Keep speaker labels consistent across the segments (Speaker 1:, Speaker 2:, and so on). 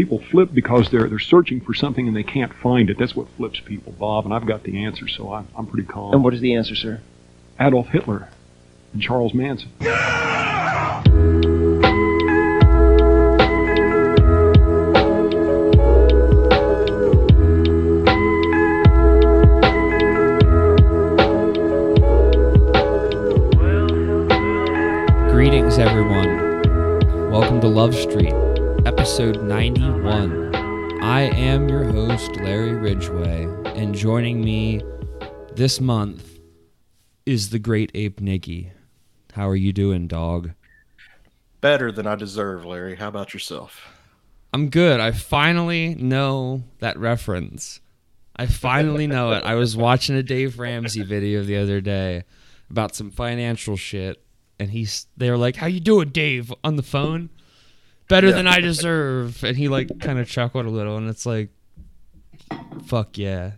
Speaker 1: people flip because they're they're searching for something and they can't find it. That's what flips people, Bob. And I've got the answer, so I'm I'm pretty calm.
Speaker 2: And what is the answer, sir?
Speaker 1: Adolf Hitler and Charles Manson.
Speaker 3: episode 91. I am your host, Larry Ridgeway, and joining me this month is the great Ape Nikki. How are you doing, dog?
Speaker 4: Better than I deserve, Larry. How about yourself?
Speaker 3: I'm good. I finally know that reference. I finally know it. I was watching a Dave Ramsey video the other day about some financial shit, and he's they were like, "How you doing, Dave?" on the phone. Better
Speaker 4: Yeah.
Speaker 3: than I deserve, and he like kind of chuckled a little, and it's like, "Fuck yeah,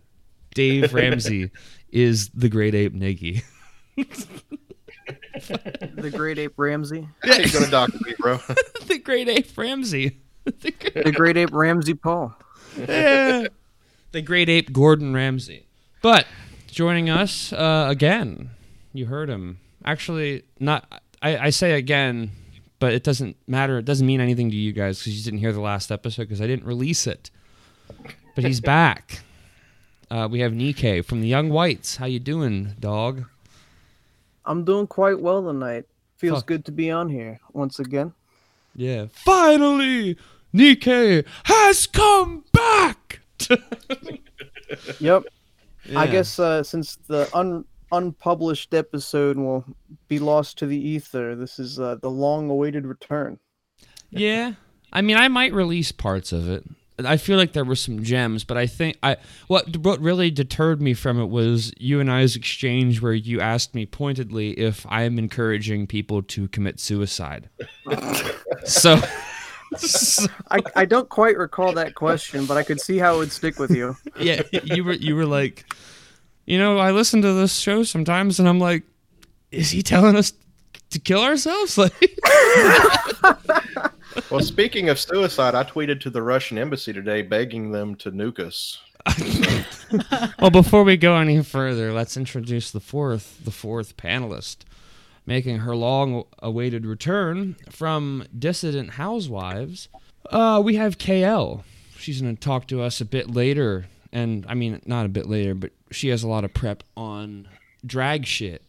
Speaker 3: Dave Ramsey is the great ape Niggy."
Speaker 5: the great ape Ramsey,
Speaker 4: How you gonna dock me, bro?
Speaker 3: the great ape Ramsey. the, great,
Speaker 5: the great ape Ramsey Paul.
Speaker 3: yeah. the great ape Gordon Ramsay. But joining us uh, again, you heard him. Actually, not. I, I say again, but it doesn't matter. It doesn't mean anything to you guys because you didn't hear the last episode because I didn't release it. But he's back. Uh, we have Nikkei from the Young Whites. How you doing, dog?
Speaker 5: I'm doing quite well tonight. Feels
Speaker 3: Fuck.
Speaker 5: good to be on here once again.
Speaker 3: Yeah. Finally, Nikkei has come back.
Speaker 5: Yep. I guess uh, since the un- unpublished episode will be lost to the ether, this is uh, the long-awaited return.
Speaker 3: Yeah. I mean, I might release parts of it. I feel like there were some gems, but I think I what what really deterred me from it was you and I's exchange where you asked me pointedly if I am encouraging people to commit suicide. so, so
Speaker 5: I, I don't quite recall that question, but I could see how it would stick with you.
Speaker 3: yeah, you were you were like, you know, I listen to this show sometimes, and I'm like, is he telling us to kill ourselves? Like,
Speaker 4: well, speaking of suicide, I tweeted to the Russian embassy today begging them to nuke us.
Speaker 3: well, before we go any further, let's introduce the fourth, the fourth panelist, making her long-awaited return from Dissident Housewives. Uh, we have KL. She's going to talk to us a bit later, and I mean not a bit later, but she has a lot of prep on drag shit.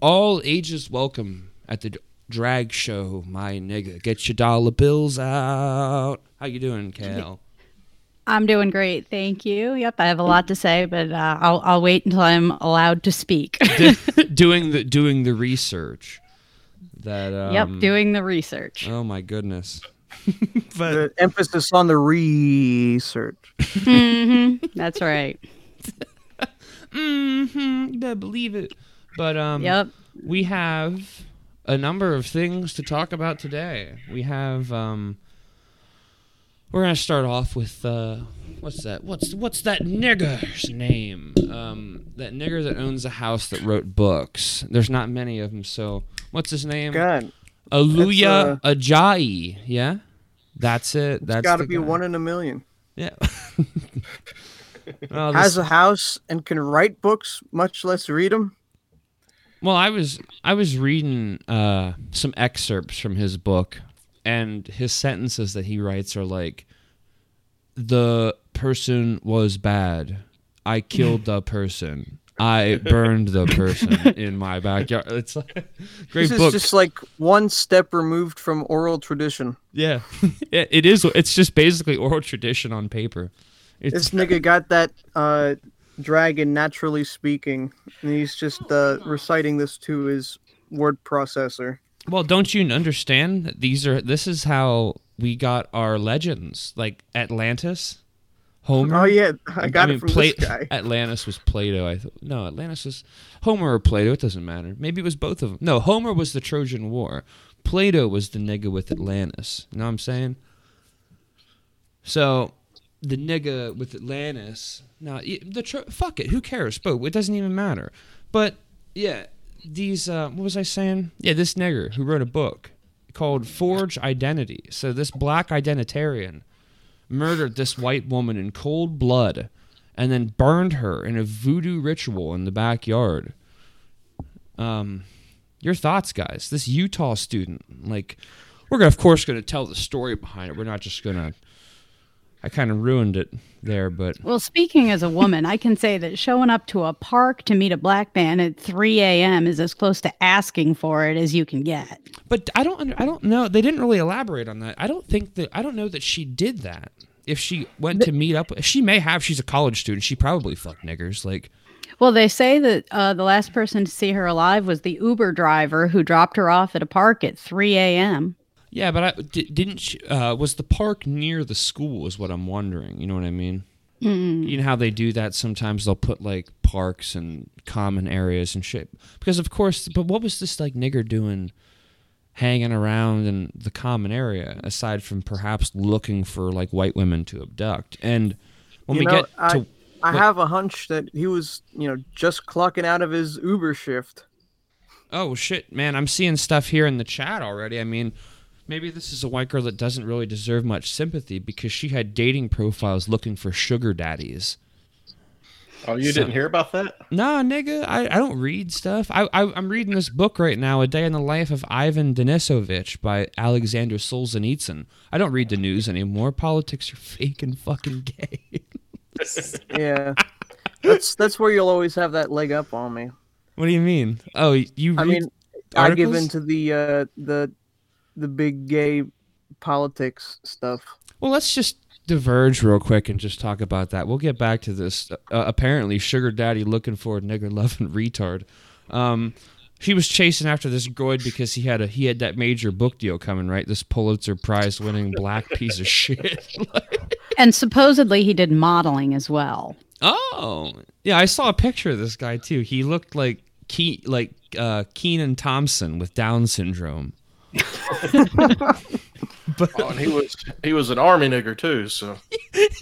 Speaker 3: All ages welcome at the drag show, my nigga. Get your dollar bills out. How you doing, KL?
Speaker 6: I'm doing great, thank you. Yep, I have a lot to say, but uh, I'll I'll wait until I'm allowed to speak.
Speaker 3: doing the doing the research that um,
Speaker 6: yep, doing the research.
Speaker 3: oh my goodness
Speaker 5: The emphasis on the research.
Speaker 6: hmm That's right.
Speaker 3: mm-hmm, you better believe it. But um
Speaker 6: Yep.
Speaker 3: we have a number of things to talk about today. We have um we're gonna start off with uh what's that? What's what's that nigger's name? Um that nigger that owns a house that wrote books. There's not many of them so what's his name?
Speaker 5: God,
Speaker 3: Aluya Ajayi yeah that's it that's
Speaker 5: got to be
Speaker 3: guy.
Speaker 5: one in a million.
Speaker 3: Yeah. well,
Speaker 5: Has a house and can write books, much less read them.
Speaker 3: well, I was I was reading uh, some excerpts from his book, and his sentences that he writes are like, "The person was bad. I killed the person. I burned the person in my backyard." It's like great
Speaker 5: This
Speaker 3: book.
Speaker 5: is just like one step removed from oral tradition.
Speaker 3: Yeah, it, it is. It's just basically oral tradition on paper. It's
Speaker 5: This nigga got that uh, dragon naturally speaking, and he's just uh, reciting this to his word processor.
Speaker 3: Well, don't you understand that these are this is how we got our legends, like Atlantis, Homer.
Speaker 5: Oh yeah, I got
Speaker 3: mean,
Speaker 5: it from
Speaker 3: Pla-
Speaker 5: this guy.
Speaker 3: Atlantis was Plato. I thought no, Atlantis was Homer or Plato. It doesn't matter. Maybe it was both of them. No, Homer was the Trojan War. Plato was the nigga with Atlantis. You know what I'm saying? So the nigga with Atlantis. No, the tro- fuck it. Who cares? But it doesn't even matter. But yeah, these. Uh, what was I saying? Yeah, this nigger who wrote a book called Forge Identity. So this black identitarian murdered this white woman in cold blood and then burned her in a voodoo ritual in the backyard. Um, your thoughts, guys? This Utah student, like, we're gonna, of course going to tell the story behind it. We're not just gonna. I kind of ruined it there, but
Speaker 6: Well, speaking as a woman, I can say that showing up to a park to meet a black man at 3 a.m. is as close to asking for it as you can get.
Speaker 3: but I don't I don't know. They didn't really elaborate on that. I don't think that I don't know that she did that. If she went to meet up, she may have. She's a college student. She probably fucked niggers. Like,
Speaker 6: Well, they say that uh, the last person to see her alive was the Uber driver who dropped her off at a park at 3 a.m.
Speaker 3: yeah, but I didn't. She, uh, was the park near the school? Is what I'm wondering. You know what I mean? You know how they do that sometimes? They'll put like parks and common areas and shit. Because of course, but what was this like nigger doing, hanging around in the common area aside from perhaps looking for like white women to abduct? And when
Speaker 5: You
Speaker 3: we
Speaker 5: know,
Speaker 3: get
Speaker 5: I,
Speaker 3: to
Speaker 5: I
Speaker 3: what-
Speaker 5: have a hunch that he was, you know, just clocking out of his Uber shift.
Speaker 3: Oh shit, man! I'm seeing stuff here in the chat already. I mean, maybe this is a white girl that doesn't really deserve much sympathy because she had dating profiles looking for sugar daddies.
Speaker 4: Oh, you
Speaker 3: So-
Speaker 4: didn't hear about that?
Speaker 3: Nah, nigga, I, I don't read stuff. I, I I'm reading this book right now, A Day in the Life of Ivan Denisovich by Alexander Solzhenitsyn. I don't read the news anymore. Politics are fake and fucking gay.
Speaker 5: Yeah, that's that's where you'll always have that leg up on me.
Speaker 3: what do you mean? Oh, you read
Speaker 5: I mean, I give
Speaker 3: articles?
Speaker 5: into the uh, the the big gay politics stuff.
Speaker 3: Well, let's just diverge real quick and just talk about that. We'll get back to this. Uh, apparently, sugar daddy looking for a nigger loving retard. Um, he was chasing after this Groyd because he had a he had that major book deal coming, right? This Pulitzer Prize winning black piece of shit.
Speaker 6: And supposedly he did modeling as well.
Speaker 3: oh, yeah, I saw a picture of this guy too. He looked like Ke- like uh, Kenan Thompson with Down syndrome.
Speaker 4: Oh, and he was he was an army nigger too. So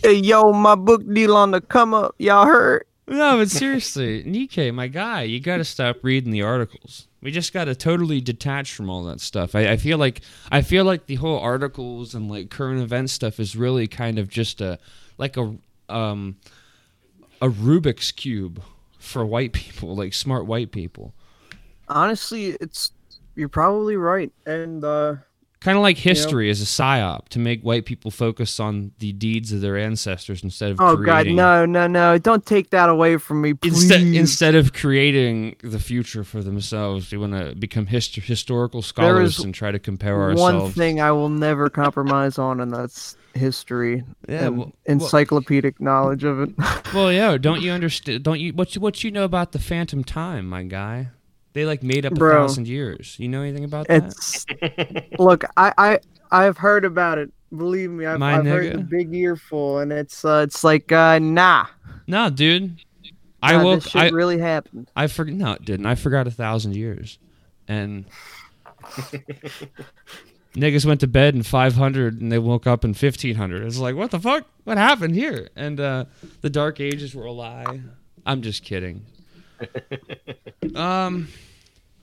Speaker 5: Hey, yo, my book deal on the come up. Y'all heard?
Speaker 3: No, but seriously, Nikkei, my guy, you got to stop reading the articles. We just got to totally detach from all that stuff. I, I feel like I feel like the whole articles and like current event stuff is really kind of just a like a um a Rubik's cube for white people, like smart white people.
Speaker 5: Honestly, it's you're probably right, and uh,
Speaker 3: Kind of like history is a psyop to make white people focus on the deeds of their ancestors instead of
Speaker 5: oh god,
Speaker 3: creating
Speaker 5: no, no, no! Don't take that away from me, please.
Speaker 3: instead instead of creating the future for themselves, they want to become hist- historical scholars and try to compare
Speaker 5: One
Speaker 3: ourselves.
Speaker 5: One thing I will never compromise on, and that's history
Speaker 3: Yeah,
Speaker 5: and
Speaker 3: well- well-
Speaker 5: encyclopedic knowledge of it.
Speaker 3: Well, yeah, don't you understand? Don't you what you what you know about the Phantom Time, my guy? They like made up a thousand years. You know anything about that?
Speaker 5: look, I, I, I've heard about it. Believe me, I've, I've heard the big earful, and it's, uh, it's like, uh, nah,
Speaker 3: No, dude. I
Speaker 5: nah,
Speaker 3: woke.
Speaker 5: this shit
Speaker 3: I
Speaker 5: really happened.
Speaker 3: I forgot. No, it didn't. I forgot a thousand years, and niggas went to bed in five hundred, and they woke up in fifteen hundred. It's like, what the fuck? What happened here? And uh, the Dark Ages were a lie. I'm just kidding. um,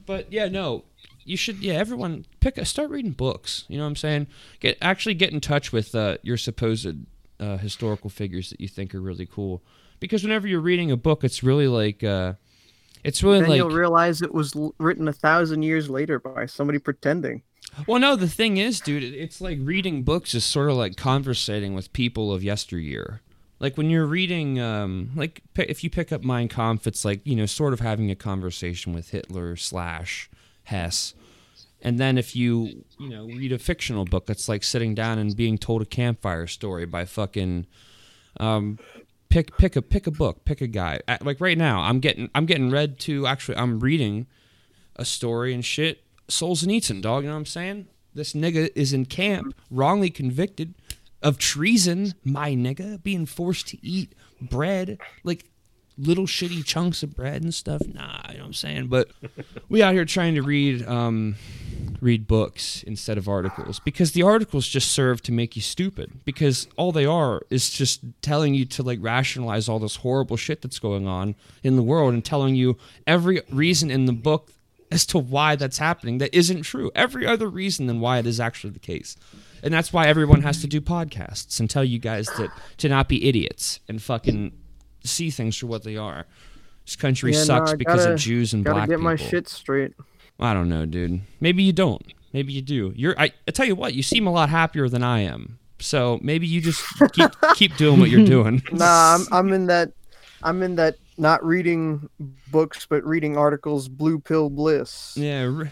Speaker 3: but yeah, no, you should. Yeah, everyone pick a start reading books. You know what I'm saying? Get actually get in touch with uh, your supposed uh, historical figures that you think are really cool. Because whenever you're reading a book, it's really like. Uh, it's really
Speaker 5: Then
Speaker 3: like
Speaker 5: you'll realize it was l- written a thousand years later by somebody pretending.
Speaker 3: well no the thing is dude it's like reading books is sort of like conversating with people of yesteryear like when you're reading um like if you pick up mein kampf it's like you know sort of having a conversation with hitler slash hess and then if you you know read a fictional book it's like sitting down and being told a campfire story by fucking um pick pick a pick a book pick a guy like right now i'm getting i'm getting read to actually i'm reading a story and shit. Solzhenitsyn, dog. You know what I'm saying? This nigga is in camp, wrongly convicted of treason. My nigga being forced to eat bread, like little shitty chunks of bread and stuff. Nah, you know what I'm saying? But we out here trying to read, um, read books instead of articles because the articles just serve to make you stupid because all they are is just telling you to like rationalize all this horrible shit that's going on in the world and telling you every reason in the book as to why that's happening that isn't true. Every other reason than why it is actually the case. And that's why everyone has to do podcasts and tell you guys that to not be idiots and fucking see things for what they are. This country
Speaker 5: Yeah,
Speaker 3: sucks
Speaker 5: I
Speaker 3: because
Speaker 5: gotta-
Speaker 3: of Jews and
Speaker 5: Gotta
Speaker 3: black
Speaker 5: get
Speaker 3: people.
Speaker 5: my shit straight.
Speaker 3: I don't know, dude. Maybe you don't. Maybe you do. You're. I, I tell you what. You seem a lot happier than I am. So maybe you just keep keep doing what you're doing.
Speaker 5: Nah, I'm I'm in that I'm in that not reading books but reading articles blue pill bliss.
Speaker 3: Yeah.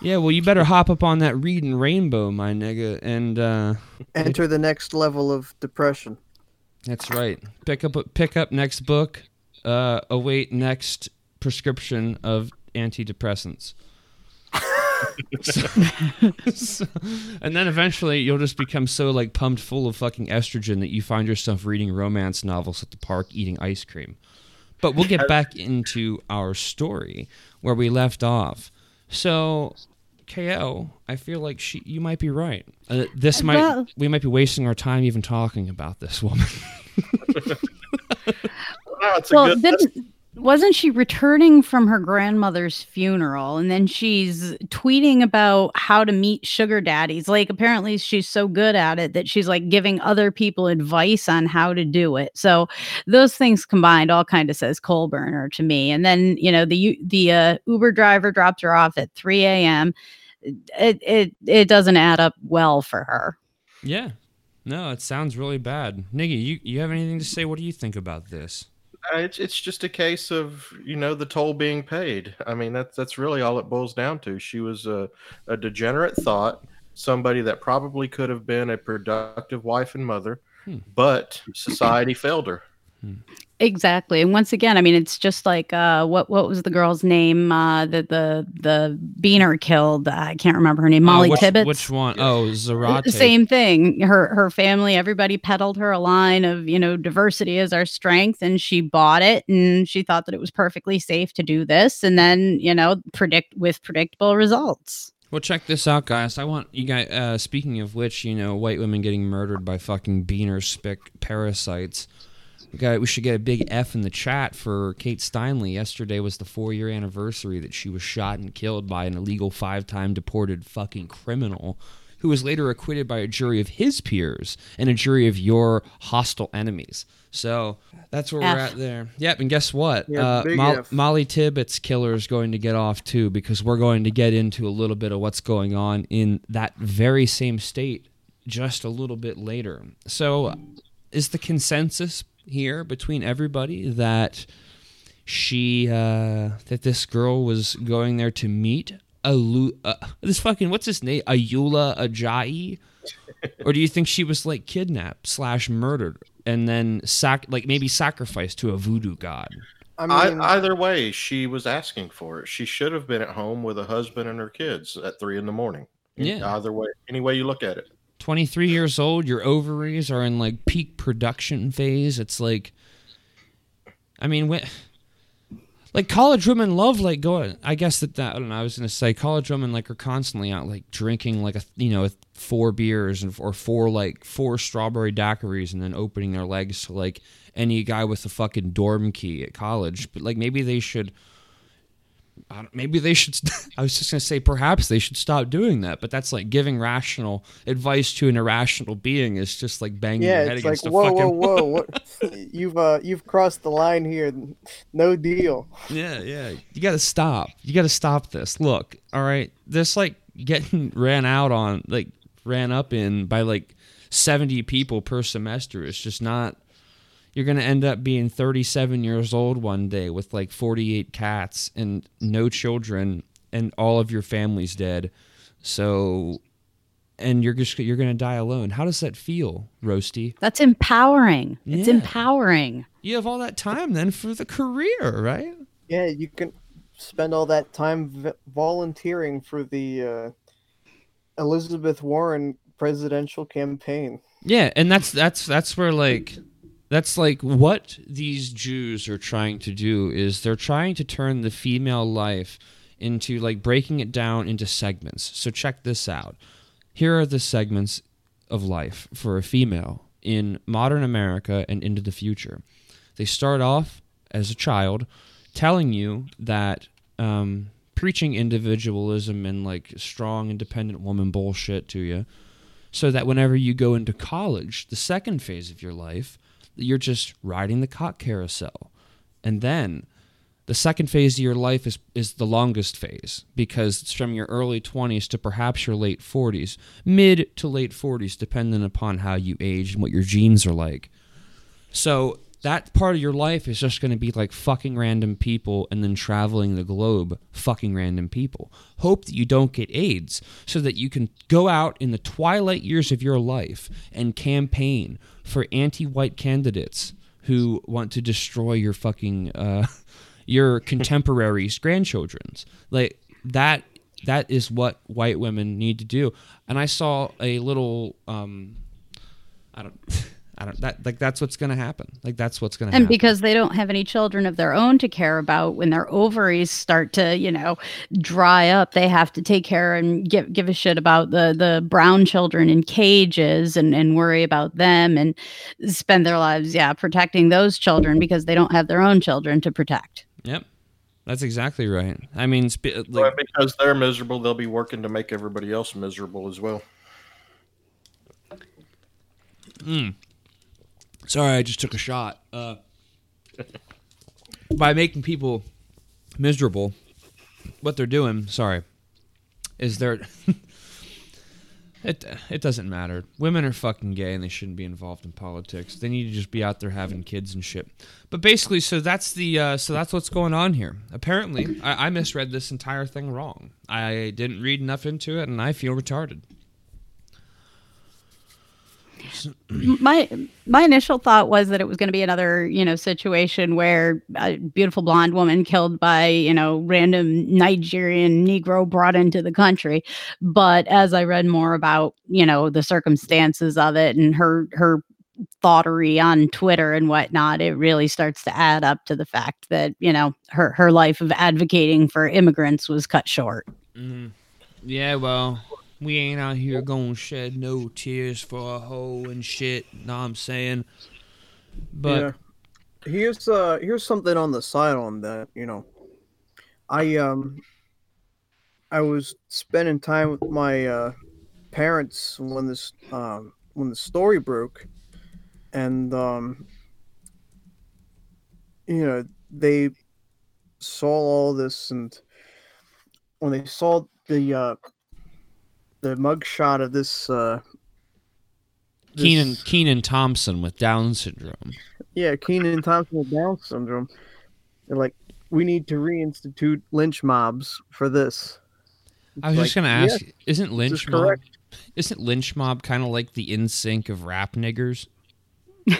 Speaker 3: Yeah. Well, you better hop up on that reading rainbow, my nigga. And uh,
Speaker 5: Enter the next level of depression.
Speaker 3: that's right. Pick up pick up next book. Uh, await next prescription of antidepressants. So- and then eventually you'll just become so like pumped full of fucking estrogen that you find yourself reading romance novels at the park eating ice cream. But we'll get back into our story where we left off. So KO, I feel like she you might be right. Uh, this might
Speaker 6: Well-
Speaker 3: we might be wasting our time even talking about this woman.
Speaker 4: No, it's a
Speaker 6: well,
Speaker 4: good.
Speaker 6: didn't, wasn't she returning from her grandmother's funeral and then she's tweeting about how to meet sugar daddies? Like, apparently, she's so good at it that she's like giving other people advice on how to do it. So, those things combined all kind of says coal burner to me. And then, you know, the the uh, Uber driver dropped her off at 3 a.m. It, it it doesn't add up well for her.
Speaker 3: yeah. No, it sounds really bad. Nigga, you, you have anything to say? What do you think about this?
Speaker 4: Uh, It's it's just a case of you know the toll being paid. I mean that's that's really all it boils down to. She was a, a degenerate thought, somebody that probably could have been a productive wife and mother,
Speaker 3: Hmm.
Speaker 4: but society failed her.
Speaker 6: Exactly. And once again, I mean, it's just like uh, what what was the girl's name uh, that the the Beaner killed? I can't remember her name. Molly
Speaker 3: Oh, which,
Speaker 6: Tibbetts.
Speaker 3: Which one? Oh, Zarate.
Speaker 6: Same thing. Her her family, everybody peddled her a line of you know diversity is our strength, and she bought it, and she thought that it was perfectly safe to do this, and then you know predict with predictable results.
Speaker 3: Well, check this out, guys. I want you guys. Uh, speaking of which, you know, white women getting murdered by fucking beaner spick parasites. We, got, we should get a big F in the chat for Kate Steinle. Yesterday was the four-year anniversary that she was shot and killed by an illegal five-time deported fucking criminal, who was later acquitted by a jury of his peers and a jury of your hostile enemies. So that's where we're at there. Yep, and guess what?
Speaker 5: Yeah,
Speaker 3: uh,
Speaker 5: big
Speaker 3: Mol-
Speaker 5: F.
Speaker 3: Molly Tibbetts' killer is going to get off too because we're going to get into a little bit of what's going on in that very same state just a little bit later. So, is the consensus here between everybody that she uh that this girl was going there to meet Alu- uh, this fucking what's his name Ayoola Ajayi or do you think she was like kidnapped slash murdered and then sac like maybe sacrificed to a voodoo god
Speaker 5: I
Speaker 4: I,
Speaker 5: mean,
Speaker 4: either way, she was asking for it. She should have been at home with a husband and her kids at three in the morning.
Speaker 3: Yeah.
Speaker 4: Either way, any way you look at it.
Speaker 3: 23 years old, your ovaries are in like peak production phase. It's like, I mean, when, like college women love like going. I guess that, that I don't know. I was gonna say college women like are constantly out like drinking like a you know four beers and or four like four strawberry daiquiris and then opening their legs to like any guy with a fucking dorm key at college. But like maybe they should. I don't, maybe they should. st- I was just gonna say perhaps they should stop doing that, but that's like giving rational advice to an irrational being is just like banging
Speaker 5: yeah,
Speaker 3: your head
Speaker 5: it's like
Speaker 3: against a
Speaker 5: whoa,
Speaker 3: fucking
Speaker 5: whoa, whoa, what? you've uh, you've crossed the line here. No deal.
Speaker 3: Yeah, yeah. You got to stop. You got to stop this. Look, all right. This like getting ran out on, like ran up in by like 70 people per semester is just not you're going to end up being 37 years old one day with like 48 cats and no children and all of your family's dead. So and you're just you're going to die alone. How does that feel, Roasty?
Speaker 6: That's empowering. It's empowering.
Speaker 3: You have all that time then for the career, right?
Speaker 5: Yeah, you can spend all that time v- volunteering for the uh, Elizabeth Warren presidential campaign.
Speaker 3: Yeah, and that's that's that's where like that's like what these Jews are trying to do is they're trying to turn the female life into like breaking it down into segments. So check this out. Here are the segments of life for a female in modern America and into the future. They start off as a child telling you that um, preaching individualism and like strong independent woman bullshit to you so that whenever you go into college the second phase of your life you're just riding the cock carousel and then the second phase of your life is, is the longest phase because it's from your early 20s to perhaps your late 40s mid to late 40s depending upon how you age and what your genes are like so that part of your life is just going to be like fucking random people and then traveling the globe fucking random people. Hope that you don't get AIDS so that you can go out in the twilight years of your life and campaign for anti white candidates who want to destroy your fucking, uh, your contemporaries' grandchildren's. Like that. That is what white women need to do. And I saw a little, um, I don't. I don't that like that's what's going to happen. Like that's what's going to happen.
Speaker 6: and because they don't have any children of their own to care about when their ovaries start to you know dry up they have to take care and give give a shit about the the brown children in cages and and worry about them and spend their lives yeah protecting those children because they don't have their own children to protect
Speaker 3: Yep. That's exactly right. I mean, sp- uh, like,
Speaker 4: But because they're miserable, they'll be working to make everybody else miserable as well. Hmm.
Speaker 3: Sorry, I just took a shot. Uh, by making people miserable, what they're doing, sorry, is they're. it it doesn't matter. Women are fucking gay and they shouldn't be involved in politics. They need to just be out there having kids and shit. But basically, so that's the uh, so that's what's going on here. Apparently, I, I misread this entire thing wrong. I didn't read enough into it, and I feel retarded.
Speaker 6: My my initial thought was that it was going to be another you know situation where a beautiful blonde woman killed by you know random nigerian negro brought into the country but as i read more about you know the circumstances of it and her her thoughtery on twitter and whatnot it really starts to add up to the fact that you know her her life of advocating for immigrants was cut short
Speaker 3: Mm-hmm. Yeah, well, we ain't out here gonna shed no tears for a hoe and shit. Know what I'm saying? But
Speaker 5: yeah. here's uh here's something on the side on that you know i um i was spending time with my uh parents when this um when the story broke and um you know they saw all this and when they saw the uh the mugshot of this uh
Speaker 3: Kenan
Speaker 5: this-
Speaker 3: Kenan Thompson with Down syndrome.
Speaker 5: yeah, Kenan Thompson with Down syndrome. They're like, we need to reinstitute lynch mobs for this.
Speaker 3: I was
Speaker 5: Like,
Speaker 3: just gonna ask, isn't
Speaker 5: this is
Speaker 3: lynch mob
Speaker 5: correct.
Speaker 3: isn't lynch mob kind of like the in sync of rap niggers?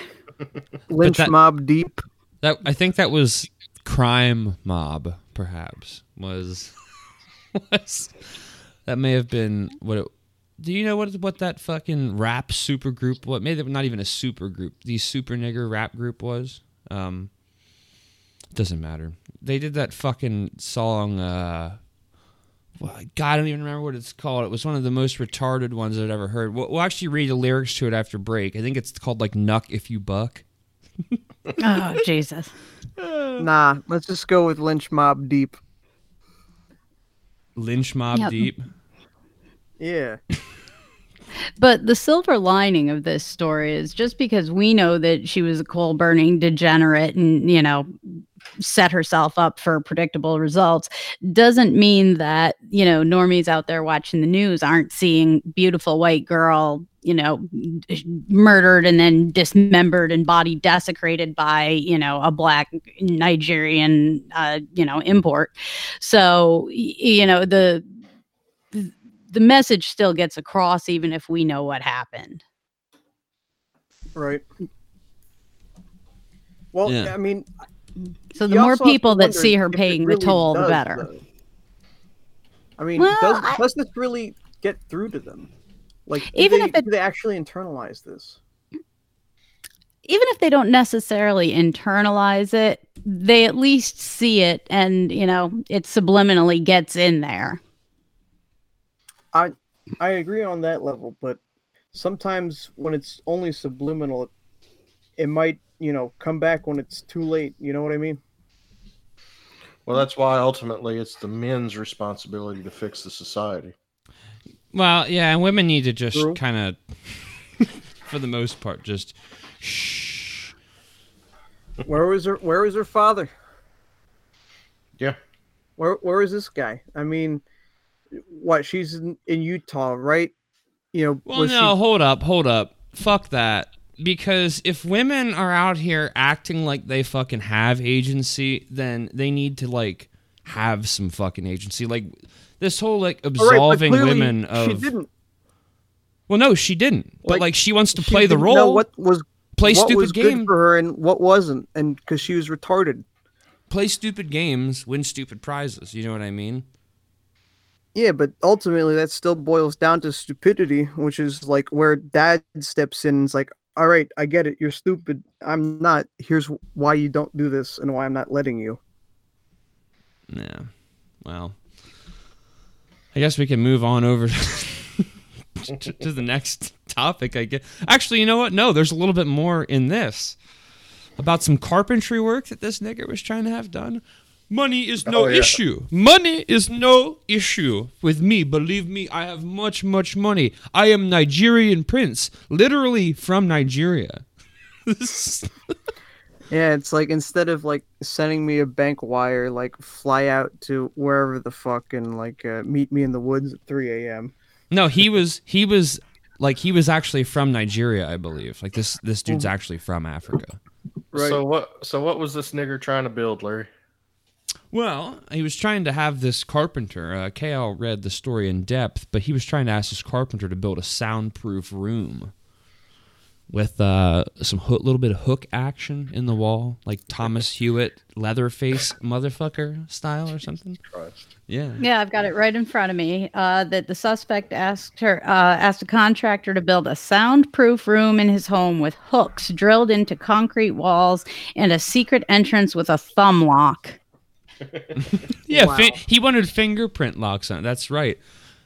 Speaker 5: Lynch
Speaker 3: that-
Speaker 5: mob deep.
Speaker 3: That I think that was crime mob, perhaps was was that may have been what it. Do you know what what that fucking rap super group? What maybe not even a super group. The super nigger rap group was. Um, doesn't matter. They did that fucking song. Uh, well, God, I don't even remember what it's called. It was one of the most retarded ones I've ever heard. We'll, we'll actually read the lyrics to it after break. I think it's called like "Knuck If You Buck."
Speaker 6: oh jesus
Speaker 5: Nah, let's just go with lynch mob deep.
Speaker 3: Lynch Mob
Speaker 6: Yep.
Speaker 3: Deep.
Speaker 5: Yeah.
Speaker 6: But the silver lining of this story is just because we know that she was a coal burning degenerate and, you know, set herself up for predictable results doesn't mean that, you know, normies out there watching the news aren't seeing beautiful white girl, you know, murdered and then dismembered and body desecrated by, you know, a black Nigerian, uh, you know, import. So, you know, the, the message still gets across even if we know what happened.
Speaker 5: Right. Well,
Speaker 3: Yeah.
Speaker 5: I mean,
Speaker 6: So the more
Speaker 5: also have to
Speaker 6: people that see her paying
Speaker 5: really
Speaker 6: the toll, the better.
Speaker 5: though. I mean,
Speaker 6: Well,
Speaker 5: does,
Speaker 6: I-
Speaker 5: does this really get through to them? Like,
Speaker 6: Even
Speaker 5: they,
Speaker 6: if it-
Speaker 5: do they actually internalize this?
Speaker 6: Even if they don't necessarily internalize it, they at least see it and, you know, it subliminally gets in there.
Speaker 5: I I agree on that level, but sometimes when it's only subliminal, it, it might, you know, come back when it's too late. You know what I mean?
Speaker 4: Well, that's why ultimately it's the men's responsibility to fix the society.
Speaker 3: Well, yeah, and women need to just kind of, for the most part, just shh.
Speaker 5: Where was her? Where was her father?
Speaker 4: Yeah.
Speaker 5: Where Where is this guy? I mean, what? She's in, in Utah, right? You know.
Speaker 3: Well, no,
Speaker 5: she-
Speaker 3: hold up, hold up. Fuck that. Because if women are out here acting like they fucking have agency, then they need to like have some fucking agency. Like this whole like
Speaker 5: right,
Speaker 3: absolving
Speaker 5: clearly
Speaker 3: women
Speaker 5: She
Speaker 3: of.
Speaker 5: didn't.
Speaker 3: Well, no, she didn't. But
Speaker 5: Like,
Speaker 3: like she wants to
Speaker 5: she
Speaker 3: play the role,
Speaker 5: know what was
Speaker 3: play
Speaker 5: what
Speaker 3: stupid
Speaker 5: was
Speaker 3: game,
Speaker 5: good for her and what wasn't, and because she was retarded.
Speaker 3: play stupid games, win stupid prizes. You know what I mean?
Speaker 5: Yeah, but ultimately that still boils down to stupidity, which is like where dad steps in and is like, all right, I get it. You're stupid. I'm not. Here's why you don't do this and why I'm not letting you.
Speaker 3: Yeah. Well, I guess we can move on over to, the next topic. I guess. Actually, you know what? No, there's a little bit more in this about some carpentry work that this nigger was trying to have done. Money is no
Speaker 4: Oh, yeah.
Speaker 3: issue. Money is no issue with me. Believe me, I have much, much money. I am Nigerian prince, literally from Nigeria.
Speaker 5: Yeah, it's like instead of like sending me a bank wire, like fly out to wherever the fuck and like uh, meet me in the woods at 3 a.m.
Speaker 3: No, he was he was like he was actually from Nigeria, I believe. Like this this dude's
Speaker 5: Mm.
Speaker 3: actually from Africa.
Speaker 5: Right.
Speaker 4: So what? So what was this nigger trying to build, Larry?
Speaker 3: Well, he was trying to have this carpenter. Uh, KL read the story in depth, but he was trying to ask this carpenter to build a soundproof room with uh, some hook, little bit of hook action in the wall, like Thomas Hewitt Leatherface motherfucker style or something.
Speaker 4: Christ.
Speaker 3: Yeah.
Speaker 6: Yeah, I've got it right in front of me. Uh, that the suspect asked her, uh, asked a contractor to build a soundproof room in his home with hooks drilled into concrete walls and a secret entrance with a thumb lock.
Speaker 3: Yeah,
Speaker 5: Wow.
Speaker 3: fi- he wanted fingerprint locks on. it. That's right.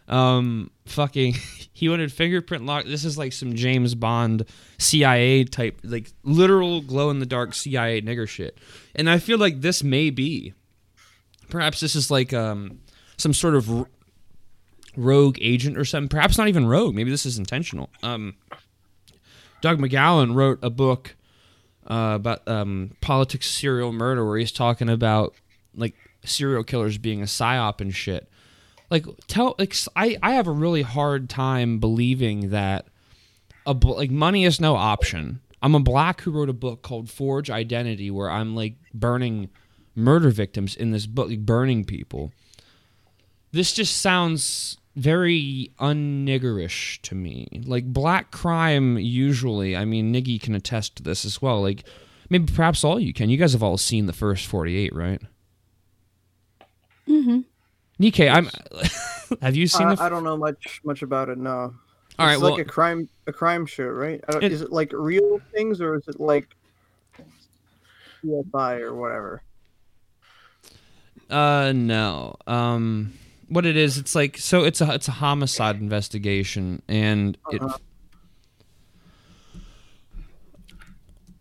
Speaker 3: Um, fucking, he wanted fingerprint lock. This is like some James Bond CIA type, like literal glow in the dark CIA nigger shit. And I feel like this may be, perhaps this is like um some sort of r- rogue agent or something. Perhaps not even rogue. Maybe this is intentional. Um, Doug McGowan wrote a book uh, about um, politics, serial murder, where he's talking about like serial killers being a psyop and shit. Like tell like I have a really hard time believing that a like money is no option. I'm a black who wrote a book called Forge Identity where I'm like burning murder victims in this book, like burning people. This just sounds very unniggerish to me. Like black crime usually, I mean Niggy can attest to this as well. Like maybe perhaps all you can. You guys have all seen the first 48, right?
Speaker 6: Mm-hmm.
Speaker 3: Nikkei, I'm. have you seen
Speaker 5: I,
Speaker 3: the?
Speaker 5: I don't know much much about it. No.
Speaker 3: all right,
Speaker 5: it's
Speaker 3: well,
Speaker 5: like a crime a crime show, right? I don't,
Speaker 3: It-
Speaker 5: is it like real things or is it like CSI or whatever?
Speaker 3: uh, no. Um, what it is, it's like so. It's a it's a homicide investigation, and it.
Speaker 5: Uh-huh.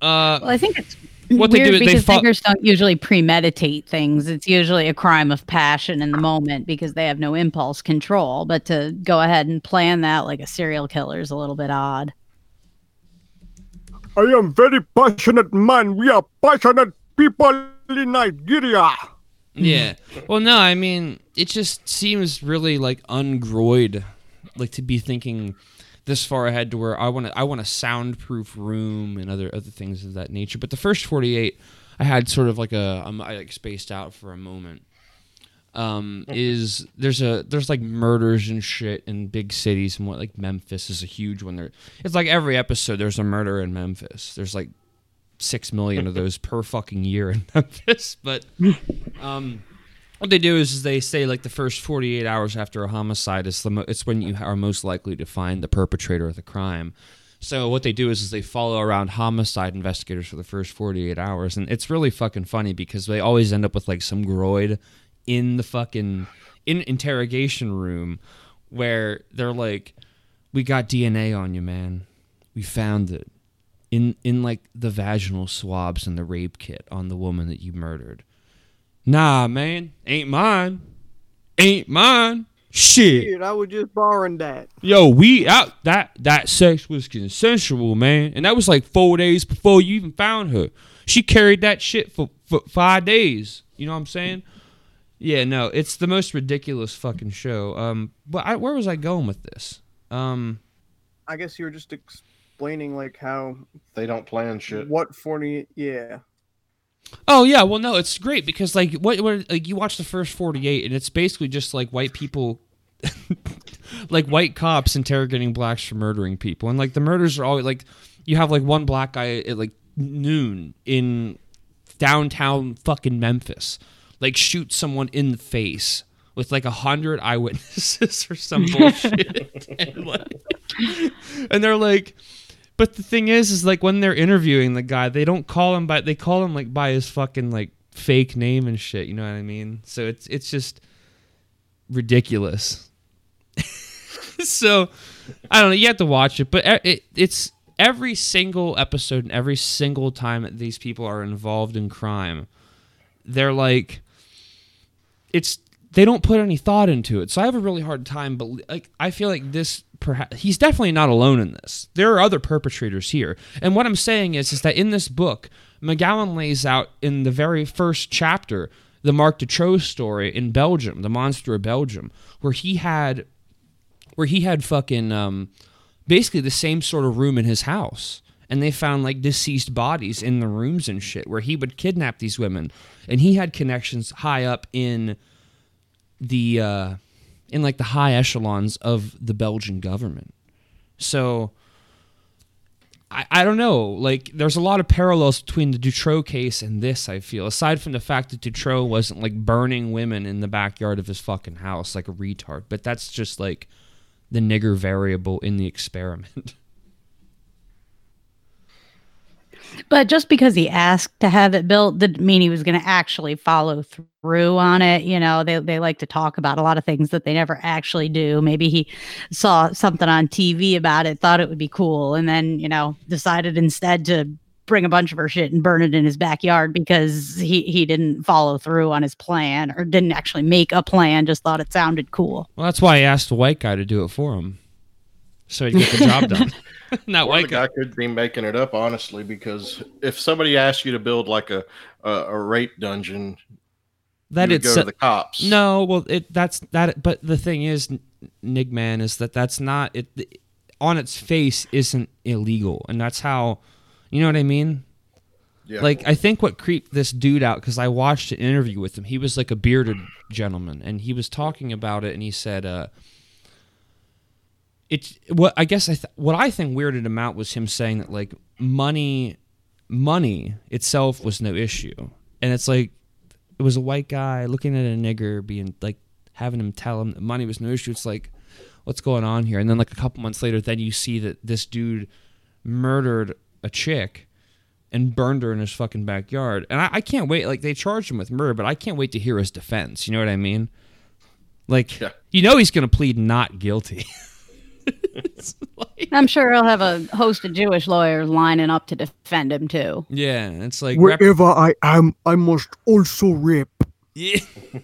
Speaker 3: Uh,
Speaker 6: Well, I think it's
Speaker 3: What they
Speaker 6: weird
Speaker 3: do is they
Speaker 6: because
Speaker 3: fo-
Speaker 6: niggers don't usually premeditate things. It's usually a crime of passion in the moment because they have no impulse control. But to go ahead and plan that like a serial killer is a little bit odd.
Speaker 5: I am very passionate man. We are passionate people in Nigeria.
Speaker 3: Yeah. Well, no, I mean, it just seems really like ungroid, like to be thinking this far ahead to where I want to I want a soundproof room and other other things of that nature. But the first 48 I had sort of like a um, I like spaced out for a moment. Um, is there's a there's like murders and shit in big cities and what like Memphis is a huge one. There, it's like every episode there's a murder in Memphis. There's like six million of those per fucking year in Memphis. But um, what they do is, they say like the first 48 hours after a homicide is the mo- it's when you are most likely to find the perpetrator of the crime. So what they do is, is they follow around homicide investigators for the first 48 hours, and it's really fucking funny because they always end up with like some groid in the fucking in interrogation room where they're like, "We got DNA on you, man. We found it." in in like the vaginal swabs and the rape kit on the woman that you murdered. Nah, man, ain't mine. Ain't mine. Shit.
Speaker 5: Dude, I was just borrowing that.
Speaker 3: Yo, we out that that sex was consensual, man, and that was like four days before you even found her. She carried that shit for, for five days. You know what I'm saying? Yeah, no, it's the most ridiculous fucking show. Um, but I, where was I going with this? Um,
Speaker 5: I guess you were just explaining like how
Speaker 4: They don't plan shit.
Speaker 5: what forty. Yeah,
Speaker 3: oh yeah, well no, it's great because like what, what like you watch the first 48 and it's basically just like white people. like white cops interrogating blacks for murdering people, and like the murders are always like you have like one black guy at like noon in downtown fucking Memphis, like shoot someone in the face with like a hundred eyewitnesses or some bullshit, and, like, and they're like, but the thing is, is like when they're interviewing the guy, they don't call him by they call him like by his fucking like fake name and shit. You know what I mean? So it's it's just ridiculous. so I don't know. You have to watch it, but it, it's every single episode and every single time that these people are involved in crime, they're like, it's they don't put any thought into it. So I have a really hard time. But like, I feel like this. Perhaps he's definitely not alone in this. There are other perpetrators here, and what I'm saying is, is that in this book, McGowan lays out in the very first chapter the Marc Dutroux story in Belgium, the monster of Belgium, where he had where he had fucking um, basically the same sort of room in his house. And they found like deceased bodies in the rooms and shit where he would kidnap these women. And he had connections high up in the uh, in like the high echelons of the Belgian government. So I, I don't know. Like, there's a lot of parallels between the Dutroux case and this, I feel. Aside from the fact that Dutroux wasn't, like, burning women in the backyard of his fucking house like a retard. But that's just, like, the nigger variable in the experiment.
Speaker 6: But just because he asked to have it built didn't mean he was going to actually follow through on it. You know, they, they like to talk about a lot of things that they never actually do. Maybe he saw something on TV about it, thought it would be cool, and then, you know, decided instead to bring a bunch of her shit and burn it in his backyard because he, he didn't follow through on his plan or didn't actually make a plan, just thought it sounded cool.
Speaker 3: well, that's why he asked the white guy to do it for him. So he'd get the job done. Not
Speaker 4: Or the
Speaker 3: white guy.
Speaker 4: guy could be making it up, honestly, because if somebody asked you to build like a a, a rape dungeon,
Speaker 3: That
Speaker 4: you would
Speaker 3: it's
Speaker 4: go to the cops.
Speaker 3: No, well, it that's that. But the thing is, Nigman, is that that's not it. On its face, isn't illegal, and that's how. You know what I mean?
Speaker 4: Yeah.
Speaker 3: Like I think what creeped this dude out because I watched an interview with him. He was like a bearded gentleman, and he was talking about it, and he said, uh, "It's what I guess I th- what I think weirded him out was him saying that like money, money itself was no issue, and it's like it was a white guy looking at a nigger being like having him tell him that money was no issue. It's like what's going on here? And then like a couple months later, then you see that this dude murdered a chick and burned her in his fucking backyard. And I, I can't wait. Like they charged him with murder, but I can't wait to hear his defense. You know what I mean? Like
Speaker 4: Yeah.
Speaker 3: you know he's gonna plead not guilty. It's like-
Speaker 6: I'm sure he'll have a host of Jewish lawyers lining up to defend him too.
Speaker 3: yeah, it's like rep-
Speaker 5: Wherever I am, I must also rip.
Speaker 3: Yeah.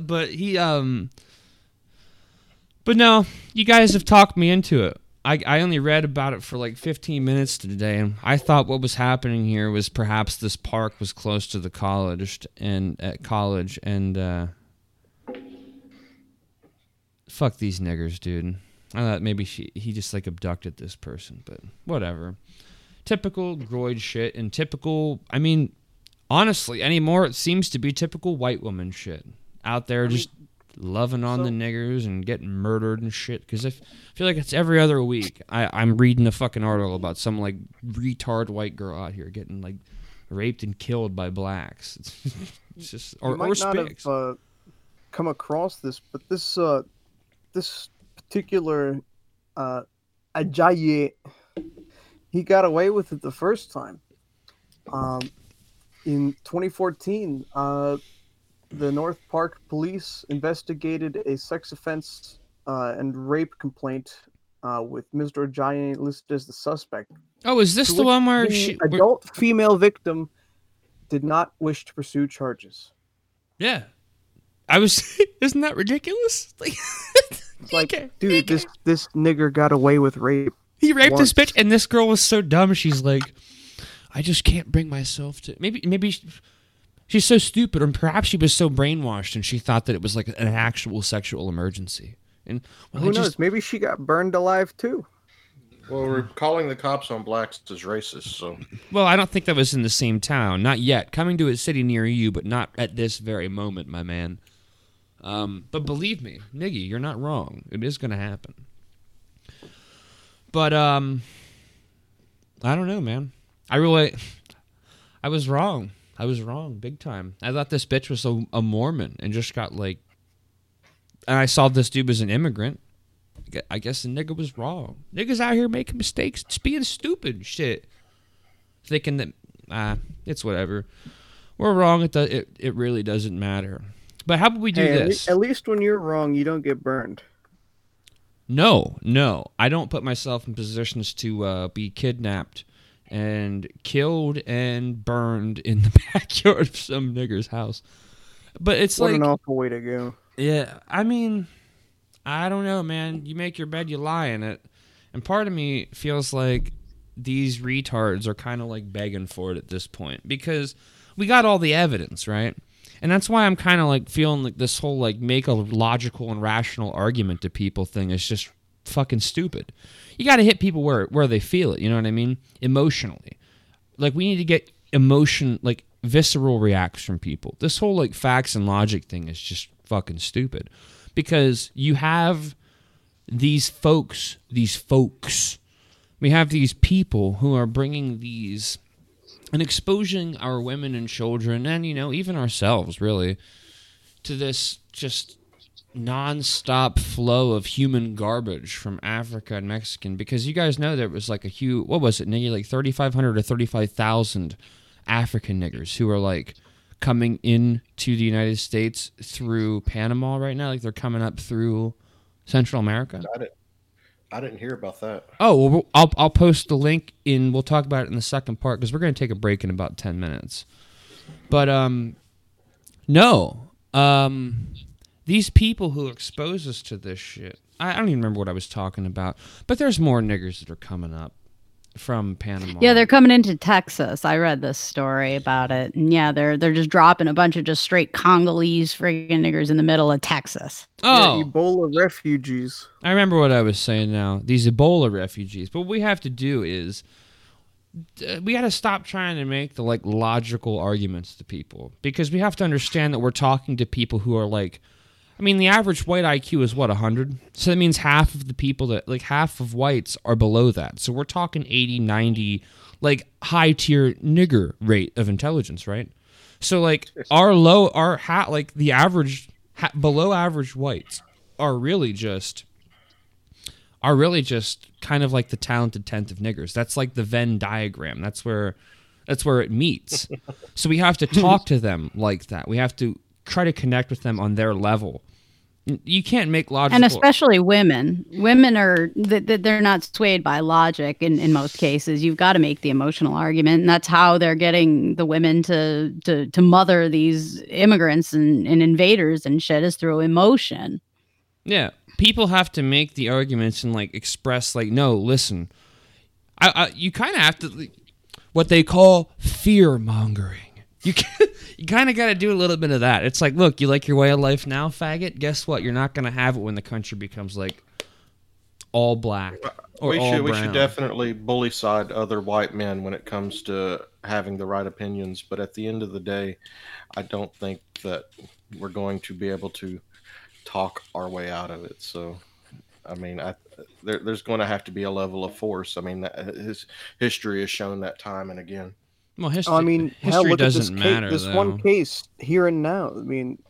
Speaker 3: But he um but no, you guys have talked me into it. I, I only read about it for like 15 minutes today, and I thought what was happening here was perhaps this park was close to the college and at college, and uh, fuck these niggers, dude. I thought maybe she he just like abducted this person, but whatever. Typical groid shit and typical. I mean, honestly, anymore it seems to be typical white woman shit out there just loving on the niggers and getting murdered and shit. Because I feel like it's every other week. I, I'm reading a fucking article about some like retard white girl out here getting like raped and killed by blacks. It's, it's just or,
Speaker 5: you
Speaker 3: or
Speaker 5: not
Speaker 3: spics.
Speaker 5: have uh, come across this, but this uh, this particular uh, Ajayi, he got away with it the first time. Um, in 2014, uh, the North Park police investigated a sex offense uh, and rape complaint uh, with Mr. Ajayi listed as the suspect.
Speaker 3: oh, is this the one where
Speaker 5: the
Speaker 3: she? where-
Speaker 5: adult female victim did not wish to pursue charges.
Speaker 3: Yeah. I was isn't that ridiculous? Like,
Speaker 5: It's like,
Speaker 3: Okay,
Speaker 5: dude,
Speaker 3: okay.
Speaker 5: this this nigger got away with rape.
Speaker 3: he raped this bitch and this girl was so dumb she's like I just can't bring myself to maybe maybe she- she's so stupid or perhaps she was so brainwashed and she thought that it was like an actual sexual emergency. And well,
Speaker 5: Who
Speaker 3: I
Speaker 5: knows?
Speaker 3: just-
Speaker 5: Maybe she got burned alive too.
Speaker 4: Well, we're calling the cops on blacks as racist, so
Speaker 3: Well, I don't think that was in the same town. Not yet. Coming to a city near you, but not at this very moment, my man. Um, but believe me, Niggy, you're not wrong. It is going to happen. But um, I don't know, man. I really, I was wrong. I was wrong, big time. I thought this bitch was a, a Mormon and just got like. And I saw this dude was an immigrant. I guess the nigga was wrong. Niggas out here making mistakes, just being stupid, shit thinking that ah, it's whatever. We're wrong. It, it it really doesn't matter. But how about we do
Speaker 5: Hey, at,
Speaker 3: this?
Speaker 5: at least when you're wrong, you don't get burned.
Speaker 3: No, no, I don't put myself in positions to uh, be kidnapped and killed and burned in the backyard of some nigger's house. But it's
Speaker 5: what
Speaker 3: like,
Speaker 5: an awful way to go.
Speaker 3: yeah, I mean, I don't know, man. You make your bed, you lie in it, and part of me feels like these retards are kind of like begging for it at this point because we got all the evidence, right? And that's why I'm kind of like feeling like this whole like make a logical and rational argument to people thing is just fucking stupid. You got to hit people where where they feel it, you know what I mean? Emotionally. Like we need to get emotion like visceral reacts from people. This whole like facts and logic thing is just fucking stupid because you have these folks, these folks. We have these people who are bringing these and exposing our women and children and you know even ourselves really to this just non-stop flow of human garbage from Africa and Mexican. Because you guys know there was like a huge what was it nigga? Like 3500 or 35,000 African niggers who are like coming in to the United States through Panama right now. Like they're coming up through Central America.
Speaker 4: I didn't. I didn't hear about that.
Speaker 3: Oh, well, I'll I'll post the link in. We'll talk about it in the second part because we're going to take a break in about ten minutes. But um, no, um, these people who expose us to this shit. I, I don't even remember what I was talking about. But there's more niggers that are coming up from Panama.
Speaker 6: Yeah, they're coming into Texas. I read this story about it, and yeah, they're they're just dropping a bunch of just straight Congolese friggin' niggers in the middle of Texas.
Speaker 3: oh,
Speaker 5: Yeah, Ebola refugees.
Speaker 3: I remember what I was saying now. These Ebola refugees. But what we have to do is we got to stop trying to make the like logical arguments to people because we have to understand that we're talking to people who are like I mean the average white IQ is what 100. So that means half of the people that like half of whites are below that. So we're talking 80, 90 like high tier nigger rate of intelligence, right? So like our low our hat like the average ha- below average whites are really just are really just kind of like the talented tenth of niggers. That's like the Venn diagram. That's where that's where it meets. so we have to talk to them like that. We have to try to connect with them on their level. You can't make logic
Speaker 6: and especially women. Women are th- th- they're not swayed by logic in, in most cases. You've got to make the emotional argument and that's how they're getting the women to to, to mother these immigrants and, and invaders and shit is through emotion.
Speaker 3: Yeah, people have to make the arguments and like express like, no, listen, I, I you kind of have to like, what they call fear mongering. You can, you kind of got to do a little bit of that. It's like, look, you like your way of life now, faggot. Guess what? You're not gonna have it when the country becomes like all black uh, or
Speaker 4: we
Speaker 3: all
Speaker 4: should we should definitely bully side other white men when it comes to having the right opinions. But at the end of the day, I don't think that we're going to be able to talk our way out of it. So, I mean, I there, there's going to have to be a level of force. I mean, his history has shown that time and again.
Speaker 3: Well, history.
Speaker 5: I mean,
Speaker 3: history
Speaker 5: hell, look
Speaker 3: doesn't
Speaker 5: at this, ca-
Speaker 3: matter.
Speaker 5: this
Speaker 3: though.
Speaker 5: one case here and now. I mean,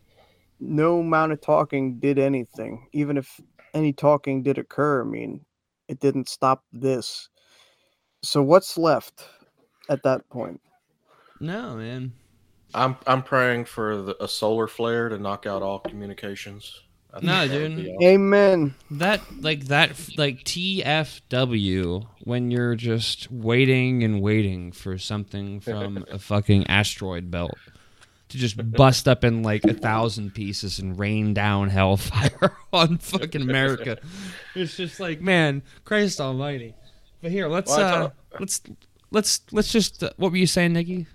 Speaker 5: no amount of talking did anything. Even if any talking did occur, I mean, it didn't stop this. So what's left at that point?
Speaker 3: No, man.
Speaker 4: I'm I'm praying for the, a solar flare to knock out all communications. I
Speaker 3: No,
Speaker 4: that
Speaker 3: dude.
Speaker 4: awesome.
Speaker 5: Amen.
Speaker 3: That like that like TFW when you're just waiting and waiting for something from a fucking asteroid belt to just bust up in like a thousand pieces and rain down hellfire on fucking America. It's just like, man, Christ Almighty. But here, let's
Speaker 4: Well,
Speaker 3: uh, let's let's let's just. Uh, what were you saying, Nikki?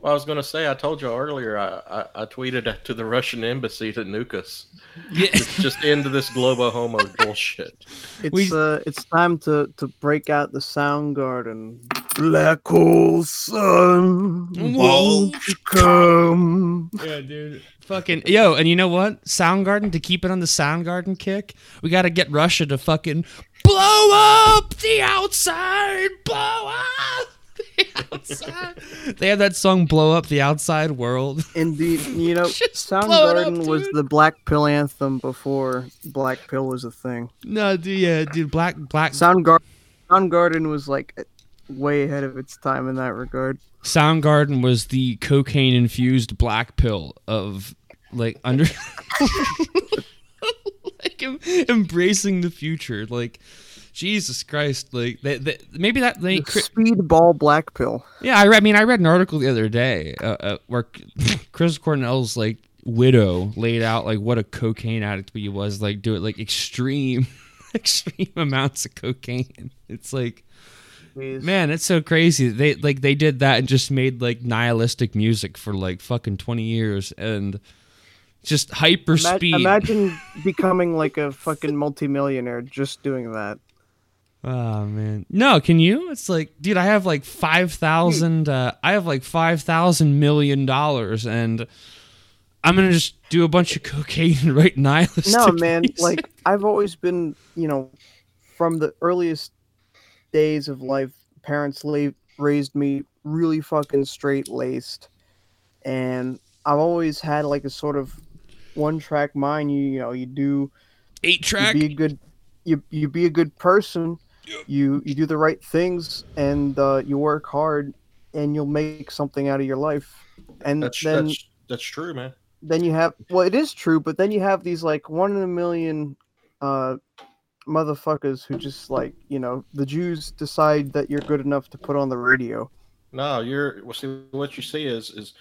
Speaker 4: Well, I was going to say, I told you earlier, I, I, I tweeted to the Russian embassy to nuke us.
Speaker 3: Yeah.
Speaker 4: Just, just into this globo homo bullshit.
Speaker 5: It's
Speaker 3: We-
Speaker 5: uh, it's time to to break out the Soundgarden. Black hole sun,
Speaker 3: Whoa.
Speaker 5: won't come?
Speaker 3: Yeah, dude. Fucking yo, and you know what? Soundgarden to keep it on the Soundgarden kick, we got to get Russia to fucking blow up the outside, blow up the outside. they have that song "Blow Up the Outside World."
Speaker 5: Indeed, you know,
Speaker 3: up,
Speaker 5: Soundgarden was the Black Pill anthem before Black Pill was a thing.
Speaker 3: no, dude, yeah, dude, black, black.
Speaker 5: Soundgarden, Soundgarden was like way ahead of its time in that regard.
Speaker 3: Soundgarden was the cocaine infused black pill of like under like em- embracing the future like Jesus Christ like they, they, maybe that they
Speaker 5: The Speedball Black Pill.
Speaker 3: yeah I read I mean I read an article the other day uh, uh, where Chris Cornell's like widow laid out like what a cocaine addict he was like do it like extreme extreme amounts of cocaine it's like Man, it's so crazy. They like they did that and just made like nihilistic music for like fucking twenty years and just hyper speed.
Speaker 5: Imagine becoming like a fucking multimillionaire just doing that.
Speaker 3: Oh man, no, can you? It's like, dude, I have like five thousand. Uh, I have like five thousand million dollars, and I'm gonna just do a bunch of cocaine and write nihilistic.
Speaker 5: No, man,
Speaker 3: music.
Speaker 5: like I've always been, you know, from the earliest days of life, parents la- raised me really fucking straight laced, and I've always had like a sort of one track mind. You, you know, you do
Speaker 3: eight
Speaker 5: you
Speaker 3: track.
Speaker 5: be a good, you you be a good person. You you do the right things, and uh, you work hard, and you'll make something out of your life. And
Speaker 4: That's,
Speaker 5: then
Speaker 4: that's, that's true, man.
Speaker 5: then you have well it is true but then you have these like one in a million uh motherfuckers who just like you know the jews decide that you're good enough to put on the radio
Speaker 4: No, you're well. See, what you see is is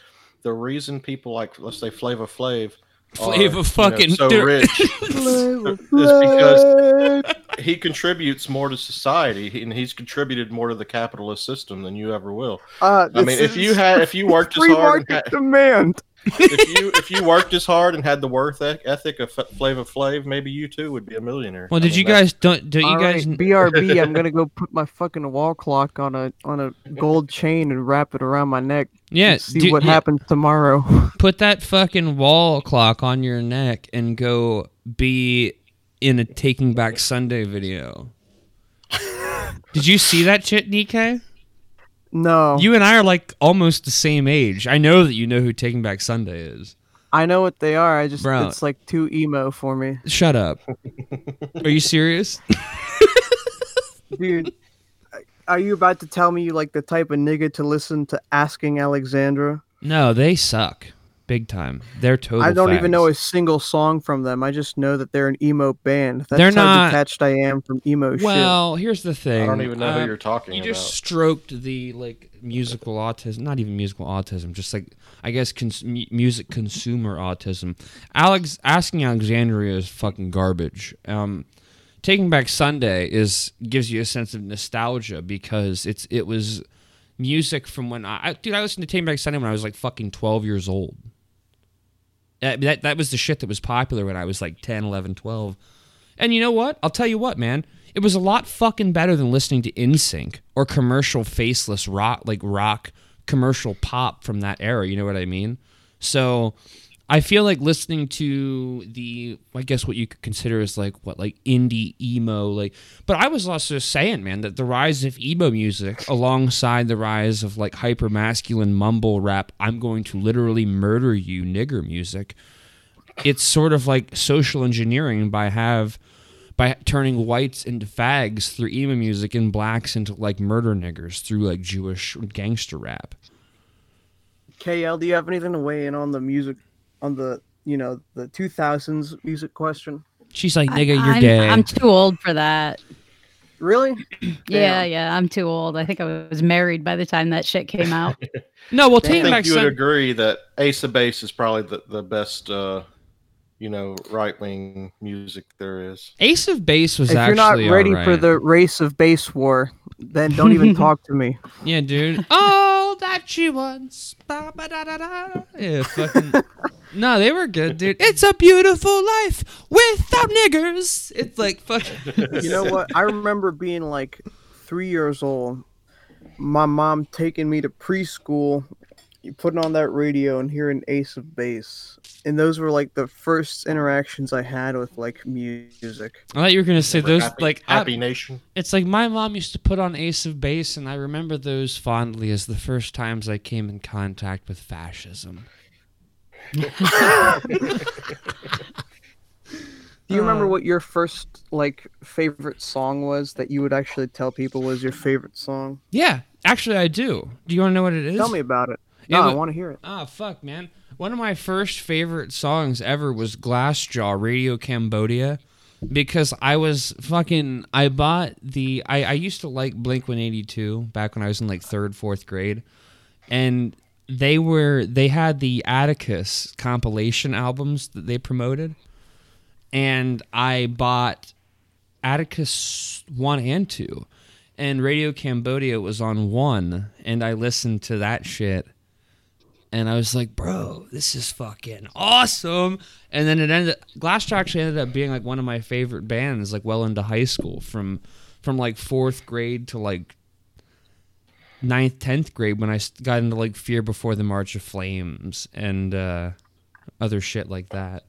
Speaker 4: the reason people like, let's say, Flava Flav, are,
Speaker 3: Flava
Speaker 4: you know,
Speaker 3: fucking
Speaker 4: so
Speaker 3: dude.
Speaker 4: rich.
Speaker 5: Flavor
Speaker 4: because- he contributes more to society, and he's contributed more to the capitalist system than you ever will.
Speaker 5: uh,
Speaker 4: I mean, if you had, if you worked as hard, and
Speaker 5: market
Speaker 4: had,
Speaker 5: demand
Speaker 4: if you if you worked as hard and had the worth ethic of F- Flava Flav, maybe you too would be a millionaire.
Speaker 3: well,
Speaker 4: I
Speaker 3: did
Speaker 4: mean,
Speaker 3: you guys don't? Do you
Speaker 5: All right,
Speaker 3: guys?
Speaker 5: brb i'm gonna go put my fucking wall clock on a on a gold chain and wrap it around my neck
Speaker 3: Yeah,
Speaker 5: and see
Speaker 3: do-
Speaker 5: what
Speaker 3: yeah.
Speaker 5: happens tomorrow
Speaker 3: put that fucking wall clock on your neck and go be in a Taking Back Sunday video. Did you see that shit, Nikkei?
Speaker 5: No
Speaker 3: You and I are like almost the same age. I know that you know who Taking Back Sunday is.
Speaker 5: i know what they are i just
Speaker 3: Bro.
Speaker 5: it's like too emo for me
Speaker 3: Shut up. Are you serious?
Speaker 5: Dude, are you about to tell me you like the type of nigga to listen to Asking Alexandria?
Speaker 3: No, they suck. Big time. They're total
Speaker 5: I don't even know a single song from them. I just know that they're an emo band. That's
Speaker 3: They're
Speaker 5: how
Speaker 3: not-
Speaker 5: detached I am from emo shit.
Speaker 3: Well, here's the thing.
Speaker 4: I don't even know
Speaker 3: Uh,
Speaker 4: who you're talking about.
Speaker 3: You
Speaker 4: about.
Speaker 3: just stroked the like musical autism, not even musical autism, just like I guess cons- music consumer autism. Alex asking Alexandria is fucking garbage. Um, Taking Back Sunday is gives you a sense of nostalgia because it's it was music from when I, I dude I listened to Taking Back Sunday when I was like fucking 12 years old. Uh, that that was the shit that was popular when I was like 10, 11, 12. And you know what? I'll tell you what, man. It was a lot fucking better than listening to NSYNC or commercial faceless rock like rock commercial pop from that era, you know what I mean? So I feel like listening to the I guess what you could consider as like what like indie emo like but I was also saying man that the rise of emo music alongside the rise of like hyper masculine mumble rap I'm going to literally murder you nigger music it's sort of like social engineering by have by turning whites into fags through emo music and blacks into like murder niggers through like Jewish gangster rap.
Speaker 5: KL, do you have anything to weigh in on the music, on the you know, the 2000s music question.
Speaker 3: She's like,
Speaker 6: I-
Speaker 3: nigga, you're
Speaker 6: I'm,
Speaker 3: dead.
Speaker 6: I'm too old for that.
Speaker 5: Really?
Speaker 6: Yeah, yeah, I'm too old. I think I was married by the time that shit came out.
Speaker 3: no, well,
Speaker 5: Damn.
Speaker 4: I think you would agree that Ace of Base is probably the, the best, uh, you know, right wing music there is.
Speaker 3: Ace of Base was
Speaker 5: if you're not ready for the race of base war, then don't even talk to me.
Speaker 3: Yeah, dude. All that she wants. Ba, ba, da, da, da. Yeah, fucking. No, they were good, dude. It's a beautiful life without niggers. It's like fucking.
Speaker 5: You know what? I remember being like three years old. My mom taking me to preschool, putting on that radio and hearing Ace of Base, and those were like the first interactions I had with like music.
Speaker 3: I thought you were gonna say
Speaker 4: Remember
Speaker 3: those
Speaker 4: Happy,
Speaker 3: like. I-
Speaker 4: Happy Nation.
Speaker 3: it's like my mom used to put on Ace of Base, and I remember those fondly as the first times I came in contact with fascism.
Speaker 5: Do you remember
Speaker 3: Uh,
Speaker 5: what your first like favorite song was that you would actually tell people was your favorite song?
Speaker 3: Yeah, actually, I do. Do you want to know what it is?
Speaker 5: Tell me about it.
Speaker 3: Yeah,
Speaker 5: No, I want to hear it.
Speaker 3: Ah, fuck, man. One of my first favorite songs ever was Glassjaw, Radio Cambodia, because I was fucking. I bought the. I, I used to like Blink 182 back when I was in like third, fourth grade. And they were. They had the Atticus compilation albums that they promoted. And I bought Atticus 1 and 2. And Radio Cambodia was on 1. And I listened to that shit and I was like, "Bro, this is fucking awesome." And then it ended. Glassjaw actually ended up being like one of my favorite bands, like well into high school, from from like fourth grade to like ninth, tenth grade when I got into like Fear Before the March of Flames and uh, other shit like that.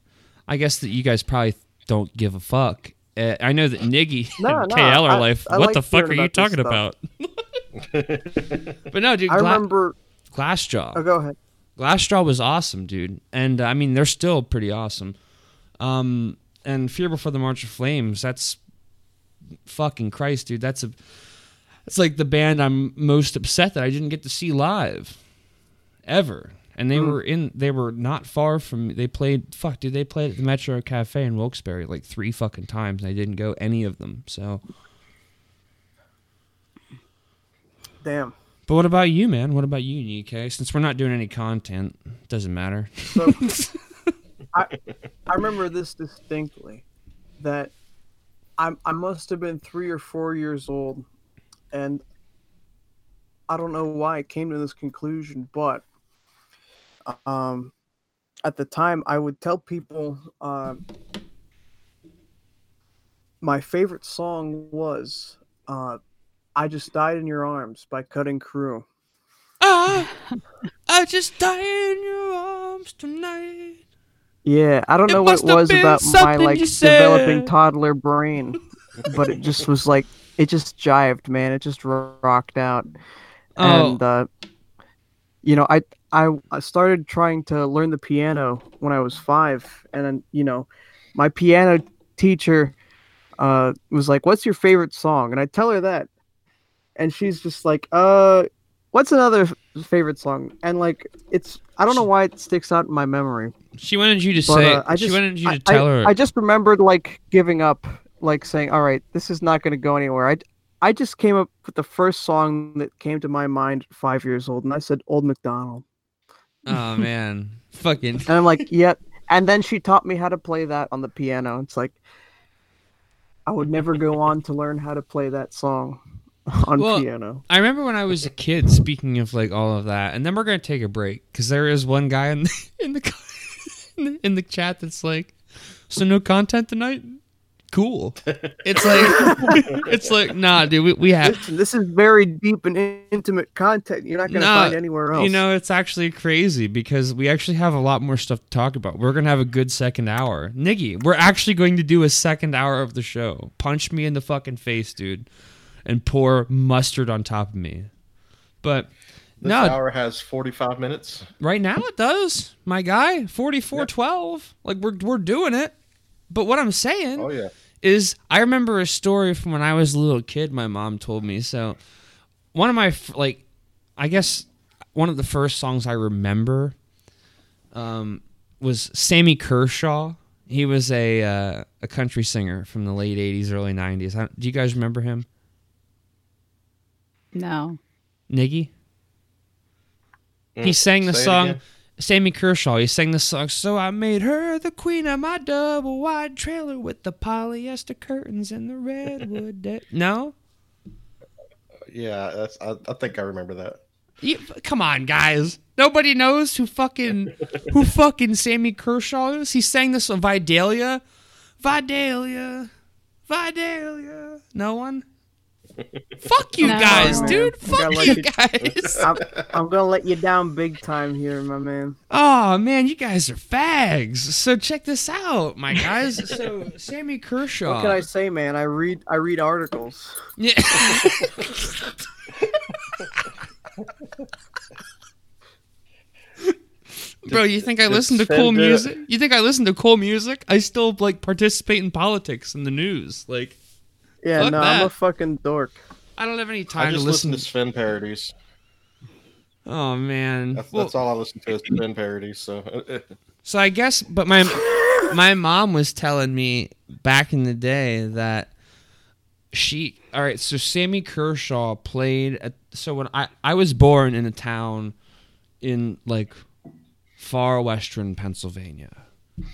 Speaker 3: I guess that you guys probably don't give a fuck. Uh, I know that Niggy
Speaker 5: No,
Speaker 3: and
Speaker 5: no,
Speaker 3: KL are
Speaker 5: I-
Speaker 3: like,
Speaker 5: I
Speaker 3: "What
Speaker 5: like
Speaker 3: the fuck are you talking
Speaker 5: stuff.
Speaker 3: about?" but no, dude,
Speaker 5: I
Speaker 3: Gla-
Speaker 5: remember.
Speaker 3: Glassjaw.
Speaker 5: Oh, go ahead.
Speaker 3: Glassjaw was awesome, dude, and uh, I mean they're still pretty awesome. Um, and Fear Before the March of Flames, that's fucking Christ, dude. That's a, it's like the band I'm most upset that I didn't get to see live, ever. And they
Speaker 5: Mm.
Speaker 3: were in, they were not far from. They played, fuck, dude. They played at the Metro Cafe in Wilkes-Barre like three fucking times, and I didn't go any of them. So,
Speaker 5: Damn.
Speaker 3: but what about you, man? What about you, Nikkei? Since we're not doing any content, doesn't matter.
Speaker 5: So, I I remember this distinctly, that I I must have been three or four years old, and I don't know why I came to this conclusion, but um, at the time I would tell people um, my favorite song was uh, "I Just Died in Your Arms" by Cutting Crew.
Speaker 3: I, I just die in your arms tonight.
Speaker 5: Yeah, I don't
Speaker 3: It
Speaker 5: know what it was about my like developing toddler brain, but it just was like it just jived, man. It just rocked out,
Speaker 3: Oh.
Speaker 5: and uh, you know, I I started trying to learn the piano when I was five, and then you know, my piano teacher uh was like, "What's your favorite song?" And I tell her that, and she's just like, "Uh." What's another f- favorite song? And like, it's I don't know why it sticks out in my memory.
Speaker 3: She wanted you to
Speaker 5: But,
Speaker 3: say.
Speaker 5: uh, I
Speaker 3: she
Speaker 5: just-
Speaker 3: wanted you to
Speaker 5: I,
Speaker 3: tell
Speaker 5: I,
Speaker 3: her.
Speaker 5: I just remembered like giving up, like saying, "All right, this is not going to go anywhere." I, I just came up with the first song that came to my mind five years old, and I said "Old McDonald,"
Speaker 3: oh man, fucking.
Speaker 5: and I'm like, "Yep." And then she taught me how to play that on the piano. It's like I would never go on to learn how to play that song on
Speaker 3: Well,
Speaker 5: piano.
Speaker 3: I remember when I was a kid. Speaking of like all of that, and then we're gonna take a break because there is one guy in the in the co- in the, in the chat that's like, "So no content tonight." Cool. It's like it's like nah, dude. We, we have
Speaker 5: Listen, this is very deep and intimate content. You're not going to
Speaker 3: No,
Speaker 5: find anywhere else.
Speaker 3: You know, it's actually crazy because we actually have a lot more stuff to talk about. We're gonna have a good second hour. Niggy, we're actually going to do a second hour of the show. Punch me in the fucking face, dude, and pour mustard on top of me. But
Speaker 4: This
Speaker 3: no,
Speaker 4: hour has 45 minutes.
Speaker 3: right now it does, my guy. Forty four twelve. Like we're we're doing it. But what I'm saying
Speaker 4: Oh, yeah.
Speaker 3: Is I remember a story from when I was a little kid. My mom told me. So one of my like, I guess one of the first songs I remember, um, was Sammy Kershaw. He was a uh, a country singer from the late '80s, early '90s. How- Do you guys remember him?
Speaker 6: No.
Speaker 3: Niggy?
Speaker 4: Mm,
Speaker 3: He sang the
Speaker 4: say it
Speaker 3: song. Sammy Kershaw. He sang the song. So I made her the queen of my double wide trailer with the polyester curtains and the redwood. De- no,
Speaker 4: Yeah, that's. I, I think I remember that.
Speaker 3: You, come on, guys. Nobody knows who fucking who fucking Sammy Kershaw is. He sang this on Vidalia, Vidalia, Vidalia. No one. Fuck you
Speaker 6: No.
Speaker 3: guys,
Speaker 5: Man,
Speaker 3: dude. Fuck you
Speaker 5: you-
Speaker 3: guys.
Speaker 5: I'm, I'm gonna let you down big time here, my man.
Speaker 3: Oh man, you guys are fags. So check this out, my guys. So Sammy Kershaw.
Speaker 5: What can I say, man? I read I read articles.
Speaker 3: Yeah. Bro, you think I listen to cool music? You think I listen to cool music? I still like participate in politics and the news. Like
Speaker 5: Yeah,
Speaker 3: Fuck
Speaker 5: no, I'm a fucking dork.
Speaker 3: I don't have any
Speaker 4: I
Speaker 3: time to
Speaker 4: just
Speaker 3: listen.
Speaker 4: listen to Sven parodies.
Speaker 3: oh man.
Speaker 4: That's,
Speaker 3: Well,
Speaker 4: that's all I listen to is Sven parodies. So
Speaker 3: So I guess, but my my mom was telling me back in the day that she. All right, so Sammy Kershaw played. At, so when I I was born in a town in like far western Pennsylvania,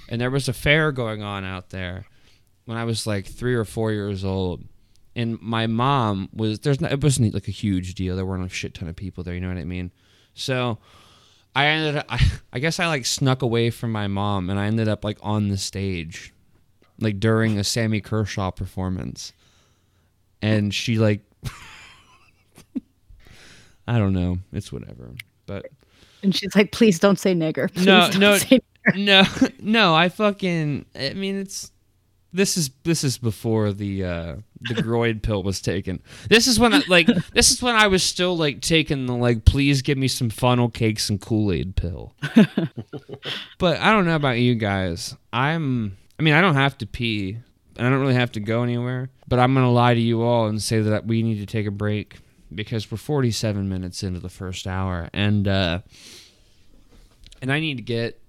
Speaker 3: and there was a fair going on out there when I was like three or four years old. And my mom was there's not, it wasn't like a huge deal. There weren't a shit ton of people there. You know what I mean? So I ended up, I, I guess I like snuck away from my mom and I ended up like on the stage, like during a Sammy Kershaw performance. And she like, I don't know. It's whatever. But
Speaker 6: And she's like, please don't say nigger. Please
Speaker 3: No, no. no, no, I fucking, I mean, it's, this is, this is before the, uh, the groid pill was taken. This is when I, like, this is when I was still like taking the, like, please give me some funnel cakes and Kool-Aid pill. But I don't know about you guys. I'm I mean, I don't have to pee and I don't really have to go anywhere, but I'm going to lie to you all and say that we need to take a break because we're 47 minutes into the first hour and uh and I need to get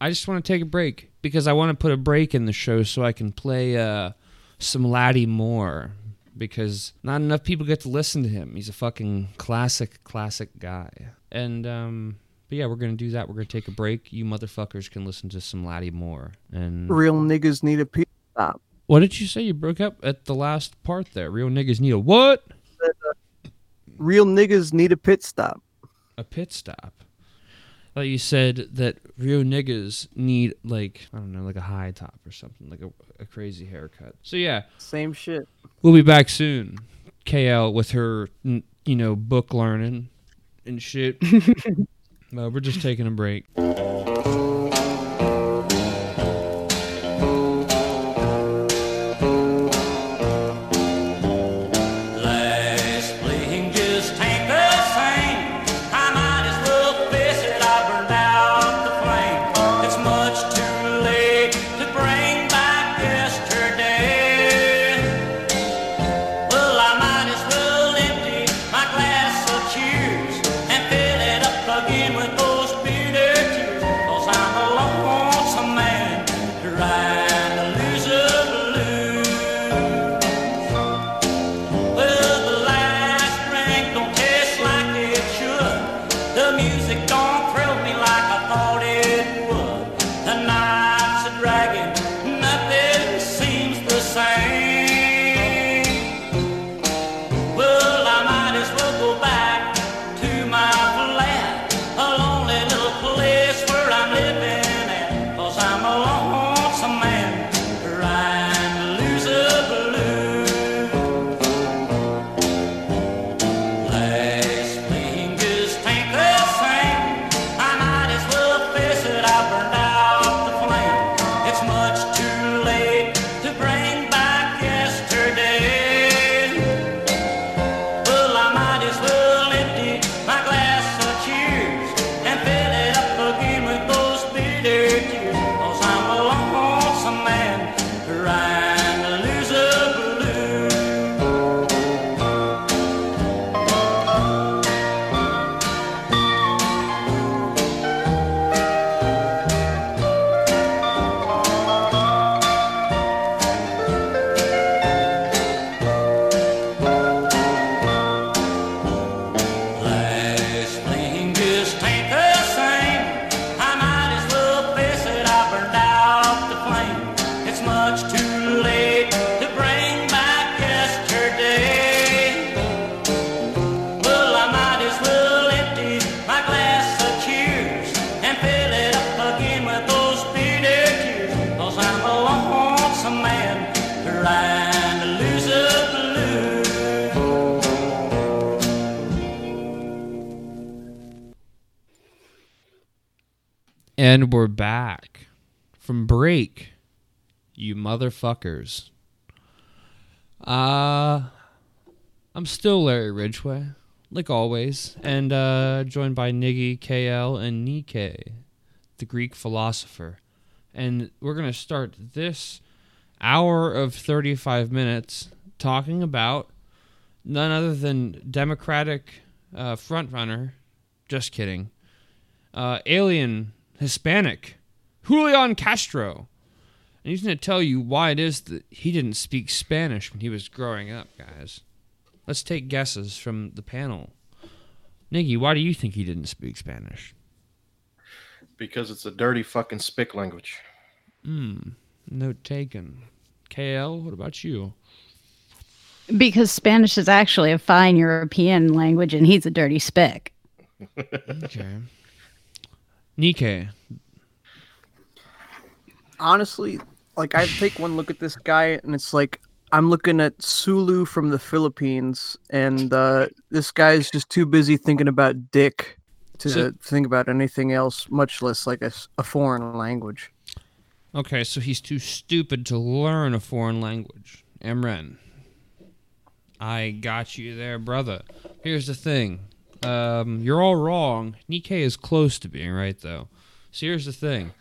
Speaker 3: I just want to take a break because I want to put a break in the show so I can play uh some Laddie Moore because not enough people get to listen to him. He's a fucking classic classic guy. And um but yeah, we're gonna do that. We're gonna take a break. You motherfuckers can listen to some Laddie Moore. And
Speaker 5: Real niggas need a pit stop.
Speaker 3: what did you say? You broke up at the last part there. Real niggas need a what?
Speaker 5: Real niggas need a pit stop.
Speaker 3: A pit stop. Like you said that real niggas need like I don't know, like a high top or something, like a, a crazy haircut. So yeah,
Speaker 5: Same shit.
Speaker 3: we'll be back soon. KL with her, you know, book learning and shit. well, we're just taking a break.
Speaker 2: And
Speaker 3: we're back from break, you motherfuckers. Uh, I'm still Larry Ridgeway, like always, and uh, joined by Niggy, KL, and Nike, the Greek philosopher. And we're going to start this hour of 35 minutes talking about none other than Democratic uh, frontrunner, just kidding, uh, alien Hispanic, Julian Castro. And he's going to tell you why it is that he didn't speak Spanish when he was growing up, guys. Let's take guesses from the panel. Niggy, why do you think he didn't speak Spanish?
Speaker 4: Because it's a dirty fucking spick language.
Speaker 3: Hmm. Note taken. KL, what about you?
Speaker 6: Because Spanish is actually a fine European language and he's a dirty spick.
Speaker 3: Okay. Nike.
Speaker 5: honestly, like I take one look at this guy and it's like I'm looking at Sulu from the Philippines, and uh, this guy's just too busy thinking about dick to
Speaker 3: So-
Speaker 5: think about anything else, much less like a foreign language.
Speaker 3: Okay, so he's too stupid to learn a foreign language. Emren. I got you there, brother. Here's the thing. Um, you're all wrong. Nikkei is close to being right, though. So here's the thing.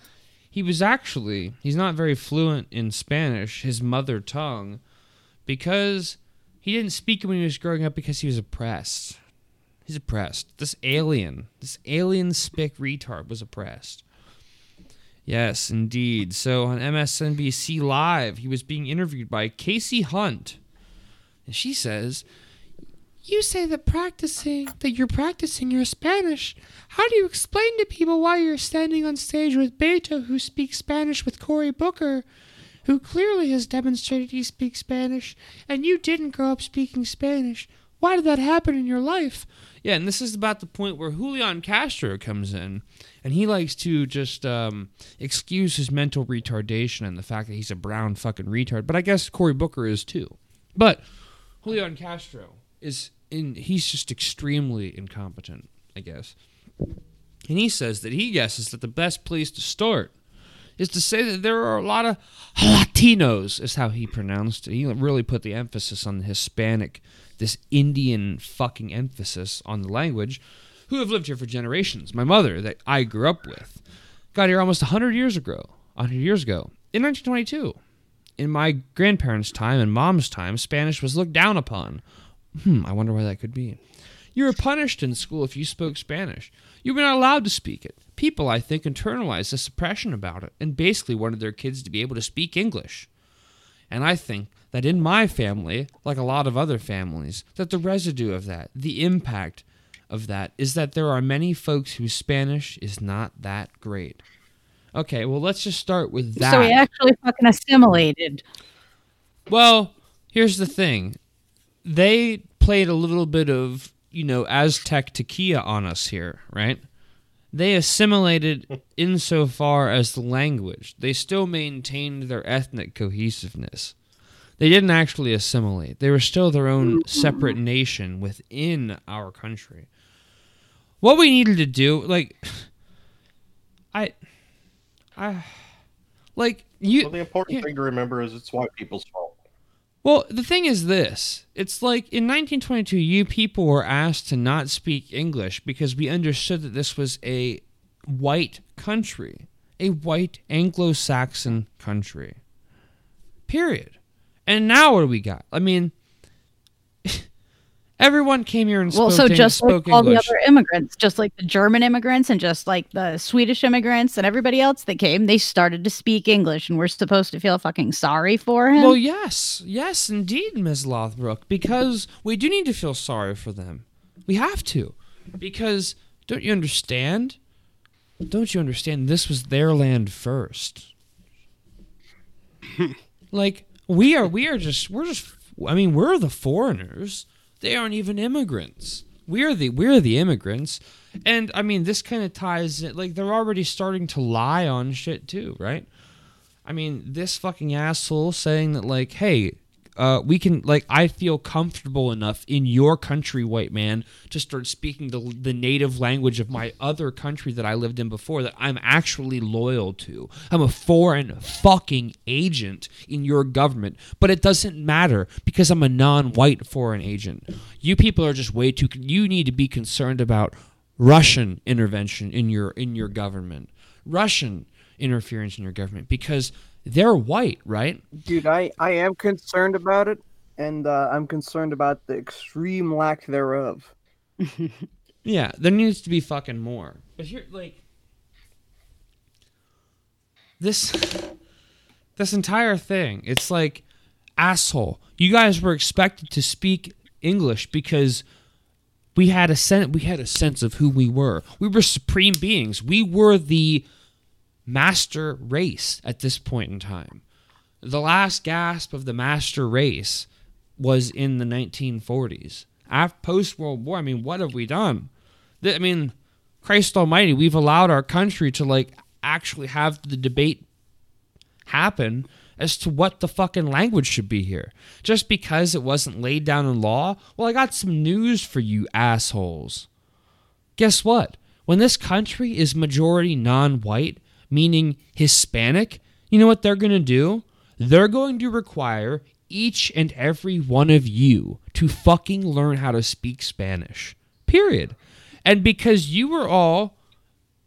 Speaker 3: He was actually, he's not very fluent in Spanish, his mother tongue, because he didn't speak it when he was growing up because he was oppressed. He's oppressed. This alien, this alien spick retard was oppressed. Yes, indeed. So on MSNBC Live, he was being interviewed by Kasie Hunt. And she says, You say that practicing that you're practicing your Spanish. How do you explain to people why you're standing on stage with Beto who speaks Spanish with Cory Booker, who clearly has demonstrated he speaks Spanish, and you didn't grow up speaking Spanish? Why did that happen in your life? Yeah, and this is about the point where Julian Castro comes in, and he likes to just um, excuse his mental retardation and the fact that he's a brown fucking retard. But I guess Cory Booker is too. But Julian Castro is in. He's just extremely incompetent, I guess. And he says that he guesses that the best place to start is to say that there are a lot of Latinos, is how he pronounced it. He really put the emphasis on the Hispanic, this Indian fucking emphasis on the language, who have lived here for generations. My mother, that I grew up with, got here almost 100 years ago. 100 years ago. In 1922. In my grandparents' time and mom's time, Spanish was looked down upon. Hmm, I wonder why that could be. You were punished in school if you spoke Spanish. You were not allowed to speak it. People, I think, internalized the suppression about it and basically wanted their kids to be able to speak English. And I think that in my family, like a lot of other families, that the residue of that, the impact of that, is that there are many folks whose Spanish is not that great. Okay, well, let's just start with that.
Speaker 6: So he actually fucking assimilated.
Speaker 3: Well, here's the thing. They played a little bit of, you know, Aztec tequila on us here, right? They assimilated insofar as the language. They still maintained their ethnic cohesiveness. They didn't actually assimilate. They were still their own separate mm-hmm. nation within our country. What we needed to do, like, I, I, like you.
Speaker 4: Well, the important
Speaker 3: here-
Speaker 4: thing to remember is it's white people's fault.
Speaker 3: Well, the thing is this. It's like in 1922, you people were asked to not speak English because we understood that this was a white country, a white Anglo Saxon country. Period. And now what do we got? I mean, everyone came here and
Speaker 6: Well,
Speaker 3: spoke,
Speaker 6: so
Speaker 3: Eng-
Speaker 6: just like
Speaker 3: spoke
Speaker 6: all
Speaker 3: English.
Speaker 6: the other immigrants, just like the German immigrants and just like the Swedish immigrants and everybody else that came, they started to speak English and we're supposed to feel fucking sorry for him.
Speaker 3: Well, yes, yes, indeed, Ms. Lothbrook, because we do need to feel sorry for them. We have to, because don't you understand? Don't you understand? This was their land first. like we are, we are just, we're just. I mean, we're the foreigners. They aren't even immigrants. We're the we're the immigrants, and I mean, this kind of ties it. Like they're already starting to lie on shit too, right? I mean, this fucking asshole saying that like, hey, uh, we can like I feel comfortable enough in your country, white man, to start speaking the the native language of my other country that I lived in before that I'm actually loyal to. I'm a foreign fucking agent in your government, but it doesn't matter because I'm a non-white foreign agent. You people are just way too. You need to be concerned about Russian intervention in your in your government, Russian interference in your government because they're white, right?
Speaker 5: Dude, I, I am concerned about it, and uh, I'm concerned about the extreme lack thereof.
Speaker 3: Yeah, there needs to be fucking more. But here, like, this, this entire thing, it's like, asshole. You guys were expected to speak English because we had a sen- we had a sense of who we were. We were supreme beings. We were the master race at this point in time. The last gasp of the master race was in the 1940s. After post World War, I mean, what have we done? I mean, Christ Almighty, we've allowed our country to like actually have the debate happen as to what the fucking language should be here. Just because it wasn't laid down in law, well, I got some news for you assholes. Guess what? When this country is majority non white, meaning Hispanic, you know what they're going to do? They're going to require each and every one of you to fucking learn how to speak Spanish. Period. And because you were all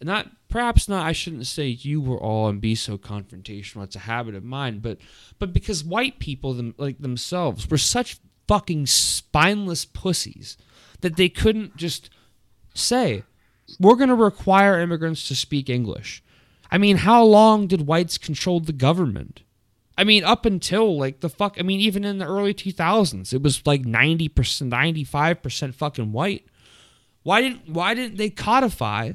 Speaker 3: not perhaps not I shouldn't say you were all and be so confrontational it's a habit of mine but but because white people them, like themselves were such fucking spineless pussies that they couldn't just say we're going to require immigrants to speak English. I mean, how long did whites control the government? I mean, up until like the fuck, I mean, even in the early 2000s, it was like 90%, 95% fucking white. Why didn't why didn't they codify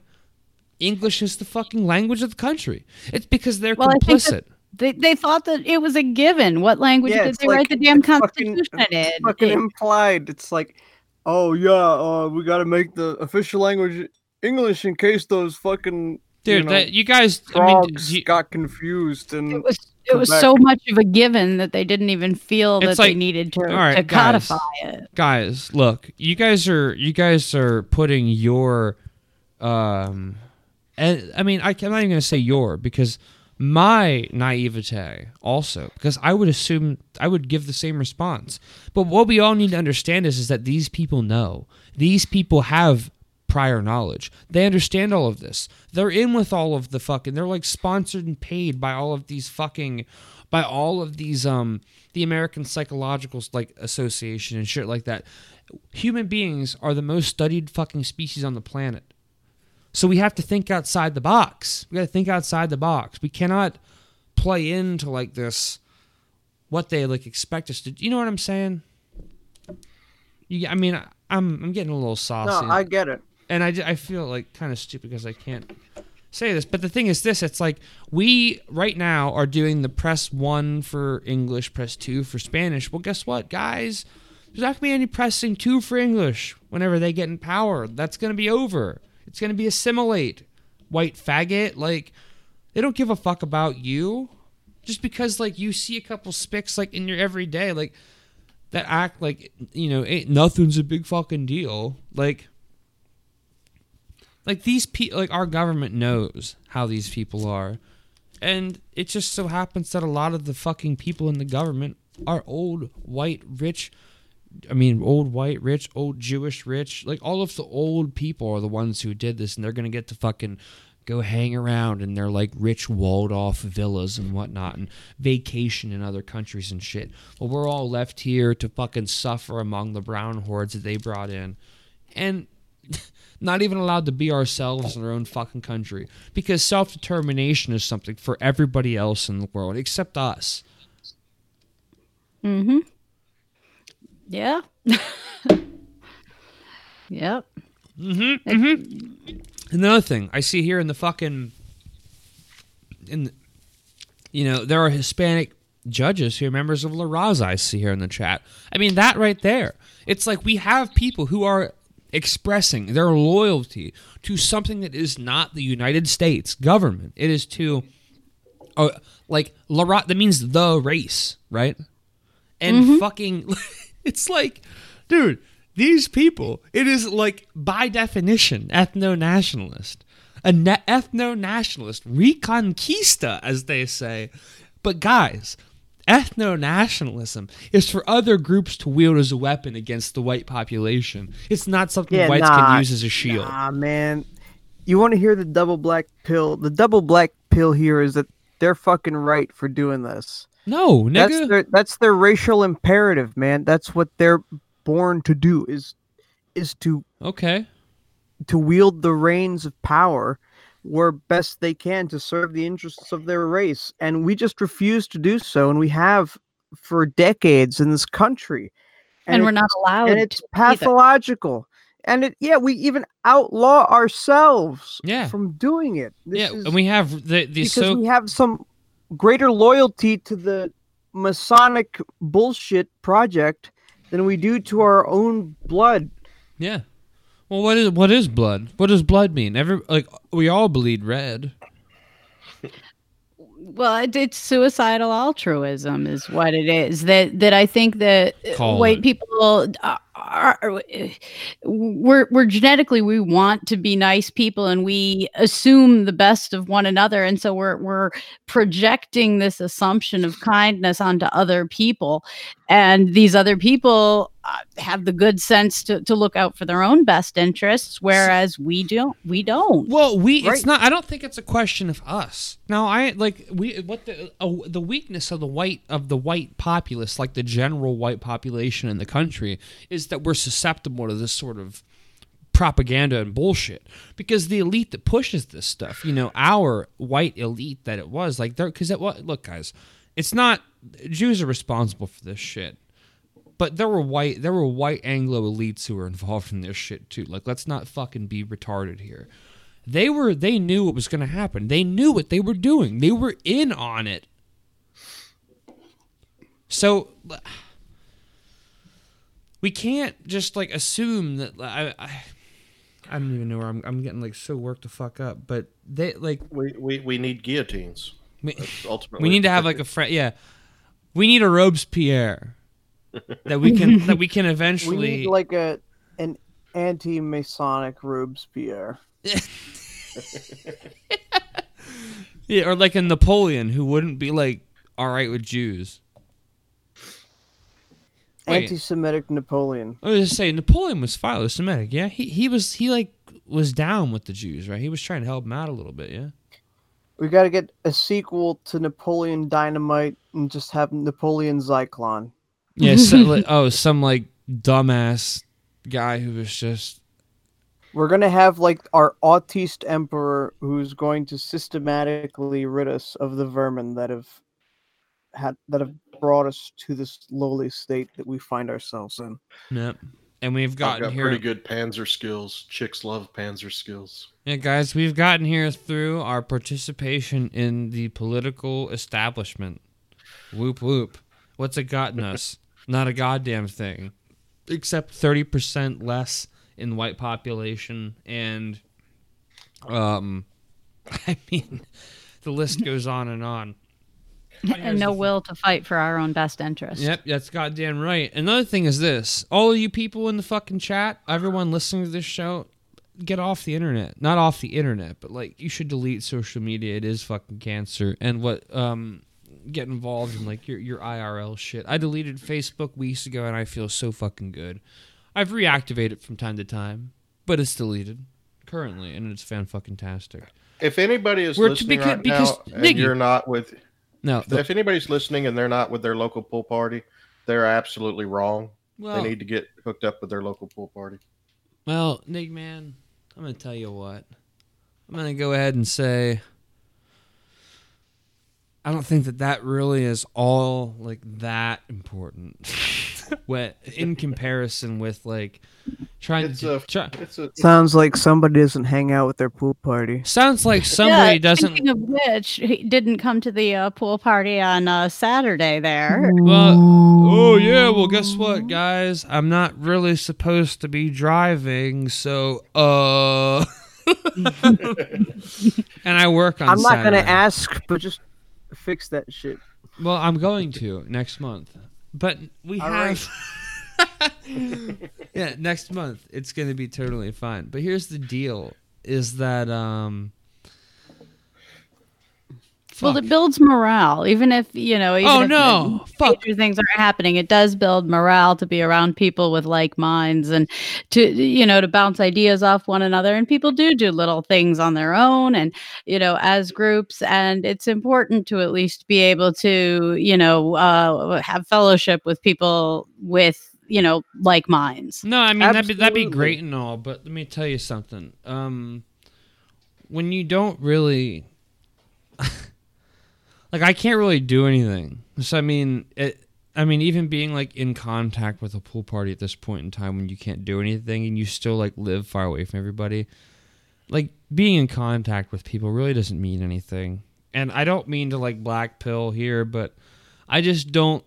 Speaker 3: English as the fucking language of the country? It's because they're
Speaker 6: Well,
Speaker 3: complicit.
Speaker 6: They, they thought that it was a given. What language
Speaker 5: Yeah,
Speaker 6: did they
Speaker 5: like-
Speaker 6: write the damn
Speaker 5: it's fucking-
Speaker 6: constitution in?
Speaker 5: Fucking implied. It's like, oh yeah, uh, we got to make the official language English in case those fucking
Speaker 3: Dude,
Speaker 5: you know,
Speaker 3: that, you guys, I mean,
Speaker 5: frogs
Speaker 3: you-
Speaker 5: got confused and
Speaker 6: it was it was
Speaker 5: Quebec.
Speaker 6: so much of a given that they didn't even feel that
Speaker 3: It's
Speaker 6: they needed to,
Speaker 3: all right,
Speaker 6: to
Speaker 3: guys.
Speaker 6: codify it.
Speaker 3: guys look you guys are you guys are putting your um and i mean I, i'm not even gonna say your because my naivete also because i would assume i would give the same response but what we all need to understand is is that these people know these people have prior knowledge they understand all of this they're in with all of the fucking they're like sponsored and paid by all of these fucking by all of these um the American Psychological like Association and shit like that. Human beings are the most studied fucking species on the planet. So we have to think outside the box. We got to think outside the box. We cannot play into like this what they like expect us to. You know what I'm saying? You, I mean, I- I'm I'm getting a little saucy.
Speaker 5: no, I get it.
Speaker 3: And I, I feel like kind of stupid because I can't say this. But the thing is, this it's like we right now are doing the press one for English, press two for Spanish. Well, guess what, guys? There's not gonna be any pressing two for English whenever they get in power. That's gonna be over. It's gonna be assimilate, white faggot. Like they don't give a fuck about you, just because like you see a couple spics like in your everyday like that act like you know nothing's a big fucking deal. Like like these people like our government knows how these people are. And it just so happens that a lot of the fucking people in the government are old white rich i mean old white rich old jewish rich. Like all of the old people are the ones who did this and they're gonna get to fucking go hang around in their like rich walled off villas and whatnot and vacation in other countries and shit. Well we're all left here to fucking suffer among the brown hordes that they brought in. And not even allowed to be ourselves in our own fucking country because self-determination is something for everybody else in the world except us
Speaker 6: Mm-hmm. Yeah. yep. Mhm.
Speaker 3: Another thing i see here in the fucking in the, you know there are hispanic judges who are members of la raza i see here in the chat i mean that right there it's like we have people who are expressing their loyalty to something that is not the united states government. It is to uh, like la Ra- that means the race right? And
Speaker 6: Mhm.
Speaker 3: fucking it's like dude these people it is like by definition ethno-nationalist. A ne- ethno-nationalist reconquista as they say. But guys ethno-nationalism is for other groups to wield as a weapon against the white population it's not something
Speaker 5: Yeah,
Speaker 3: whites
Speaker 5: nah,
Speaker 3: can use as a shield
Speaker 5: Ah, man. You want to hear the double black pill? The double black pill here is that they're fucking right for doing this.
Speaker 3: no nigga
Speaker 5: That's their that's their racial imperative, man. That's what they're born to do is is to
Speaker 3: okay
Speaker 5: to wield the reins of power where best they can to serve the interests of their race. And we just refuse to do so, and we have for decades in this country.
Speaker 6: And, we're not allowed.
Speaker 5: and it's
Speaker 6: to either.
Speaker 5: pathological. And it yeah, we even outlaw ourselves
Speaker 3: Yeah.
Speaker 5: from doing it. This
Speaker 3: yeah
Speaker 5: is
Speaker 3: and we have the the
Speaker 5: because
Speaker 3: so
Speaker 5: we have some greater loyalty to the Masonic bullshit project than we do to our own blood.
Speaker 3: Yeah. Well, what is what is blood? What does blood mean? Every like we all bleed red.
Speaker 6: well, it's suicidal altruism is what it is. That that I think that uh,
Speaker 3: Call
Speaker 6: white
Speaker 3: it.
Speaker 6: people are, are we're we're genetically we want to be nice people and we assume the best of one another, and so we're we're projecting this assumption of kindness onto other people, and these other people uh, have the good sense to to look out for their own best interests, whereas we don't. We don't.
Speaker 3: Well, we it's not. I don't think it's a question of us. Now, I like we what the uh, the weakness of the white of the white populace, like the general white population in the country, is that we're susceptible to this sort of propaganda and bullshit. Because the elite that pushes this stuff you know our white elite that it was like because it was look guys it's not jews are responsible for this shit. But there were white there were white anglo elites who were involved in this shit too. Like let's not fucking be retarded here. They were they knew what was going to happen. They knew what they were doing. They were in on it. So we can't just like assume that I, I I don't even know where I'm. I'm getting like so worked the fuck up. But they like
Speaker 4: We, we, we need guillotines.
Speaker 3: we,
Speaker 4: Ultimately,
Speaker 3: we need to have like a friend. Yeah, we need a Robespierre that we can that we can
Speaker 5: We
Speaker 3: eventually.
Speaker 5: need like a an anti-Masonic Robespierre.
Speaker 3: yeah, or like a Napoleon who wouldn't be like all right with Jews. Wait.
Speaker 5: Anti-Semitic Napoleon.
Speaker 3: I was just saying Napoleon was philo-Semitic. Yeah, he he was he like was down with the Jews, right? He was trying to help them out a little bit. Yeah.
Speaker 5: We got to get a sequel to Napoleon Dynamite and just have Napoleon Zyklon.
Speaker 3: Yeah. So, like, oh, some like dumbass guy who was just
Speaker 5: We're gonna have like our autiste emperor who's going to systematically rid us of the vermin that have had that have brought us to this lowly state that we find ourselves in.
Speaker 3: Yep. And we've
Speaker 4: I've
Speaker 3: gotten
Speaker 4: got
Speaker 3: here.
Speaker 4: pretty good Panzer skills. Chicks love Panzer skills.
Speaker 3: Yeah, guys, we've gotten here through our participation in the political establishment. Whoop whoop. What's it gotten us? Not a goddamn thing. Except 30% less in white population and um I mean the list goes on and on.
Speaker 6: And no will to fight for our own best interest.
Speaker 3: Yep, that's goddamn right. Another thing is this: all of you people in the fucking chat, everyone listening to this show, get off the internet. Not off the internet, but like you should delete social media. It is fucking cancer. And what um get involved in like your your IRL shit. I deleted Facebook weeks ago, and I feel so fucking good. I've reactivated it from time to time, but it's deleted currently, and it's fan fucking tastic.
Speaker 4: If anybody is
Speaker 3: We're to
Speaker 4: listening
Speaker 3: beca-
Speaker 4: right
Speaker 3: because,
Speaker 4: now and
Speaker 3: Niggy-
Speaker 4: you're not with,
Speaker 3: No, the,
Speaker 4: if anybody's listening and they're not with their local pool party, they're absolutely wrong.
Speaker 3: well,
Speaker 4: they need to get hooked up with their local pool party.
Speaker 3: Well, Nick, man, I'm gonna tell you what. I'm gonna go ahead and say I don't think that that really is all like that important. when in comparison with like trying
Speaker 4: It's
Speaker 3: to
Speaker 4: a,
Speaker 3: try,
Speaker 4: it's a,
Speaker 5: Sounds like somebody doesn't hang out with their pool party.
Speaker 3: sounds like somebody
Speaker 6: Yeah,
Speaker 3: doesn't.
Speaker 6: Speaking of which, he didn't come to the uh, pool party on uh, Saturday there.
Speaker 3: Well, oh yeah. Well, guess what, guys? I'm not really supposed to be driving, so uh. and I work on.
Speaker 5: I'm not gonna ask, but just fix that shit.
Speaker 3: Well, I'm going to next month. but we
Speaker 5: All
Speaker 3: have. yeah, next month it's gonna be totally fine. But here's the deal: is that um.
Speaker 6: Well, it builds morale, even if you know. Even
Speaker 3: Oh,
Speaker 6: if
Speaker 3: no. Fuck.
Speaker 6: things aren't happening. It does build morale to be around people with like minds and to you know to bounce ideas off one another. And people do do little things on their own, and you know as groups. And it's important to at least be able to you know uh, have fellowship with people with you know like minds.
Speaker 3: No, I mean that'd be that'd be great and all, but let me tell you something. Um, when you don't really, like, I can't really do anything. So I mean, it. I mean, even being like in contact with a pool party at this point in time when you can't do anything and you still like live far away from everybody, like being in contact with people really doesn't mean anything. And I don't mean to like black pill here, but I just don't.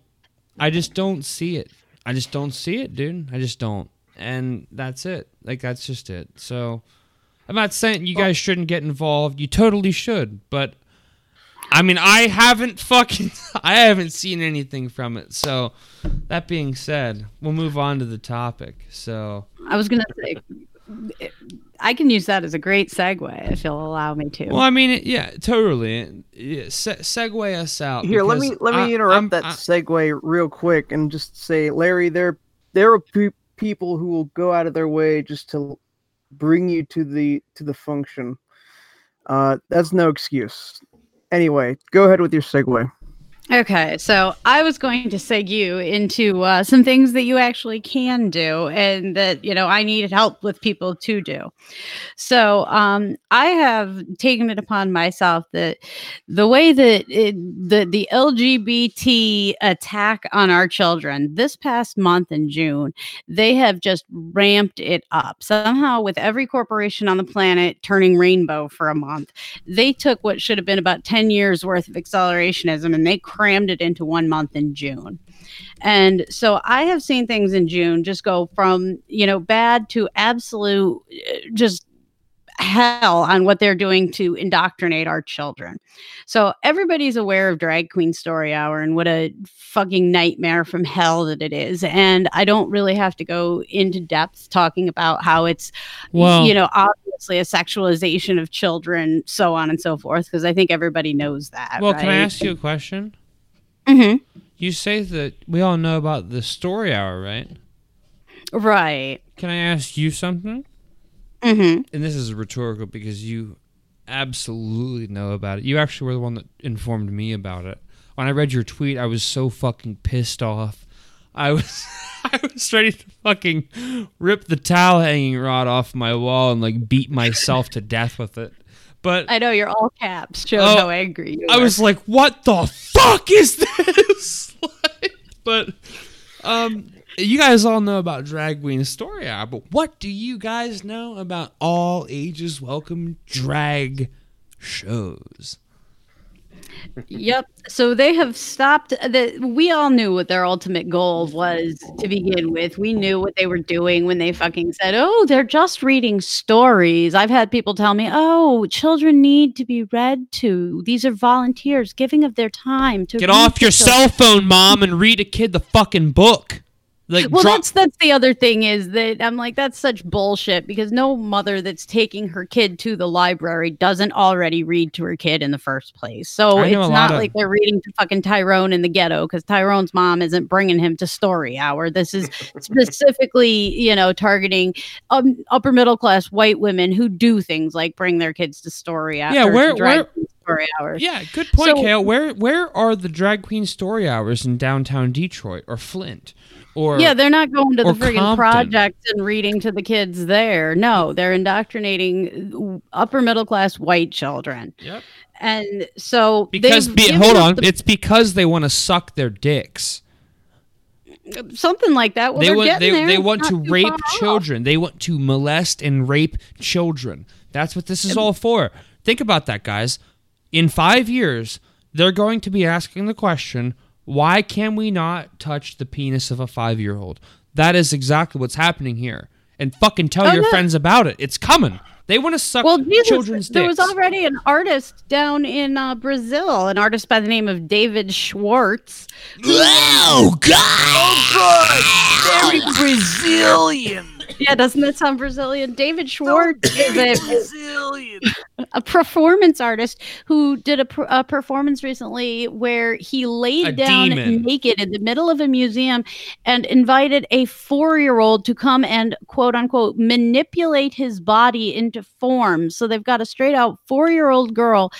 Speaker 3: I just don't see it. I just don't see it, dude. I just don't. And that's it. Like that's just it. So I'm not saying you guys shouldn't get involved. You totally should, but I mean, I haven't fucking I haven't seen anything from it. So that being said, we'll move on to the topic. So
Speaker 6: I was gonna say. I can use that as a great segue if you'll allow me to.
Speaker 3: well, I mean, yeah, totally. Yeah, se- segue us out.
Speaker 5: Here, let me let me
Speaker 3: I-
Speaker 5: interrupt
Speaker 3: I'm-
Speaker 5: that
Speaker 3: I-
Speaker 5: segue real quick and just say, Larry, there there are pe- people who will go out of their way just to bring you to the to the function. Uh, that's no excuse. Anyway, go ahead with your segue.
Speaker 6: Okay, so I was going to seg you into uh, some things that you actually can do, and that you know I needed help with people to do. So um, I have taken it upon myself that the way that it, the the LGBT attack on our children this past month in June, they have just ramped it up somehow. With every corporation on the planet turning rainbow for a month, they took what should have been about 10 years worth of accelerationism and they crammed it into one month in June. And so I have seen things in June just go from, you know, bad to absolute uh, just hell on what they're doing to indoctrinate our children. So everybody's aware of Drag Queen Story Hour and what a fucking nightmare from hell that it is. And I don't really have to go into depth talking about how it's
Speaker 3: Well-
Speaker 6: you know, obviously a sexualization of children, so on and so forth, because I think everybody knows that.
Speaker 3: well, can I ask you a question?
Speaker 6: Mhm.
Speaker 3: You say that we all know about the story hour, right?
Speaker 6: Right.
Speaker 3: Can I ask you something?
Speaker 6: hmm
Speaker 3: And this is rhetorical because you absolutely know about it. You actually were the one that informed me about it. When I read your tweet, I was so fucking pissed off. I was I was ready to fucking rip the towel hanging rod off my wall and like beat myself to death with it. But
Speaker 6: I know you're all caps. Show
Speaker 3: Oh,
Speaker 6: how angry you
Speaker 3: I was like, "What the fuck is this?" Like, but um, you guys all know about Drag Queen Story Hour, but what do you guys know about all ages welcome drag shows?
Speaker 6: Yep. So they have stopped. The, we all knew what their ultimate goal was to begin with. We knew what they were doing when they fucking said, "Oh, they're just reading stories." I've had people tell me, "Oh, children need to be read to. These are volunteers giving of their time to
Speaker 3: Get off your
Speaker 6: children."
Speaker 3: cell phone, mom, and read a kid the fucking book. Like,
Speaker 6: well
Speaker 3: drop-
Speaker 6: that's that's the other thing is that i'm like that's such bullshit because no mother that's taking her kid to the library doesn't already read to her kid in the first place so it's
Speaker 3: know a lot
Speaker 6: not
Speaker 3: of-
Speaker 6: like they're reading to fucking tyrone in the ghetto because tyrone's mom isn't bringing him to story hour this is specifically you know targeting um, upper middle class white women who do things like bring their kids to story hour
Speaker 3: Yeah, where- where-
Speaker 6: story hour
Speaker 3: yeah, good point,
Speaker 6: So-
Speaker 3: Kale. Where where are the drag queen story hours in downtown Detroit or Flint? Or
Speaker 6: yeah, they're not going to the friggin'
Speaker 3: Compton.
Speaker 6: projects and reading to the kids there. No, they're indoctrinating upper middle class white children.
Speaker 3: Yep.
Speaker 6: And so
Speaker 3: because be, hold on,
Speaker 6: the-
Speaker 3: it's because they want to suck their dicks.
Speaker 6: something like that. Well,
Speaker 3: they want
Speaker 6: getting
Speaker 3: they,
Speaker 6: there.
Speaker 3: they want to rape children. They want to molest and rape children. That's what this is all for. Think about that, guys. In 5 years, they're going to be asking the question, why can we not touch the penis of a 5-year-old? That is exactly what's happening here. And fucking tell
Speaker 6: Oh,
Speaker 3: your
Speaker 6: yeah.
Speaker 3: friends about it. It's coming. They want to suck
Speaker 6: Well, Jesus,
Speaker 3: children's
Speaker 6: there was already an artist down in uh, Brazil, an artist by the name of David Schwartz.
Speaker 7: Oh God! Oh God! Very Brazilian.
Speaker 6: Yeah, doesn't that sound Brazilian? David Schwartz is a,
Speaker 7: Brazilian.
Speaker 6: a performance artist who did a, a performance recently where he laid
Speaker 3: A
Speaker 6: down
Speaker 3: demon.
Speaker 6: naked in the middle of a museum and invited a four year old to come and quote unquote manipulate his body into form. So they've got a straight out four year old girl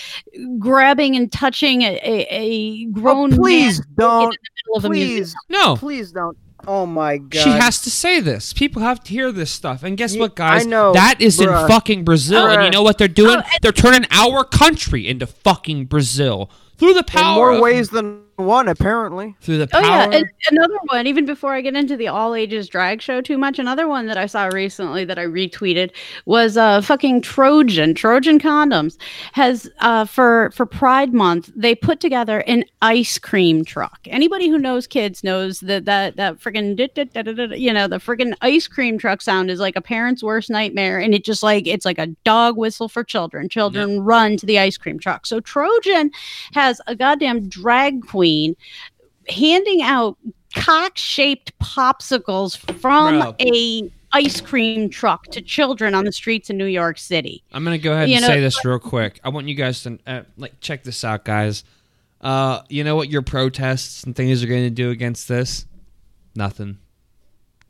Speaker 6: grabbing and touching a, a, a oh, grown
Speaker 5: Oh, please
Speaker 6: man
Speaker 5: don't.
Speaker 6: in the middle of a museum.
Speaker 5: Please,
Speaker 3: no.
Speaker 5: please don't. Oh my god.
Speaker 3: She has to say this. People have to hear this stuff. And guess
Speaker 5: Ye-
Speaker 3: what, guys?
Speaker 5: I know,
Speaker 3: that is in fucking Brazil. And you know what they're doing?
Speaker 6: Oh,
Speaker 3: they're turning our country into fucking Brazil through the
Speaker 5: in
Speaker 3: power
Speaker 5: more
Speaker 3: of-
Speaker 5: ways than one, apparently.
Speaker 3: through the
Speaker 6: Oh yeah, and another one. Even before I get into the all ages drag show too much, another one that I saw recently that I retweeted was uh fucking Trojan. Trojan condoms has uh for for Pride Month they put together an ice cream truck. Anybody who knows kids knows that that that freaking you know the freaking ice cream truck sound is like a parent's worst nightmare, and it just like it's like a dog whistle for children. Children run to the ice cream truck. So Trojan has a goddamn drag queen handing out cock-shaped popsicles from
Speaker 3: Bro.
Speaker 6: a ice cream truck to children on the streets in New York City.
Speaker 3: I'm gonna go ahead
Speaker 6: You
Speaker 3: and
Speaker 6: know-
Speaker 3: say this real quick. I want you guys to uh, like check this out, guys. Uh, you know what your protests and things are going to do against this? Nothing.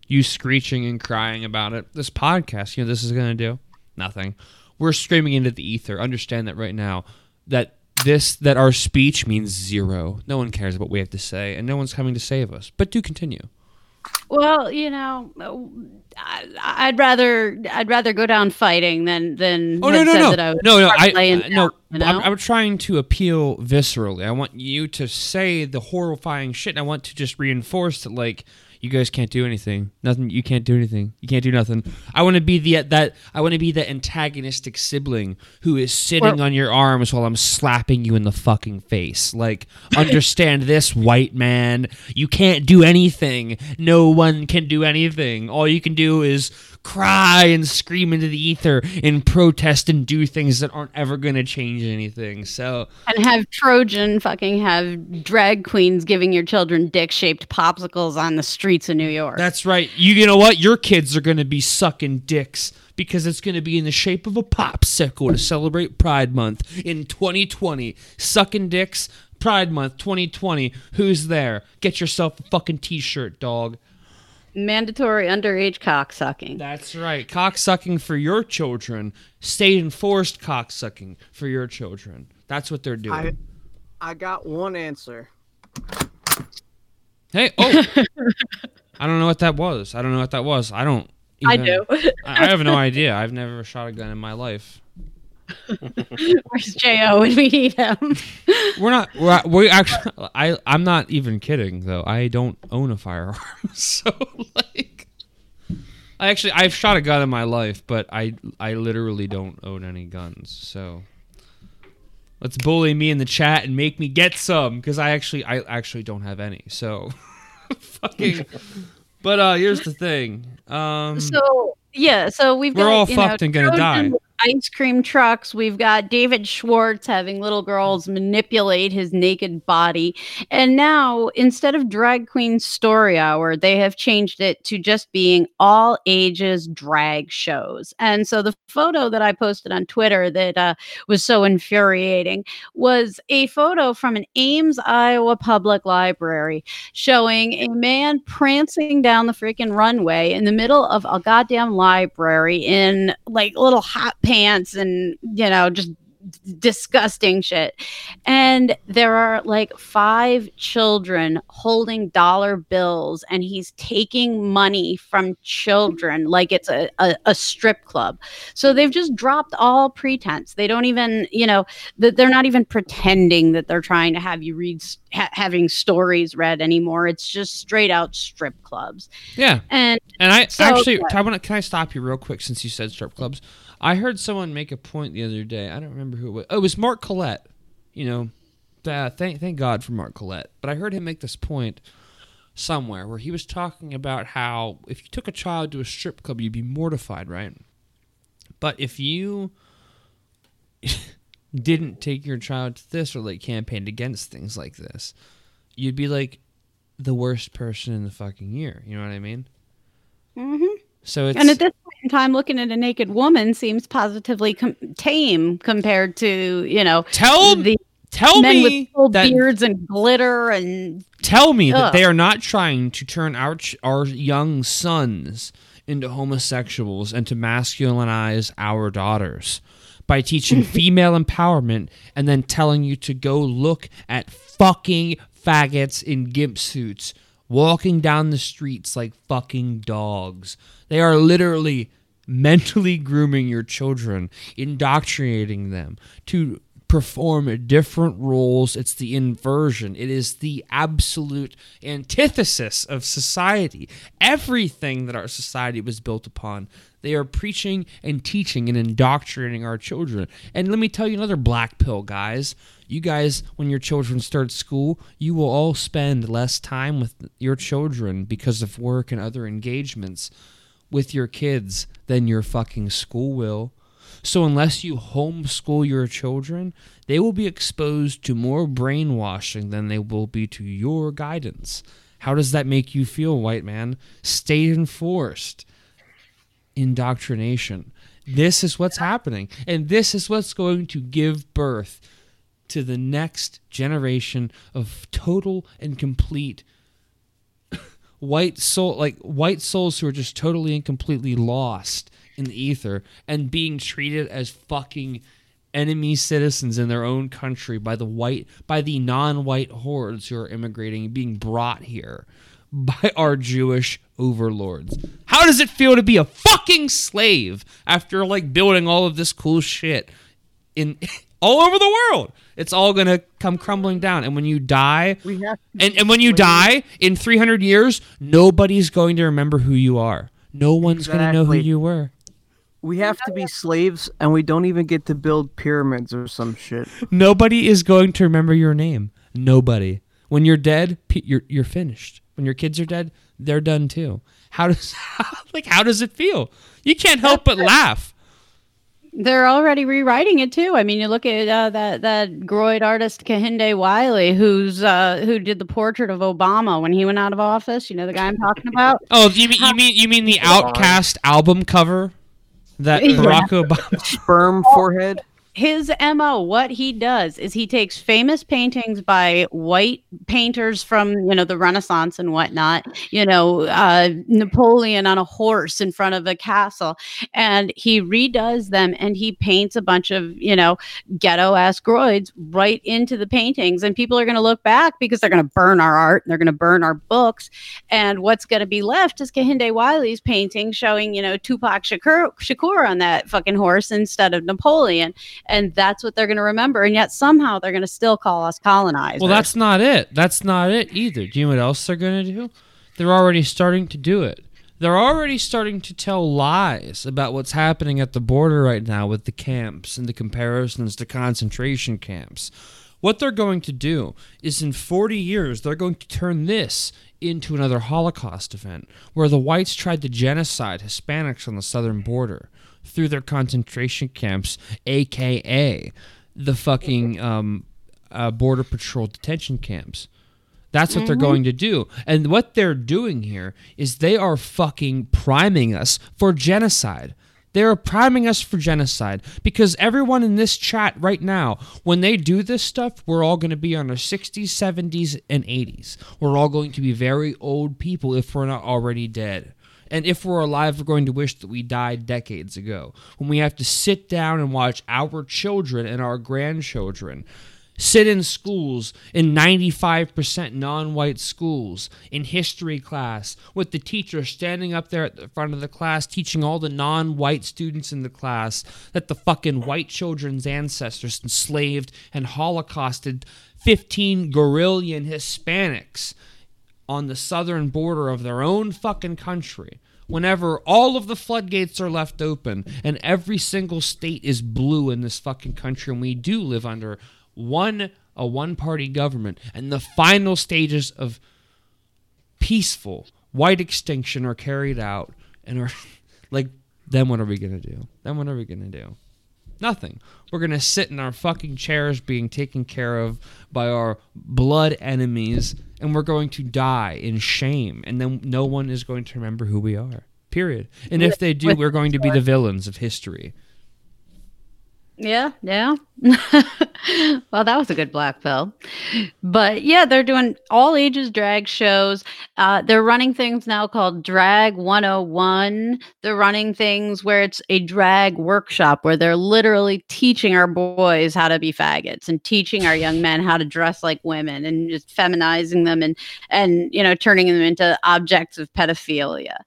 Speaker 3: You screeching and crying about it. This podcast, you know, this is going to do nothing. We're screaming into the ether. Understand that right now. That this that our speech means zero. No one cares what we have to say, and no one's coming to save us. But do continue.
Speaker 6: Well, you know, I, I'd rather I'd rather go down fighting than than
Speaker 3: Oh no no no
Speaker 6: that I was
Speaker 3: no no I
Speaker 6: laying
Speaker 3: uh, no
Speaker 6: down, you know?
Speaker 3: I'm, I'm trying to appeal viscerally. I want you to say the horrifying shit. And I want to just reinforce that like you guys can't do anything. Nothing. You can't do anything. You can't do nothing. I want to be the that I want to be the antagonistic sibling who is sitting on your arms while I'm slapping you in the fucking face. Like understand this, white man. You can't do anything. No one can do anything. All you can do is cry and scream into the ether and protest and do things that aren't ever going to change anything. So,
Speaker 6: and have Trojan fucking have drag queens giving your children dick-shaped popsicles on the streets of New York.
Speaker 3: that's right. You, you know what? Your kids are going to be sucking dicks because it's going to be in the shape of a popsicle to celebrate Pride Month in 2020. Sucking dicks, Pride Month 2020. Who's there? Get yourself a fucking t shirt, dog.
Speaker 6: Mandatory underage cocksucking.
Speaker 3: That's right. Cocksucking for your children. State enforced cocksucking for your children. That's what they're doing.
Speaker 5: I, I got one answer.
Speaker 3: Hey, oh, I don't know what that was. I don't know what that was. I don't.
Speaker 6: I do.
Speaker 3: I I have no idea. I've never shot a gun in my life.
Speaker 6: Where's Jo when we need him?
Speaker 3: We're not. We're, we actually. I. I'm not even kidding though. I don't own a firearm, so like. I actually I've shot a gun in my life, but I I literally don't own any guns. So let's bully me in the chat and make me get some because I actually I actually don't have any. So fucking. But uh, here's the thing. Um,
Speaker 6: So yeah, so we've
Speaker 3: We're
Speaker 6: got
Speaker 3: all
Speaker 6: you know,
Speaker 3: fucked and gonna
Speaker 6: Trojan
Speaker 3: die.
Speaker 6: Ice cream trucks. We've got David Schwartz having little girls manipulate his naked body, and now instead of drag queen story hour, they have changed it to just being all ages drag shows. And so the photo that I posted on Twitter that uh, was so infuriating was a photo from an Ames, Iowa public library showing a man prancing down the freaking runway in the middle of a goddamn library in like little hot pants and you know just disgusting shit. And there are like five children holding dollar bills and he's taking money from children like it's a, a, a strip club. So they've just dropped all pretense. They don't even you know that they're not even pretending that they're trying to have you read ha- having stories read anymore it's just straight out strip clubs
Speaker 3: yeah,
Speaker 6: and
Speaker 3: And I
Speaker 6: So,
Speaker 3: actually,
Speaker 6: yeah.
Speaker 3: I wanna, can I stop you real quick since you said strip clubs? I heard someone make a point the other day. I don't remember who it was. Oh, it was Mark Collett. You know, uh, thank thank God for Mark Collett. But I heard him make this point somewhere where he was talking about how if you took a child to a strip club, you'd be mortified, right? But if you didn't take your child to this or like campaigned against things like this, you'd be like the worst person in the fucking year. You know what I mean?
Speaker 6: hmm
Speaker 3: So it's
Speaker 6: And at this point in time, looking at a naked woman seems positively com- tame compared to you know
Speaker 3: tell
Speaker 6: the
Speaker 3: tell
Speaker 6: men
Speaker 3: me
Speaker 6: with
Speaker 3: that
Speaker 6: beards and glitter and
Speaker 3: tell me that they are not trying to turn our ch- our young sons into homosexuals and to masculinize our daughters by teaching female empowerment and then telling you to go look at fucking faggots in gimp suits walking down the streets like fucking dogs. They are literally mentally grooming your children, indoctrinating them to perform different roles. It's the inversion. It is the absolute antithesis of society. Everything that our society was built upon, they are preaching and teaching and indoctrinating our children. And let me tell you another black pill, guys. You guys, when your children start school, you will all spend less time with your children because of work and other engagements with your kids than your fucking school will. So unless you homeschool your children, they will be exposed to more brainwashing than they will be to your guidance. How does that make you feel, white man? State enforced indoctrination. This is what's happening. And this is what's going to give birth to the next generation of total and complete white soul like white souls who are just totally and completely lost in the ether and being treated as fucking enemy citizens in their own country by the white by the non-white hordes who are immigrating and being brought here by our Jewish overlords. How does it feel to be a fucking slave after like building all of this cool shit in all over the world? It's all gonna come crumbling down, and when you die,
Speaker 5: We have
Speaker 3: and and when you die in 300 years, nobody's going to remember who you are. No one's going to know who you were.
Speaker 5: We have to be slaves, and we don't even get to build pyramids or some shit.
Speaker 3: Nobody is going to remember your name. Nobody. When you're dead, you're you're finished. When your kids are dead, they're done too. How does like how does it feel? You can't help but laugh.
Speaker 6: They're already rewriting it too. I mean, you look at uh, that that Groyd artist Kehinde Wiley, who's uh, who did the portrait of Obama when he went out of office. You know the guy I'm talking about.
Speaker 3: Oh, you mean you mean you mean the OutKast album cover that
Speaker 6: Yeah.
Speaker 3: Barack Obama?
Speaker 5: Sperm forehead.
Speaker 6: His mo, what he does is he takes famous paintings by white painters from you know the Renaissance and whatnot. You know, uh, Napoleon on a horse in front of a castle, and he redoes them and he paints a bunch of you know ghetto ass groids right into the paintings, and people are going to look back because they're going to burn our art, and they're going to burn our books, and what's going to be left is Kehinde Wiley's painting showing you know Tupac Shakur, Shakur on that fucking horse instead of Napoleon and that's what they're going to remember. And yet somehow they're going to still call us colonizers.
Speaker 3: Well, that's not it. That's not it either. Do you know what else they're going to do? They're already starting to do it. They're already starting to tell lies about what's happening at the border right now with the camps and the comparisons to concentration camps. What they're going to do is in 40 years, they're going to turn this into another Holocaust event where the whites tried to genocide Hispanics on the southern border through their concentration camps, aka the fucking um, uh, border patrol detention camps. That's what they're going to do. And what they're doing here is they are fucking priming us for genocide. They are priming us for genocide because everyone in this chat right now, when they do this stuff, we're all going to be on our 60s, 70s, and 80s. We're all going to be very old people if we're not already dead. And if we're alive, we're going to wish that we died decades ago. When we have to sit down and watch our children and our grandchildren sit in schools in 95% non-white schools in history class with the teacher standing up there at the front of the class teaching all the non-white students in the class that the fucking white children's ancestors enslaved and holocausted 15 gorillion hispanics on the southern border of their own fucking country whenever all of the floodgates are left open and every single state is blue in this fucking country and we do live under one a one party government and the final stages of peaceful white extinction are carried out and are like then what are we gonna do? Then what are we gonna do? Nothing. We're gonna sit in our fucking chairs being taken care of by our blood enemies, and we're going to die in shame, and then no one is going to remember who we are. Period. And if they do, we're going to be the villains of history.
Speaker 6: Yeah, yeah. well, that was a good black pill. But yeah, they're doing all ages drag shows. Uh, they're running things now called Drag 101. They're running things where it's a drag workshop where they're literally teaching our boys how to be faggots and teaching our young men how to dress like women and just feminizing them and and you know turning them into objects of pedophilia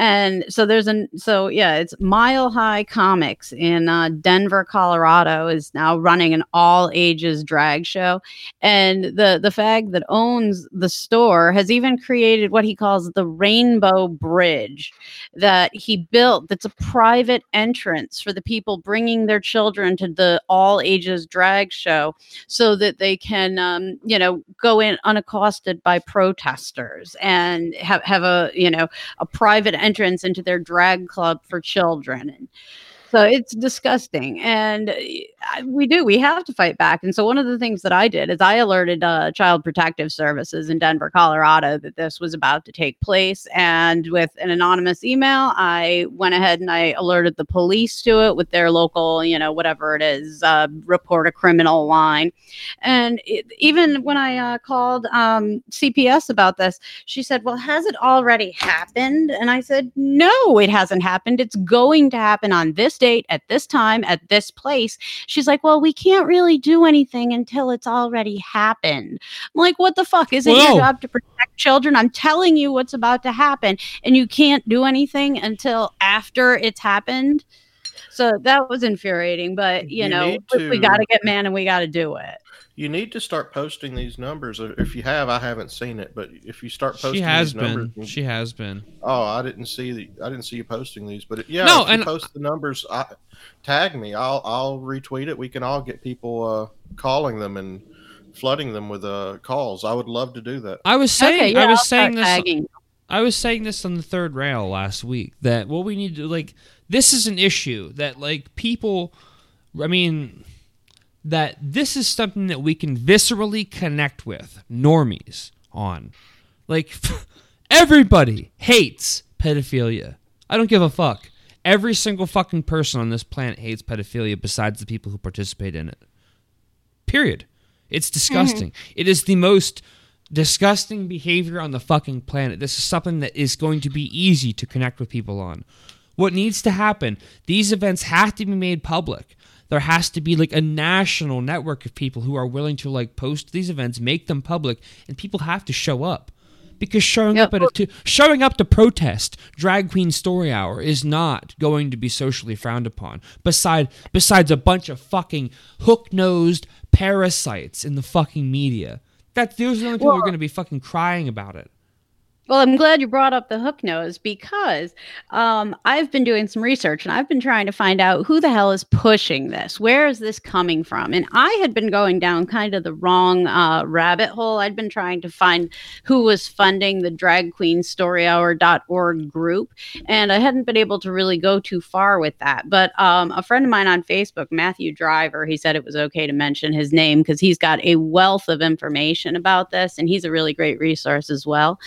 Speaker 6: and so there's an so yeah it's mile high comics in uh, denver colorado is now running an all ages drag show. And the the fag that owns the store has even created what he calls the rainbow bridge that he built that's a private entrance for the people bringing their children to the all ages drag show so that they can um, you know go in unaccosted by protesters and have, have a you know a private entrance into their drag club for children. And so it's disgusting and uh, we do we have to fight back and so one of the things that i did is i alerted uh, child protective services in denver colorado that this was about to take place and with an anonymous email i went ahead and i alerted the police to it with their local you know whatever it is uh, report a criminal line and it, even when i uh, called um, cps about this she said, Well, has it already happened? And I said, No, it hasn't happened. It's going to happen on this date, at this time, at this place. She's like, Well, we can't really do anything until it's already happened. I'm like, What the fuck? Is it
Speaker 3: Whoa.
Speaker 6: your job to protect children? I'm telling you what's about to happen, and you can't do anything until after it's happened. So that was infuriating, but you,
Speaker 4: You
Speaker 6: know,
Speaker 4: need
Speaker 6: we, we got to get man and we got to do it.
Speaker 4: You need to start posting these numbers. If you have, I haven't seen it, but if you start posting
Speaker 3: She has
Speaker 4: these numbers,
Speaker 3: been. She has been.
Speaker 4: oh, I didn't see the, I didn't see you posting these, but yeah,
Speaker 3: No,
Speaker 4: if you
Speaker 3: and-
Speaker 4: post the numbers, I, tag me. I'll I'll retweet it. We can all get people uh, calling them and flooding them with uh, calls. I would love to do that.
Speaker 3: I was saying.
Speaker 6: okay, yeah,
Speaker 3: I was
Speaker 6: I'll
Speaker 3: saying this.
Speaker 6: tagging.
Speaker 3: I was saying this on the third rail last week that what we need to like this is an issue that like people I mean that this is something that we can viscerally connect with normies on. Like everybody hates pedophilia. I don't give a fuck. Every single fucking person on this planet hates pedophilia besides the people who participate in it. Period. It's disgusting. Mm-hmm. It is the most disgusting behavior on the fucking planet. This is something that is going to be easy to connect with people on. What needs to happen, these events have to be made public. There has to be like a national network of people who are willing to like post these events, make them public, and people have to show up. Because showing
Speaker 6: Yeah,
Speaker 3: up at a to, showing up to protest drag queen story hour is not going to be socially frowned upon. Beside besides a bunch of fucking hook nosed parasites in the fucking media. That those are the only people who are going to be fucking crying about it.
Speaker 6: Well, I'm glad you brought up the hook nose because um, I've been doing some research and I've been trying to find out who the hell is pushing this. Where is this coming from? And I had been going down kind of the wrong uh, rabbit hole. I'd been trying to find who was funding the drag queen storyhour.org group, and I hadn't been able to really go too far with that. But um, a friend of mine on Facebook, Matthew Driver, he said it was okay to mention his name because he's got a wealth of information about this and he's a really great resource as well.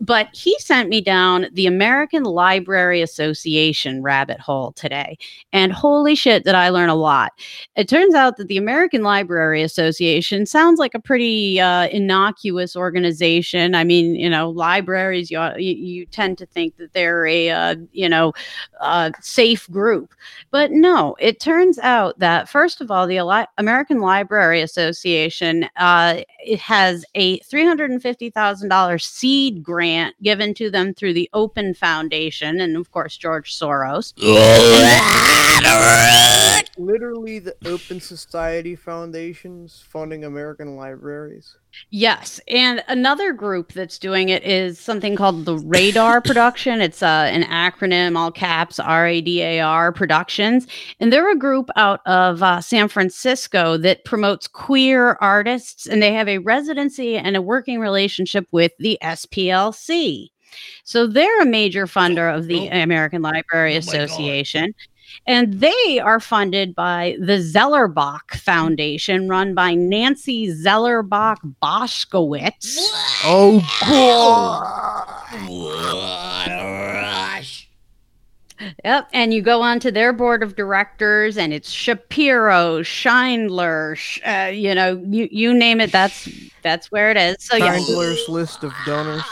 Speaker 6: But he sent me down the American Library Association rabbit hole today. And holy shit, did I learn a lot. It turns out that the American Library Association sounds like a pretty uh, innocuous organization. I mean, you know, libraries, you, you, tend to think that they're a, uh, you know, uh, safe group. But no, it turns out that, first of all, the American Library Association uh, it has a $350,000 seed grant given to them through the Open Foundation and, of course, George Soros.
Speaker 5: Literally, the Open Society Foundations funding American libraries.
Speaker 6: Yes, and another group that's doing it is something called the Radar Production. It's uh, an acronym, all caps, R A D A R Productions, and they're a group out of uh, San Francisco that promotes queer artists, and they have a residency and a working relationship with the SPLC. So they're a major funder of the
Speaker 7: Oh.
Speaker 6: American Library
Speaker 7: Oh my God.
Speaker 6: And they are funded by the Zellerbach Foundation, run by Nancy Zellerbach Boschkowitz.
Speaker 5: Oh,
Speaker 7: rush.
Speaker 6: Yep. And you go on to their board of directors, and it's Shapiro, Scheindler, uh, you know, you, you name it. That's that's where it is. So yeah,
Speaker 5: Schindler's List of donors.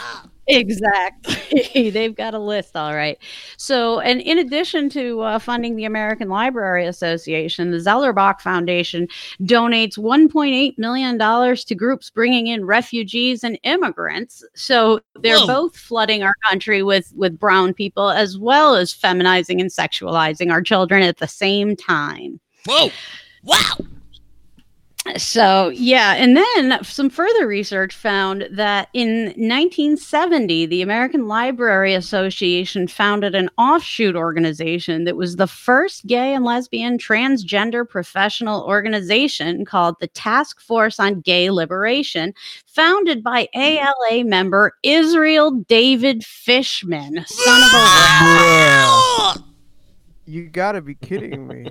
Speaker 6: Exactly. They've got a list, all right. So, and in addition to uh, funding the American Library Association, the Zellerbach Foundation donates $1.8 million to groups bringing in refugees and immigrants. So they're
Speaker 7: Whoa.
Speaker 6: both flooding our country with, with brown people as well as feminizing and sexualizing our children at the same time.
Speaker 7: Whoa. Wow.
Speaker 6: So, yeah, and then some further research found that in 1970, the American Library Association founded an offshoot organization that was the first gay and lesbian transgender professional organization called the Task Force on Gay Liberation, founded by ALA member Israel David Fishman, son of a
Speaker 5: You gotta be kidding me.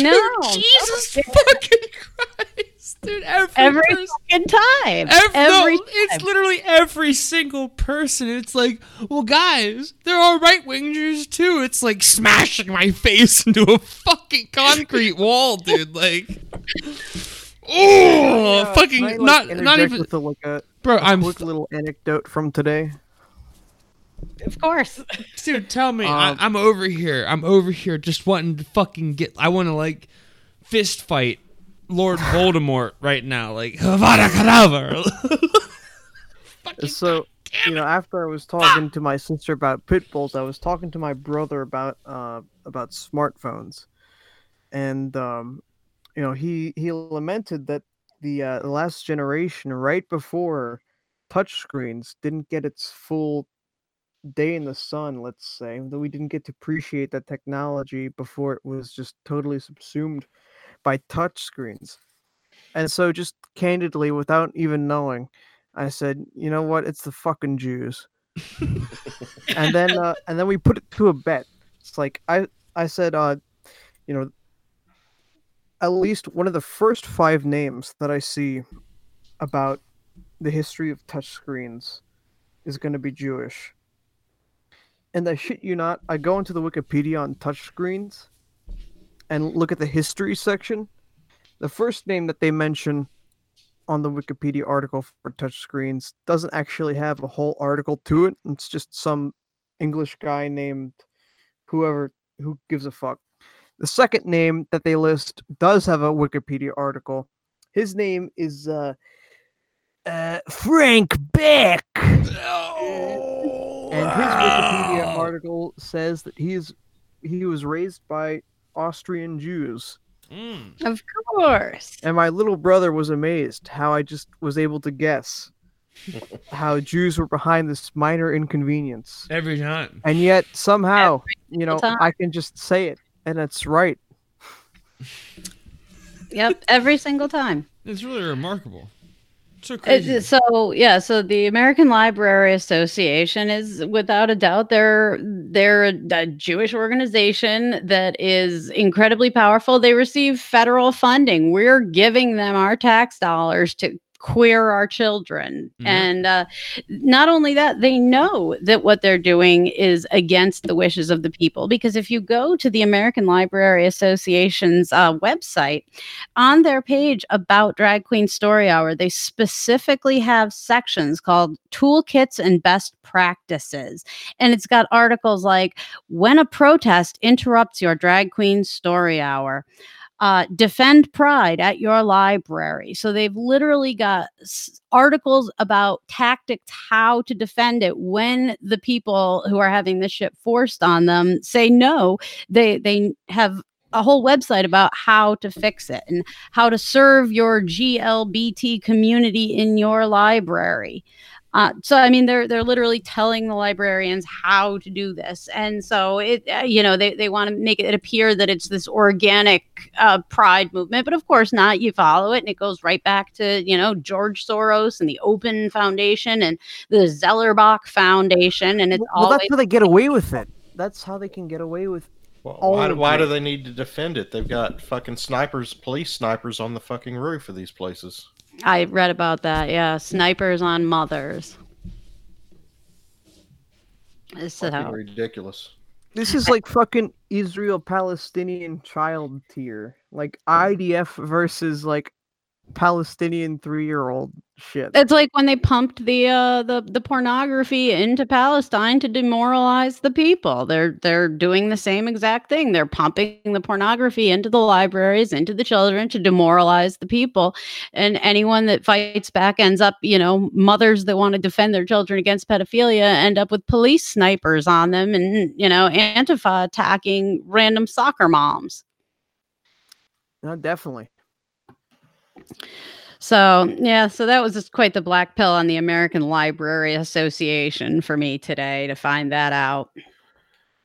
Speaker 6: no,
Speaker 3: Jesus fucking Christ, dude! Every,
Speaker 6: every
Speaker 3: person,
Speaker 6: fucking time,
Speaker 3: every,
Speaker 6: every
Speaker 3: no, it's literally every single person. It's like, well, guys, there are right wingers too. It's like smashing my face into a fucking concrete wall, dude. Like, oh,
Speaker 5: Uh,
Speaker 3: fucking
Speaker 5: can I, like,
Speaker 3: not not even,
Speaker 5: with a, like a,
Speaker 3: bro.
Speaker 5: a
Speaker 3: I'm
Speaker 5: quick little anecdote from today.
Speaker 6: of course.
Speaker 3: Dude, tell me,
Speaker 5: Um,
Speaker 3: I, I'm over here. I'm over here just wanting to fucking get. I want to like fist fight Lord Voldemort right now, like Avada Kedavra.
Speaker 5: So, you know, after I was talking to my sister about pit bulls, I was talking to my brother about uh about smartphones, and um, you know, he he lamented that the uh, last generation, right before touchscreens, didn't get its full day in the sun. Let's say that we didn't get to appreciate that technology before it was just totally subsumed by touchscreens. And so, just candidly, without even knowing, I said, "You know what? It's the fucking Jews." and then, uh, and then we put it to a bet. It's like I, I said, uh, you know, at least one of the first five names that I see about the history of touchscreens is going to be Jewish. And I shit you not, I go into the Wikipedia on touchscreens and look at the history section. The first name that they mention on the Wikipedia article for touchscreens doesn't actually have a whole article to it. It's just some English guy named whoever who gives a fuck. The second name that they list does have a Wikipedia article. His name is uh, uh, Frank Beck. And his Wikipedia article says that he is he was raised by Austrian Jews.
Speaker 3: Mm.
Speaker 6: Of course.
Speaker 5: And my little brother was amazed how I just was able to guess how Jews were behind this minor inconvenience.
Speaker 3: Every time.
Speaker 5: And yet somehow, you know,
Speaker 6: time.
Speaker 5: I can just say it and it's right.
Speaker 6: Yep, every single time.
Speaker 3: It's really remarkable. So
Speaker 6: It- so yeah, so the American Library Association is without a doubt they're they're a, a Jewish organization that is incredibly powerful. They receive federal funding. We're giving them our tax dollars to queer our children.
Speaker 3: Yeah.
Speaker 6: And uh, not only that, they know that what they're doing is against the wishes of the people. Because if you go to the American Library Association's uh, website, on their page about Drag Queen Story Hour, they specifically have sections called Toolkits and Best Practices. And it's got articles like When a Protest Interrupts Your Drag Queen Story Hour. Uh, defend pride at your library. So they've literally got articles about tactics, how to defend it when the people who are having this shit forced on them say no. They they have a whole website about how to fix it and how to serve your GLBT community in your library. Uh, so I mean, they're they're literally telling the librarians how to do this, and so it uh, you know they, they want to make it appear that it's this organic uh, pride movement, but of course not. You follow it, and it goes right back to you know George Soros and the Open Foundation and the Zellerbach Foundation, and it's
Speaker 5: well,
Speaker 6: always
Speaker 5: that's how they get away with it. That's how they can get away with.
Speaker 4: Well, why,
Speaker 5: of
Speaker 4: why do they need to defend it? They've got fucking snipers, police snipers on the fucking roof of these places.
Speaker 6: I read about that. Yeah, snipers on mothers. So,
Speaker 4: Fucking ridiculous.
Speaker 5: This is like fucking Israel Palestinian child tier, like IDF versus like Palestinian three year old shit.
Speaker 6: It's like when they pumped the uh the the pornography into Palestine to demoralize the people. They're they're doing the same exact thing. They're pumping the pornography into the libraries, into the children to demoralize the people. And anyone that fights back ends up, you know, mothers that want to defend their children against pedophilia end up with police snipers on them and, you know, Antifa attacking random soccer moms.
Speaker 5: No, definitely.
Speaker 6: So yeah, so that was just quite the black pill on the American Library Association for me today to find that out.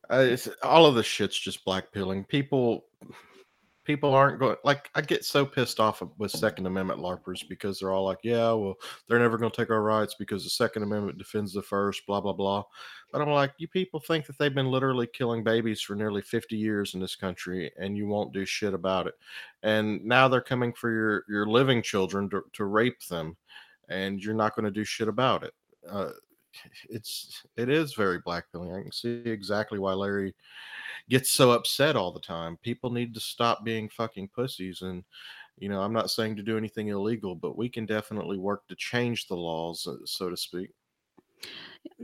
Speaker 4: Uh, all of the shit's just black pilling. People, people aren't going. Like, I get so pissed off with Second Amendment larpers because they're all like, "Yeah, well, they're never going to take our rights because the Second Amendment defends the first, blah blah blah." But I'm like, you people think that they've been literally killing babies for nearly 50 years in this country, and you won't do shit about it. And now they're coming for your your living children to, to rape them, and you're not going to do shit about it. Uh, it's it is very blackpilling. I can see exactly why Larry gets so upset all the time. People need to stop being fucking pussies and you know, I'm not saying to do anything illegal, but we can definitely work to change the laws, uh, so to speak.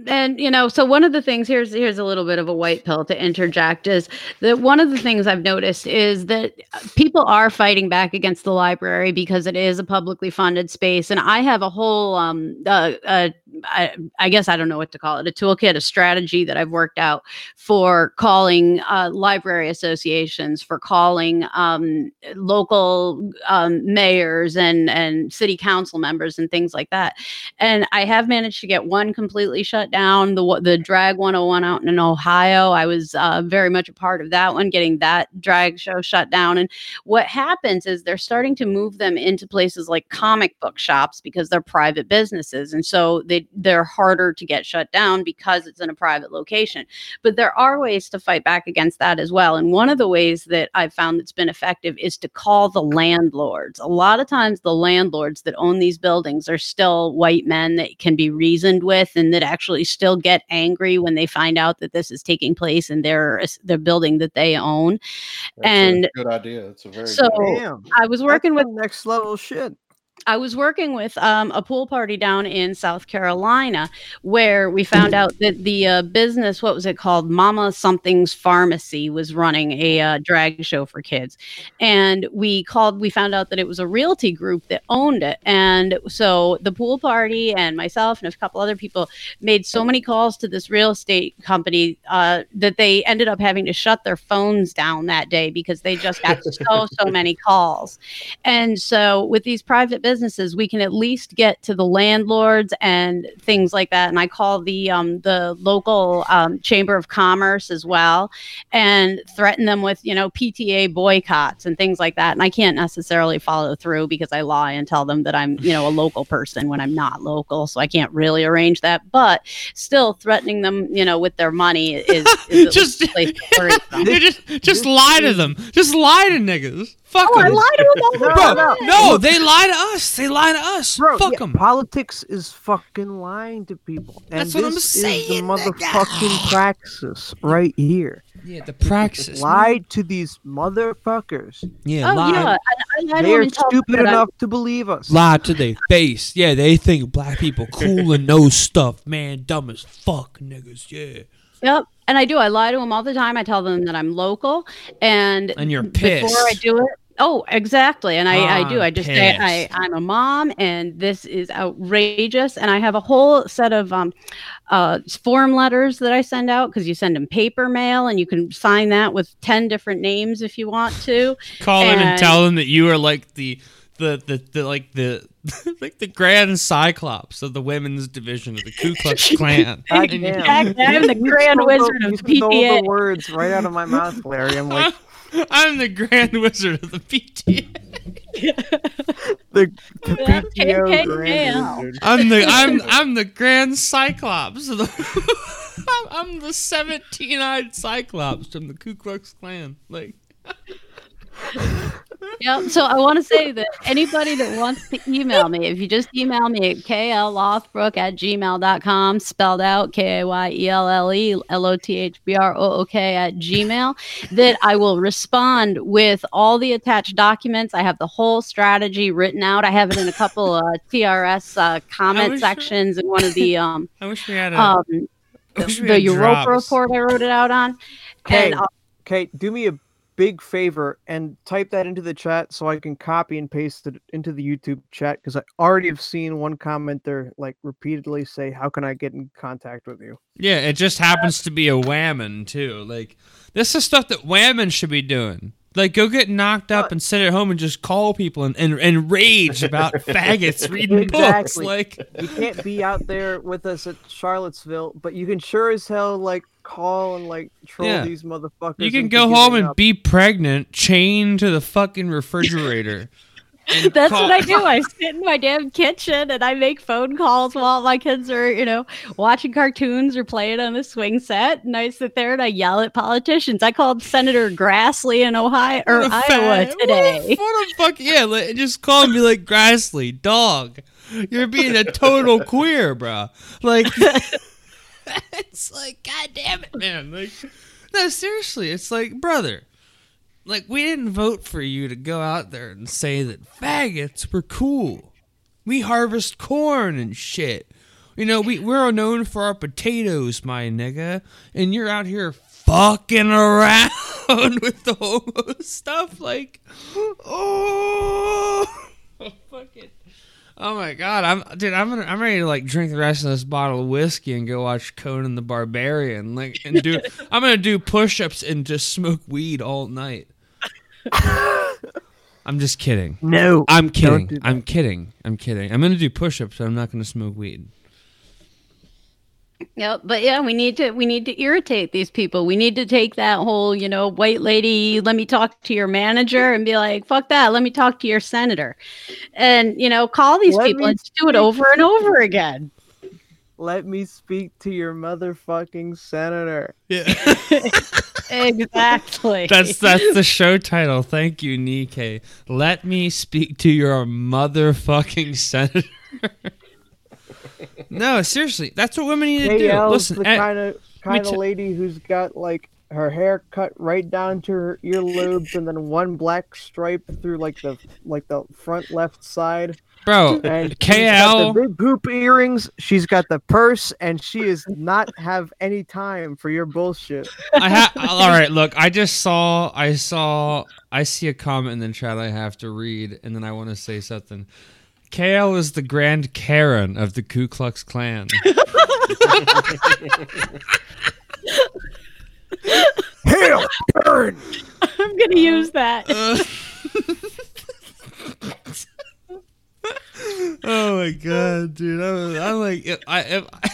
Speaker 6: And you know, so one of the things here's here's a little bit of a white pill to interject is that one of the things I've noticed is that people are fighting back against the library because it is a publicly funded space, and I have a whole um uh, uh I, I guess I don't know what to call it a toolkit, a strategy that I've worked out for calling uh, library associations, for calling um, local um, mayors and and city council members and things like that. And I have managed to get one completely shut down. The the drag 101 out in Ohio, I was uh, very much a part of that one, getting that drag show shut down. And what happens is they're starting to move them into places like comic book shops because they're private businesses, and so they they're harder to get shut down because it's in a private location. But there are ways to fight back against that as well. And one of the ways that I've found that's been effective is to call the landlords. A lot of times, the landlords that own these buildings are still white men that can be reasoned with and that actually still get angry when they find out that this is taking place in their their building that they own.
Speaker 4: That's
Speaker 6: And
Speaker 4: a good idea. It's a very
Speaker 6: so-
Speaker 4: good
Speaker 6: I was working with
Speaker 5: That's some next level shit.
Speaker 6: I was working with um, a pool party down in South Carolina where we found out that the uh, business, what was it called? Mama Something's Pharmacy was running a uh, drag show for kids. And we called, we found out that it was a realty group that owned it. And so the pool party and myself and a couple other people made so many calls to this real estate company uh, that they ended up having to shut their phones down that day because they just got so, so many calls. And so with these private businesses, we can at least get to the landlords and things like that. And I call the um, the local um, chamber of commerce as well, and threaten them with you know PTA boycotts and things like that. And I can't necessarily follow through because I lie and tell them that I'm you know a local person when I'm not local, so I can't really arrange that. But still, threatening them you know with their money is, is
Speaker 3: Just-
Speaker 6: least a place to worry from.
Speaker 3: You just just lie to them. Just lie to niggas. Fuck
Speaker 6: Oh, I lie to them all the
Speaker 5: No,
Speaker 3: Bro,
Speaker 6: time.
Speaker 5: no.
Speaker 3: no, they lie to us. They lie to us.
Speaker 5: Bro,
Speaker 3: Fuck
Speaker 5: yeah,
Speaker 3: them.
Speaker 5: politics is fucking lying to people. And
Speaker 3: That's what I'm
Speaker 5: this is
Speaker 3: saying,
Speaker 5: the
Speaker 3: nigga.
Speaker 5: motherfucking praxis right here.
Speaker 3: yeah, the praxis.
Speaker 5: Lied to these motherfuckers.
Speaker 3: Yeah,
Speaker 6: Oh
Speaker 3: lie.
Speaker 6: yeah, and I
Speaker 5: They
Speaker 6: them
Speaker 5: are
Speaker 6: and tell them
Speaker 5: stupid
Speaker 6: that I'm-
Speaker 5: enough to believe us.
Speaker 3: Lie to their face. Yeah, they think black people cool and know stuff. Man, dumb as fuck, niggas. Yeah.
Speaker 6: Yep. And I do. I lie to them all the time. I tell them that I'm local, and
Speaker 3: And you're pissed.
Speaker 6: before I do it. Oh, exactly. And I, I do.
Speaker 3: I'm
Speaker 6: just say I,
Speaker 3: pissed.
Speaker 6: I'm a mom, and this is outrageous. And I have a whole set of um, uh, form letters that I send out because you send them paper mail, and you can sign that with ten different names if you want to.
Speaker 3: Call in and
Speaker 6: And-
Speaker 3: tell them that you are like the the, the, the like the like the Grand Cyclops of the women's division of the Ku Klux Klan.
Speaker 5: God
Speaker 3: And-
Speaker 5: damn.
Speaker 6: Exactly. I'm the Grand Wizard
Speaker 5: the-
Speaker 6: of
Speaker 5: you stole
Speaker 6: PTA.
Speaker 5: the words right out of my mouth, Larry. I'm like
Speaker 3: I'm the Grand Wizard of the PTA.
Speaker 5: the, the
Speaker 6: That's
Speaker 5: PTO. Grand Wizard.
Speaker 3: I'm the I'm I'm the Grand Cyclops. The, I'm, I'm the seventeen-eyed Cyclops from the Ku Klux Klan. Like,
Speaker 6: Yep. So I want to say that anybody that wants to email me, if you just email me at kllothbrook at gmail.com, spelled out K A Y E L L E L O T H B R O O K at gmail, that I will respond with all the attached documents. I have the whole strategy written out. I have it in a couple uh, TRS uh, comment
Speaker 3: wish-
Speaker 6: sections in one of the um,
Speaker 3: I wish we had a.
Speaker 6: um
Speaker 3: I wish we
Speaker 6: the
Speaker 3: had
Speaker 6: Europa
Speaker 3: drops.
Speaker 6: report I wrote it out on.
Speaker 5: Okay,
Speaker 6: And uh,
Speaker 5: okay, do me a big favor and type that into the chat so I can copy and paste it into the YouTube chat because I already have seen one commenter like repeatedly say, "How can I get in contact with you?"
Speaker 3: Yeah, it just happens to be a whammon too. Like this is stuff that whammon should be doing. Like go get knocked up and sit at home and just call people and, and, and rage about faggots reading books. Like
Speaker 5: You can't be out there with us at Charlottesville, but you can sure as hell like call and like troll
Speaker 3: Yeah.
Speaker 5: these motherfuckers.
Speaker 3: you can go home and
Speaker 5: up.
Speaker 3: be pregnant, chained to the fucking refrigerator.
Speaker 6: That's
Speaker 3: call-
Speaker 6: what I do. I sit in my damn kitchen and I make phone calls while my kids are, you know, watching cartoons or playing on the swing set. And I sit there and I yell at politicians. I called Senator Grassley in Ohio or
Speaker 3: What a
Speaker 6: Iowa
Speaker 3: fag-
Speaker 6: today.
Speaker 3: What a, what a fuck yeah! Like, just call me like Grassley, dog. You're being a total queer, bro. Like it's like, god damn it, man. Like, no, seriously, it's like, brother. Like, we didn't vote for you to go out there and say that faggots were cool. We harvest corn and shit. You know, we, we're known for our potatoes, my nigga. And you're out here fucking around with the homo stuff. Like, oh, fuck it. Oh my god, I'm dude. I'm gonna, I'm ready to like drink the rest of this bottle of whiskey and go watch Conan the Barbarian. Like, and do I'm gonna do push-ups and just smoke weed all night. I'm just kidding.
Speaker 5: no.
Speaker 3: I'm kidding.
Speaker 5: do.
Speaker 3: I'm kidding. I'm kidding. I'm gonna do push-ups, but I'm not gonna smoke weed.
Speaker 6: Yep, but yeah, we need to we need to irritate these people. We need to take that whole, you know, white lady, let me talk to your manager and be like, fuck that, let me talk to your senator. And, you know, call these
Speaker 5: Let
Speaker 6: people and do it over and over again.
Speaker 5: Let me speak to your motherfucking senator.
Speaker 3: Yeah.
Speaker 6: Exactly.
Speaker 3: That's that's the show title. Thank you, Nikkei. Let me speak to your motherfucking senator. No, seriously, that's what women need to do. Listen,
Speaker 5: the
Speaker 3: eh,
Speaker 5: kind of kind of lady who's got like her hair cut right down to her earlobes and then one black stripe through like the like the front left side.
Speaker 3: bro,
Speaker 5: And she's got
Speaker 3: KL,
Speaker 5: the big hoop earrings. She's got the purse, and she is not have any time for your bullshit.
Speaker 3: I ha- all right. Look, I just saw, I saw, I see a comment in the chat I have to read, and then I want to say something. KL is the Grand Karen of the Ku Klux Klan.
Speaker 5: Hail, burn!
Speaker 6: I'm gonna use that.
Speaker 3: oh my god, dude! I'm, I'm like, if I, if I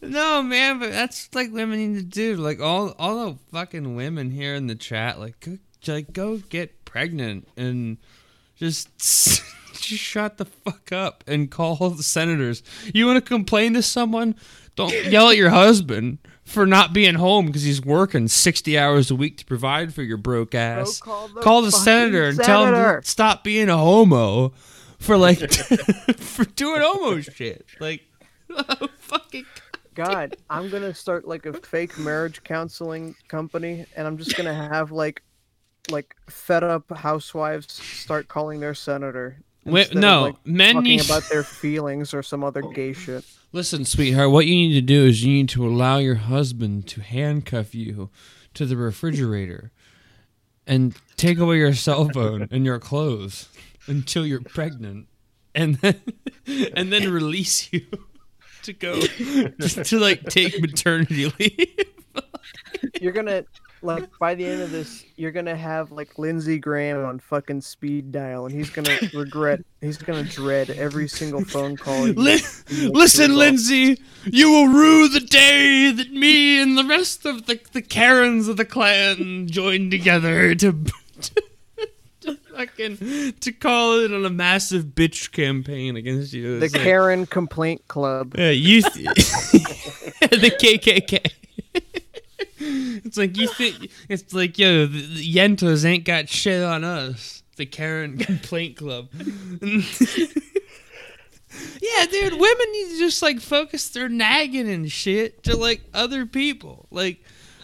Speaker 3: no man, but that's like women need to do. Like all, all the fucking women here in the chat, like, go, like go get pregnant and just. Just shut the fuck up and call the senators. You want to complain to someone? Don't yell at your husband for not being home because he's working 60 hours a week to provide for your broke ass.
Speaker 5: call the
Speaker 3: call the senator and tell him to stop being a homo for like for doing homo shit. Like oh, fucking
Speaker 5: God, I'm gonna start like a fake marriage counseling company, and I'm just gonna have like, like fed up housewives start calling their senator.
Speaker 3: Wait,
Speaker 5: instead of,
Speaker 3: no,
Speaker 5: like,
Speaker 3: men
Speaker 5: talking
Speaker 3: need
Speaker 5: about their feelings or some other gay oh, shit.
Speaker 3: Listen, sweetheart, what you need to do is you need to allow your husband to handcuff you to the refrigerator and take away your cell phone and your clothes until you're pregnant and then and then release you to go to, to like take maternity leave.
Speaker 5: You're gonna like by the end of this, you're gonna have like Lindsey Graham on fucking speed dial, and he's gonna regret. He's gonna dread every single phone call. he-
Speaker 3: Li-
Speaker 5: he
Speaker 3: listen, Lindsey, you will rue the day that me and the rest of the, the Karens of the clan joined together to, to, to fucking to call it on a massive bitch campaign against you.
Speaker 5: The
Speaker 3: like-
Speaker 5: Karen Complaint Club.
Speaker 3: Yeah, you. Th- the KKK. It's like you think it's like yo, the, the Yentas ain't got shit on us. The Karen Complaint Club. yeah, dude, women need to just like focus their nagging and shit to like other people. Like,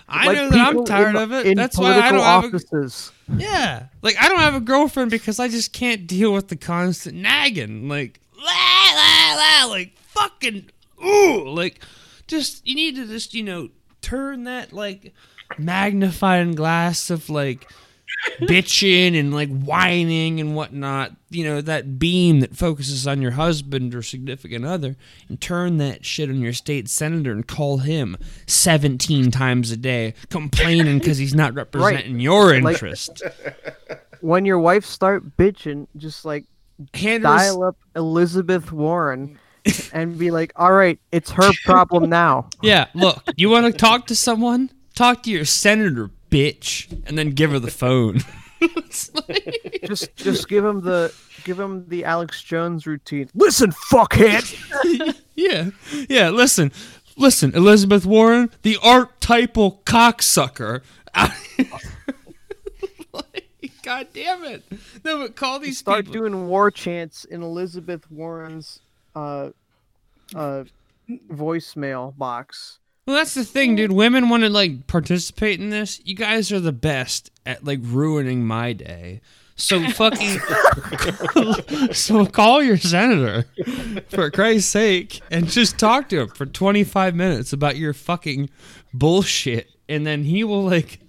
Speaker 3: I
Speaker 5: Like
Speaker 3: know that I'm tired
Speaker 5: in-
Speaker 3: of it. That's why I don't have a, yeah, like I don't have a girlfriend because I just can't deal with the constant nagging. Like, la, la, la, like fucking ooh, like just you need to just you know turn that like magnifying glass of like bitching and like whining and whatnot. You know that beam that focuses on your husband or significant other, and turn that shit on your state senator and call him seventeen times a day complaining because he's not representing your
Speaker 5: Like-
Speaker 3: interest.
Speaker 5: When your wife start bitching, just like
Speaker 3: Hand her s-
Speaker 5: dial up Elizabeth Warren and be like, "All right, it's her problem now."
Speaker 3: Yeah, look, you want to talk to someone? Talk to your senator, bitch, and then give her the phone. Like-
Speaker 5: Just, just give him the, give him the Alex Jones routine. Listen, fuckhead.
Speaker 3: yeah, yeah. Listen, listen, Elizabeth Warren, the archetypal cocksucker. Like, God damn it! No, but call these
Speaker 5: Start
Speaker 3: people.
Speaker 5: doing war chants in Elizabeth Warren's, uh, uh, voicemail box.
Speaker 3: Well, that's the thing, dude. Women want to like participate in this. You guys are the best at like ruining my day. So fucking. so call your senator, for Christ's sake, and just talk to him for 25 minutes about your fucking bullshit, and then he will like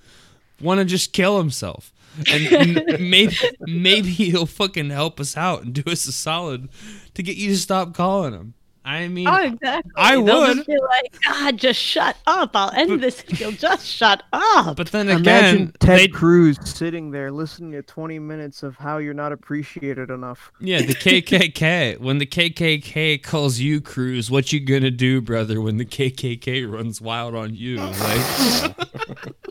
Speaker 3: want to just kill himself. And maybe maybe he'll fucking help us out and do us a solid to get you to stop calling him. I mean,
Speaker 6: Oh, exactly.
Speaker 3: I
Speaker 6: They'll
Speaker 3: would.
Speaker 6: just be like, God, just shut up. I'll end this if you'll just shut up.
Speaker 3: but then
Speaker 5: Imagine
Speaker 3: again,
Speaker 5: Ted
Speaker 3: they
Speaker 5: Cruz sitting there listening to 20 minutes of how you're not appreciated enough.
Speaker 3: Yeah, the KKK. when the KKK calls you Cruz, what you gonna do, brother? When the KKK runs wild on you, like.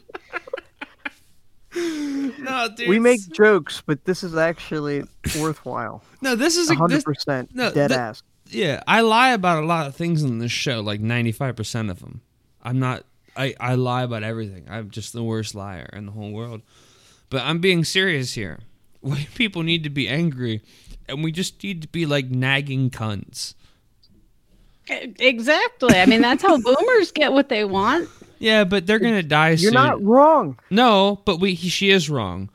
Speaker 3: no, dude.
Speaker 5: We make jokes, but this is actually worthwhile.
Speaker 3: no. This is a
Speaker 5: 100%
Speaker 3: no,
Speaker 5: dead
Speaker 3: th-
Speaker 5: ass.
Speaker 3: yeah. I lie about a lot of things in this show, like ninety five percent of them. I'm not. I I lie about everything. I'm just the worst liar in the whole world. But I'm being serious here. White people need to be angry, and we just need to be like nagging cunts.
Speaker 6: Exactly. I mean, that's how boomers get what they want.
Speaker 3: Yeah, but they're gonna die soon
Speaker 5: You're
Speaker 3: soon.
Speaker 5: not wrong.
Speaker 3: No, but we he, she is wrong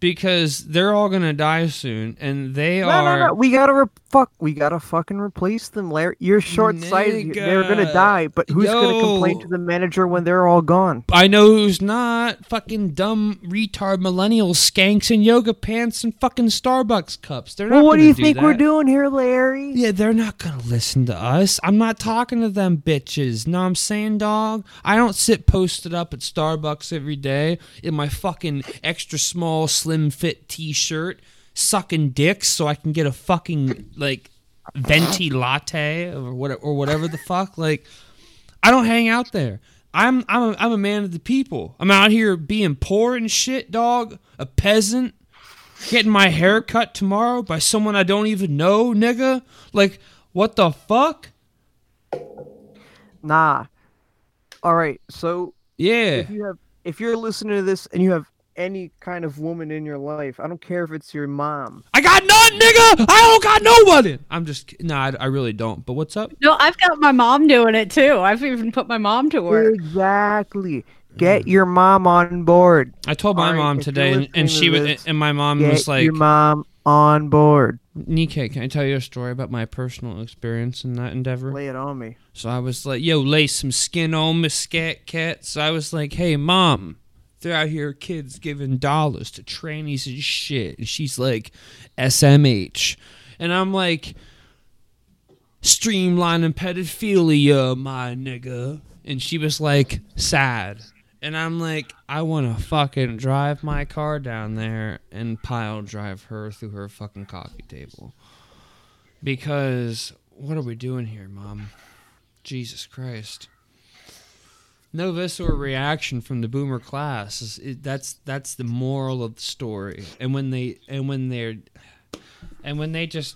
Speaker 3: because they're all gonna die soon, and they
Speaker 5: No,
Speaker 3: are.
Speaker 5: no, no. We gotta re- fuck. We gotta fucking replace them, Larry. You're short-sighted. They're gonna die, but who's gonna complain to the manager when they're all gone?
Speaker 3: I know who's not fucking dumb retard millennial skanks in yoga pants and fucking Starbucks cups. They're not.
Speaker 5: Well, what do you think we're doing here, Larry?
Speaker 3: Yeah, they're not gonna listen to us. I'm not talking to them bitches. No, I'm saying, dog? I don't sit posted up at Starbucks every day in my fucking extra small slim fit t-shirt, sucking dicks so I can get a fucking like venti latte or what or whatever the fuck. Like, I don't hang out there. I'm I'm a, I'm a man of the people. I'm out here being poor and shit, dog. A peasant getting my hair cut tomorrow by someone I don't even know, nigga. Like, what the fuck?
Speaker 5: Nah. All right. So
Speaker 3: Yeah.
Speaker 5: if you have, if you're listening to this and you have any kind of woman in your life, I don't care if it's your mom.
Speaker 3: I got none, nigga. I don't got nobody. I'm just ki- no, I, I really don't. But what's up?
Speaker 6: No, I've got my mom doing it too. I've even put my mom to work.
Speaker 5: Exactly. Mm-hmm. Get your mom on board.
Speaker 3: I told my
Speaker 5: All right,
Speaker 3: mom
Speaker 5: if you're
Speaker 3: today, and, and
Speaker 5: listening
Speaker 3: she was,
Speaker 5: this,
Speaker 3: and my mom
Speaker 5: Get
Speaker 3: was like,
Speaker 5: your mom on board.
Speaker 3: Nikkei, can I tell you a story about my personal experience in that endeavor?
Speaker 5: Lay it on me.
Speaker 3: So I was like, yo, lay some skin on me, scat cat. So I was like, hey, mom, they're out here, kids giving dollars to trannies and shit. And she's like, SMH. And I'm like, streamlining pedophilia, my nigga. And she was like, sad. And I'm like, I want to fucking drive my car down there and pile drive her through her fucking coffee table. Because what are we doing here, mom? Jesus Christ. No visceral reaction from the boomer class. It, that's that's the moral of the story. And when they and when they're and when they just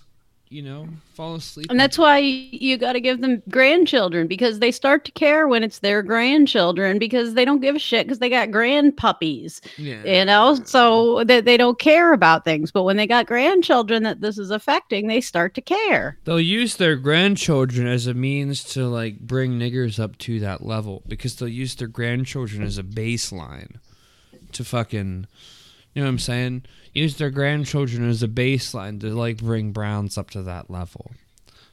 Speaker 3: you know fall asleep
Speaker 6: And that's why you got to give them grandchildren because they start to care when it's their grandchildren because they don't give a shit because they got grand puppies,
Speaker 3: yeah.
Speaker 6: you know, so that they don't care about things. But when they got grandchildren that this is affecting, they start to care.
Speaker 3: They'll use their grandchildren as a means to like bring niggers up to that level because they'll use their grandchildren as a baseline to fucking you know what I'm saying? Use their grandchildren as a baseline to like bring Browns up to that level.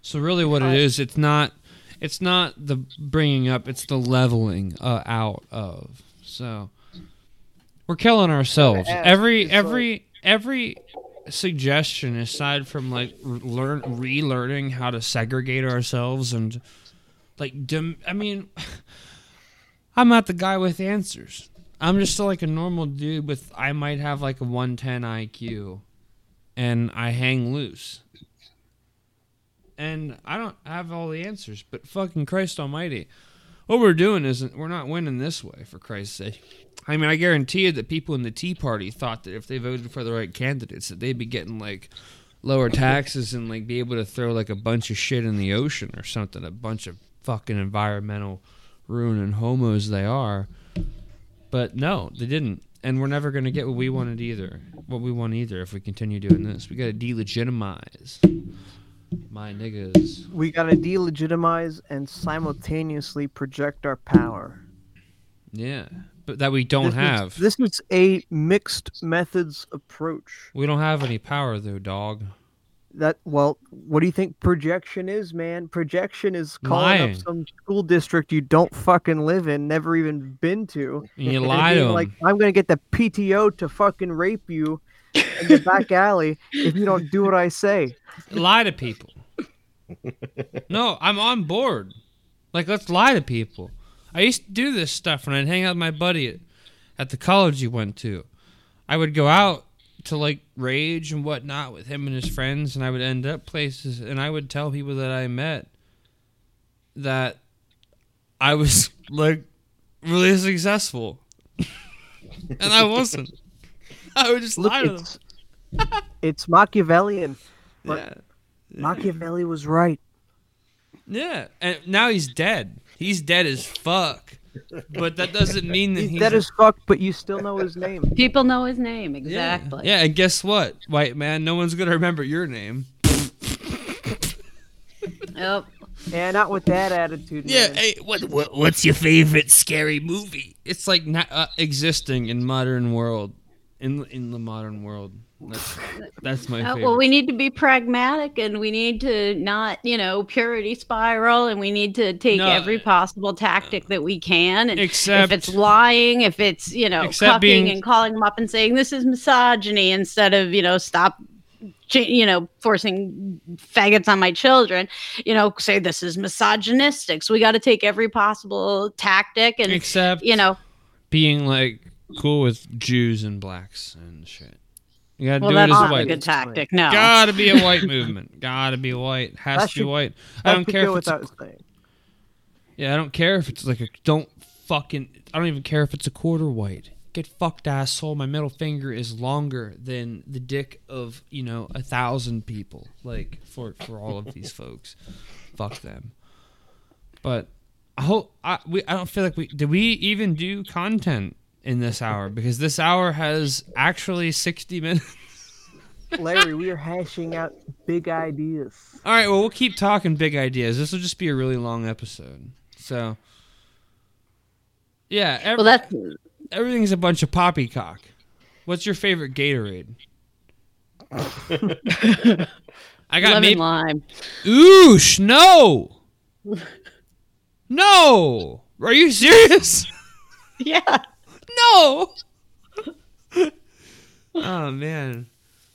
Speaker 3: So really what it is, it's not it's not the bringing up, it's the leveling uh, out of. So we're killing ourselves. Every every every suggestion aside from like learn relearning how to segregate ourselves and like dim- I mean I'm not the guy with answers. I'm just like a normal dude with I might have like a 110 IQ and I hang loose. And I don't have all the answers, but fucking Christ almighty. What we're doing isn't we're not winning this way for Christ's sake. I mean, I guarantee you that people in the Tea Party thought that if they voted for the right candidates that they'd be getting like lower taxes and like be able to throw like a bunch of shit in the ocean or something, a bunch of fucking environmental ruin and homos they are. But no, they didn't. And we're never going to get what we wanted either. What we want either if we continue doing this. We got to delegitimize my niggas.
Speaker 5: We got to delegitimize and simultaneously project our power.
Speaker 3: Yeah. But that we don't
Speaker 5: this
Speaker 3: have.
Speaker 5: Is, this is a mixed methods approach.
Speaker 3: we don't have any power though, dog.
Speaker 5: That well, what do you think projection is, man? Projection is calling
Speaker 3: Lying.
Speaker 5: up some school district you don't fucking live in, never even been to.
Speaker 3: And you lie to
Speaker 5: like. I'm gonna get the PTO to fucking rape you in the back alley if you don't do what I say.
Speaker 3: lie to people. no, I'm on board. Like, let's lie to people. I used to do this stuff when I'd hang out with my buddy at, at the college he went to. I would go out to like rage and whatnot with him and his friends, and I would end up places, and I would tell people that I met that I was like really successful, and I wasn't. I would just
Speaker 5: Look,
Speaker 3: lie to them.
Speaker 5: it's it's Machiavellian. but-
Speaker 3: Yeah.
Speaker 5: Machiavelli was right.
Speaker 3: Yeah, and now he's dead. He's dead as fuck. But that doesn't mean that
Speaker 5: He's
Speaker 3: he's
Speaker 5: dead as fuck, but you still know his name.
Speaker 6: People know his name
Speaker 3: yeah.
Speaker 6: exactly.
Speaker 3: Yeah, and guess what, white man? No one's gonna remember your name.
Speaker 6: Yep.
Speaker 5: Yeah, not with that attitude.
Speaker 3: Yeah,
Speaker 5: man.
Speaker 3: hey, what, what what's your favorite scary movie? It's like not uh, existing in modern world, in in the modern world. That's, that's my
Speaker 6: Uh, well, we need to be pragmatic and we need to not, you know, purity spiral and we need to take
Speaker 3: No,
Speaker 6: every possible tactic that we can. And
Speaker 3: Except
Speaker 6: if it's lying, if it's, you know, cucking
Speaker 3: being-
Speaker 6: and calling them up and saying this is misogyny instead of, you know, stop, you know, forcing faggots on my children, you know, say this is misogynistic. So we got to take every possible tactic and,
Speaker 3: except
Speaker 6: you know,
Speaker 3: being like cool with Jews and blacks and shit. You gotta
Speaker 6: well,
Speaker 3: do it as a white.
Speaker 6: good tactic. No.
Speaker 3: Gotta be a white movement. Gotta be white. Has
Speaker 5: That
Speaker 3: to be white. I don't care if it's a,
Speaker 5: saying.
Speaker 3: yeah. I don't care if it's like a don't fucking. I don't even care if it's a quarter white. Get fucked, asshole. My middle finger is longer than the dick of you know a thousand people. Like for for all of these folks, fuck them. But I hope I we I don't feel like we did we even do content in this hour because this hour has actually sixty minutes.
Speaker 5: Larry, we are hashing out big ideas.
Speaker 3: All right, well, we'll keep talking big ideas. This will just be a really long episode. So, yeah, ev-
Speaker 6: Well, that's
Speaker 3: everything's a bunch of poppycock. What's your favorite Gatorade? I got
Speaker 6: lemon
Speaker 3: maybe.
Speaker 6: lime.
Speaker 3: Oosh, no, no. Are you serious?
Speaker 6: Yeah.
Speaker 3: No. oh man,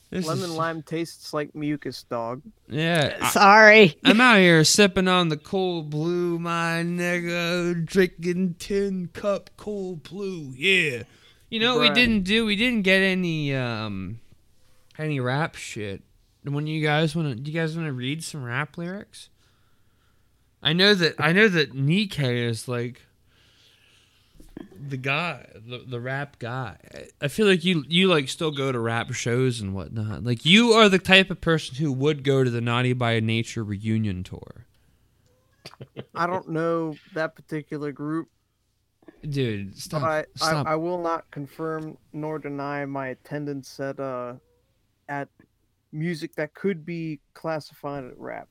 Speaker 3: This
Speaker 5: lemon
Speaker 3: is-
Speaker 5: lime tastes like mucus, dog.
Speaker 3: Yeah.
Speaker 6: Sorry.
Speaker 3: I'm out here sipping on the cold blue, my nigga, drinking tin cup cold blue. Yeah. You know what we didn't do? We didn't get any um any rap shit. When you guys want to, do you guys want to read some rap lyrics? I know that I know that Nikkei is like the guy, the, the rap guy. I- feel like you you like still go to rap shows and whatnot. Like you are the type of person who would go to the Naughty by Nature reunion tour,
Speaker 5: I don't know that particular group,
Speaker 3: dude. Stop.
Speaker 5: I, I. I will not confirm nor deny my attendance at uh at music that could be classified as rap.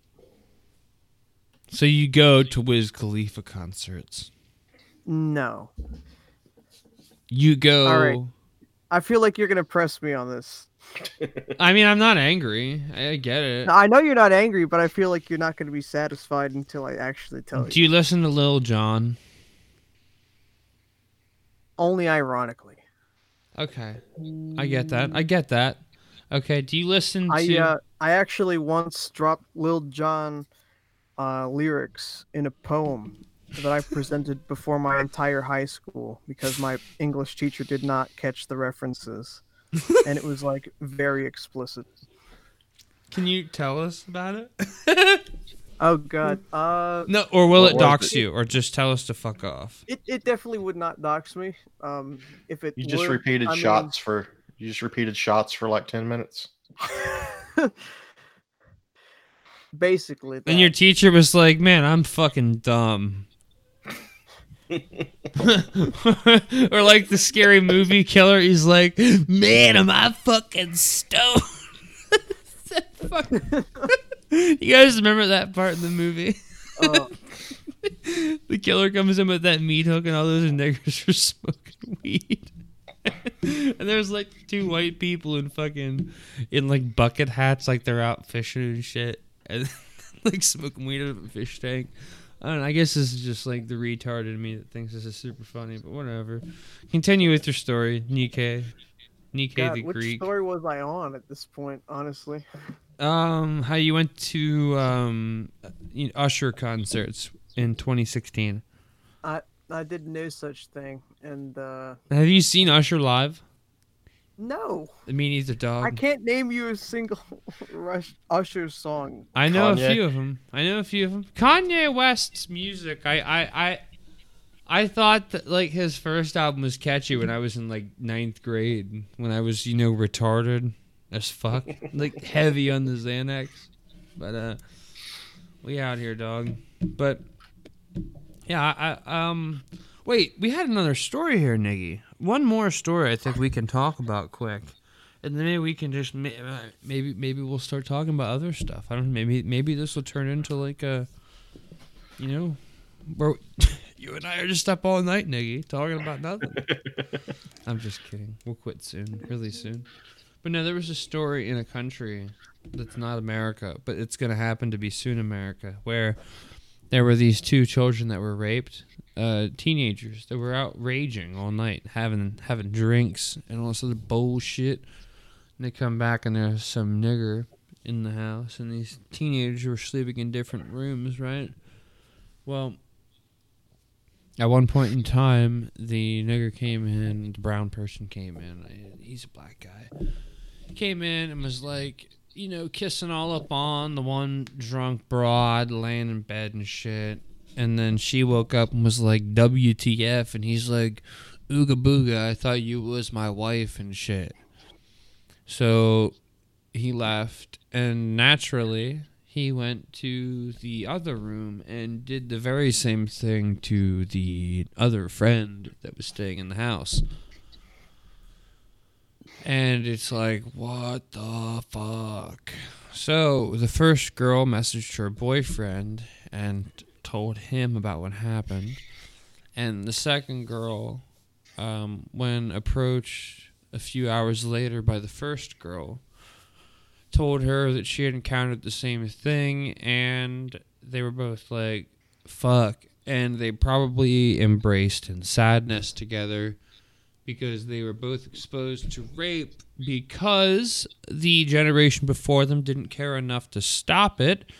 Speaker 3: so you go to Wiz Khalifa concerts.
Speaker 5: No,
Speaker 3: You go.
Speaker 5: All right. I feel like you're gonna press me on this.
Speaker 3: I mean, I'm not angry. I get it.
Speaker 5: I know you're not angry, but I feel like you're not gonna be satisfied until I actually tell you.
Speaker 3: Do
Speaker 5: you.
Speaker 3: listen to Lil Jon?
Speaker 5: Only ironically.
Speaker 3: Okay, I get that. I get that. Okay, do you listen to?
Speaker 5: I uh, I actually once dropped Lil Jon uh, lyrics in a poem that I presented before my entire high school because my English teacher did not catch the references, and it was like very explicit.
Speaker 3: Can you tell us about it?
Speaker 5: Oh god, uh,
Speaker 3: no, or will it dox
Speaker 4: it?
Speaker 3: you, or just tell us to fuck off?
Speaker 5: it, it definitely would not dox me. Um, if it
Speaker 4: You just
Speaker 5: would,
Speaker 4: repeated
Speaker 5: I mean-
Speaker 4: shots for you just repeated shots for like ten minutes.
Speaker 5: Basically,
Speaker 3: And your teacher was like, "Man, I'm fucking dumb." or like the scary movie killer, he's like, "Man, am I fucking stoned?" You guys remember that part in the movie?
Speaker 5: Uh,
Speaker 3: the killer comes in with that meat hook, and all those niggers are smoking weed. and there's like two white people in fucking in like bucket hats, like they're out fishing and shit, and like smoking weed out of a fish tank. I don't know. I guess this is just like the retard in me that thinks this is super funny, but whatever. Continue with your story, Nikkei. Nikkei
Speaker 5: God,
Speaker 3: the
Speaker 5: which
Speaker 3: Greek.
Speaker 5: story was I on at this point? Honestly,
Speaker 3: Um, how you went to um you know, Usher concerts in 2016.
Speaker 5: I I did no such thing, and uh,
Speaker 3: Have you seen Usher live?
Speaker 5: No,
Speaker 3: Me neither, dog.
Speaker 5: I can't name you a single Rush Usher song.
Speaker 3: I know a few of them. I know a few of them. Kanye West's music, I, I, I, I thought that like his first album was catchy when I was in like ninth grade, when I was you know retarded as fuck, like heavy on the Xanax. But uh, we out here, dog. But yeah, I, I um, wait, we had another story here, Niggy. One more story I think we can talk about quick. And then maybe we can just uh, maybe maybe we'll start talking about other stuff. I don't know. Maybe maybe this will turn into like a, you know, where you and I are just up all night, Niggy, talking about nothing. I'm just kidding. We'll quit soon, really soon. But no, there was a story in a country that's not America, but it's gonna happen to be soon America, where there were these two children that were raped, uh, teenagers that were out raging all night, having having drinks and all this other bullshit. And they come back and there's some nigger in the house, and these teenagers were sleeping in different rooms, right? Well, at one point in time, the nigger came in, the brown person came in. He's a black guy. Came in and was like, you know, kissing all up on the one drunk broad laying in bed and shit. And then she woke up and was like, WTF? And he's like, Ooga booga, I thought you was my wife and shit. So he left, and naturally, he went to the other room and did the very same thing to the other friend that was staying in the house. And it's like, what the fuck? So the first girl messaged her boyfriend and told him about what happened. And the second girl, um, when approached a few hours later by the first girl, told her that she had encountered the same thing and they were both like, fuck. And they probably embraced in sadness together because they were both exposed to rape because the generation before them didn't care enough to stop it.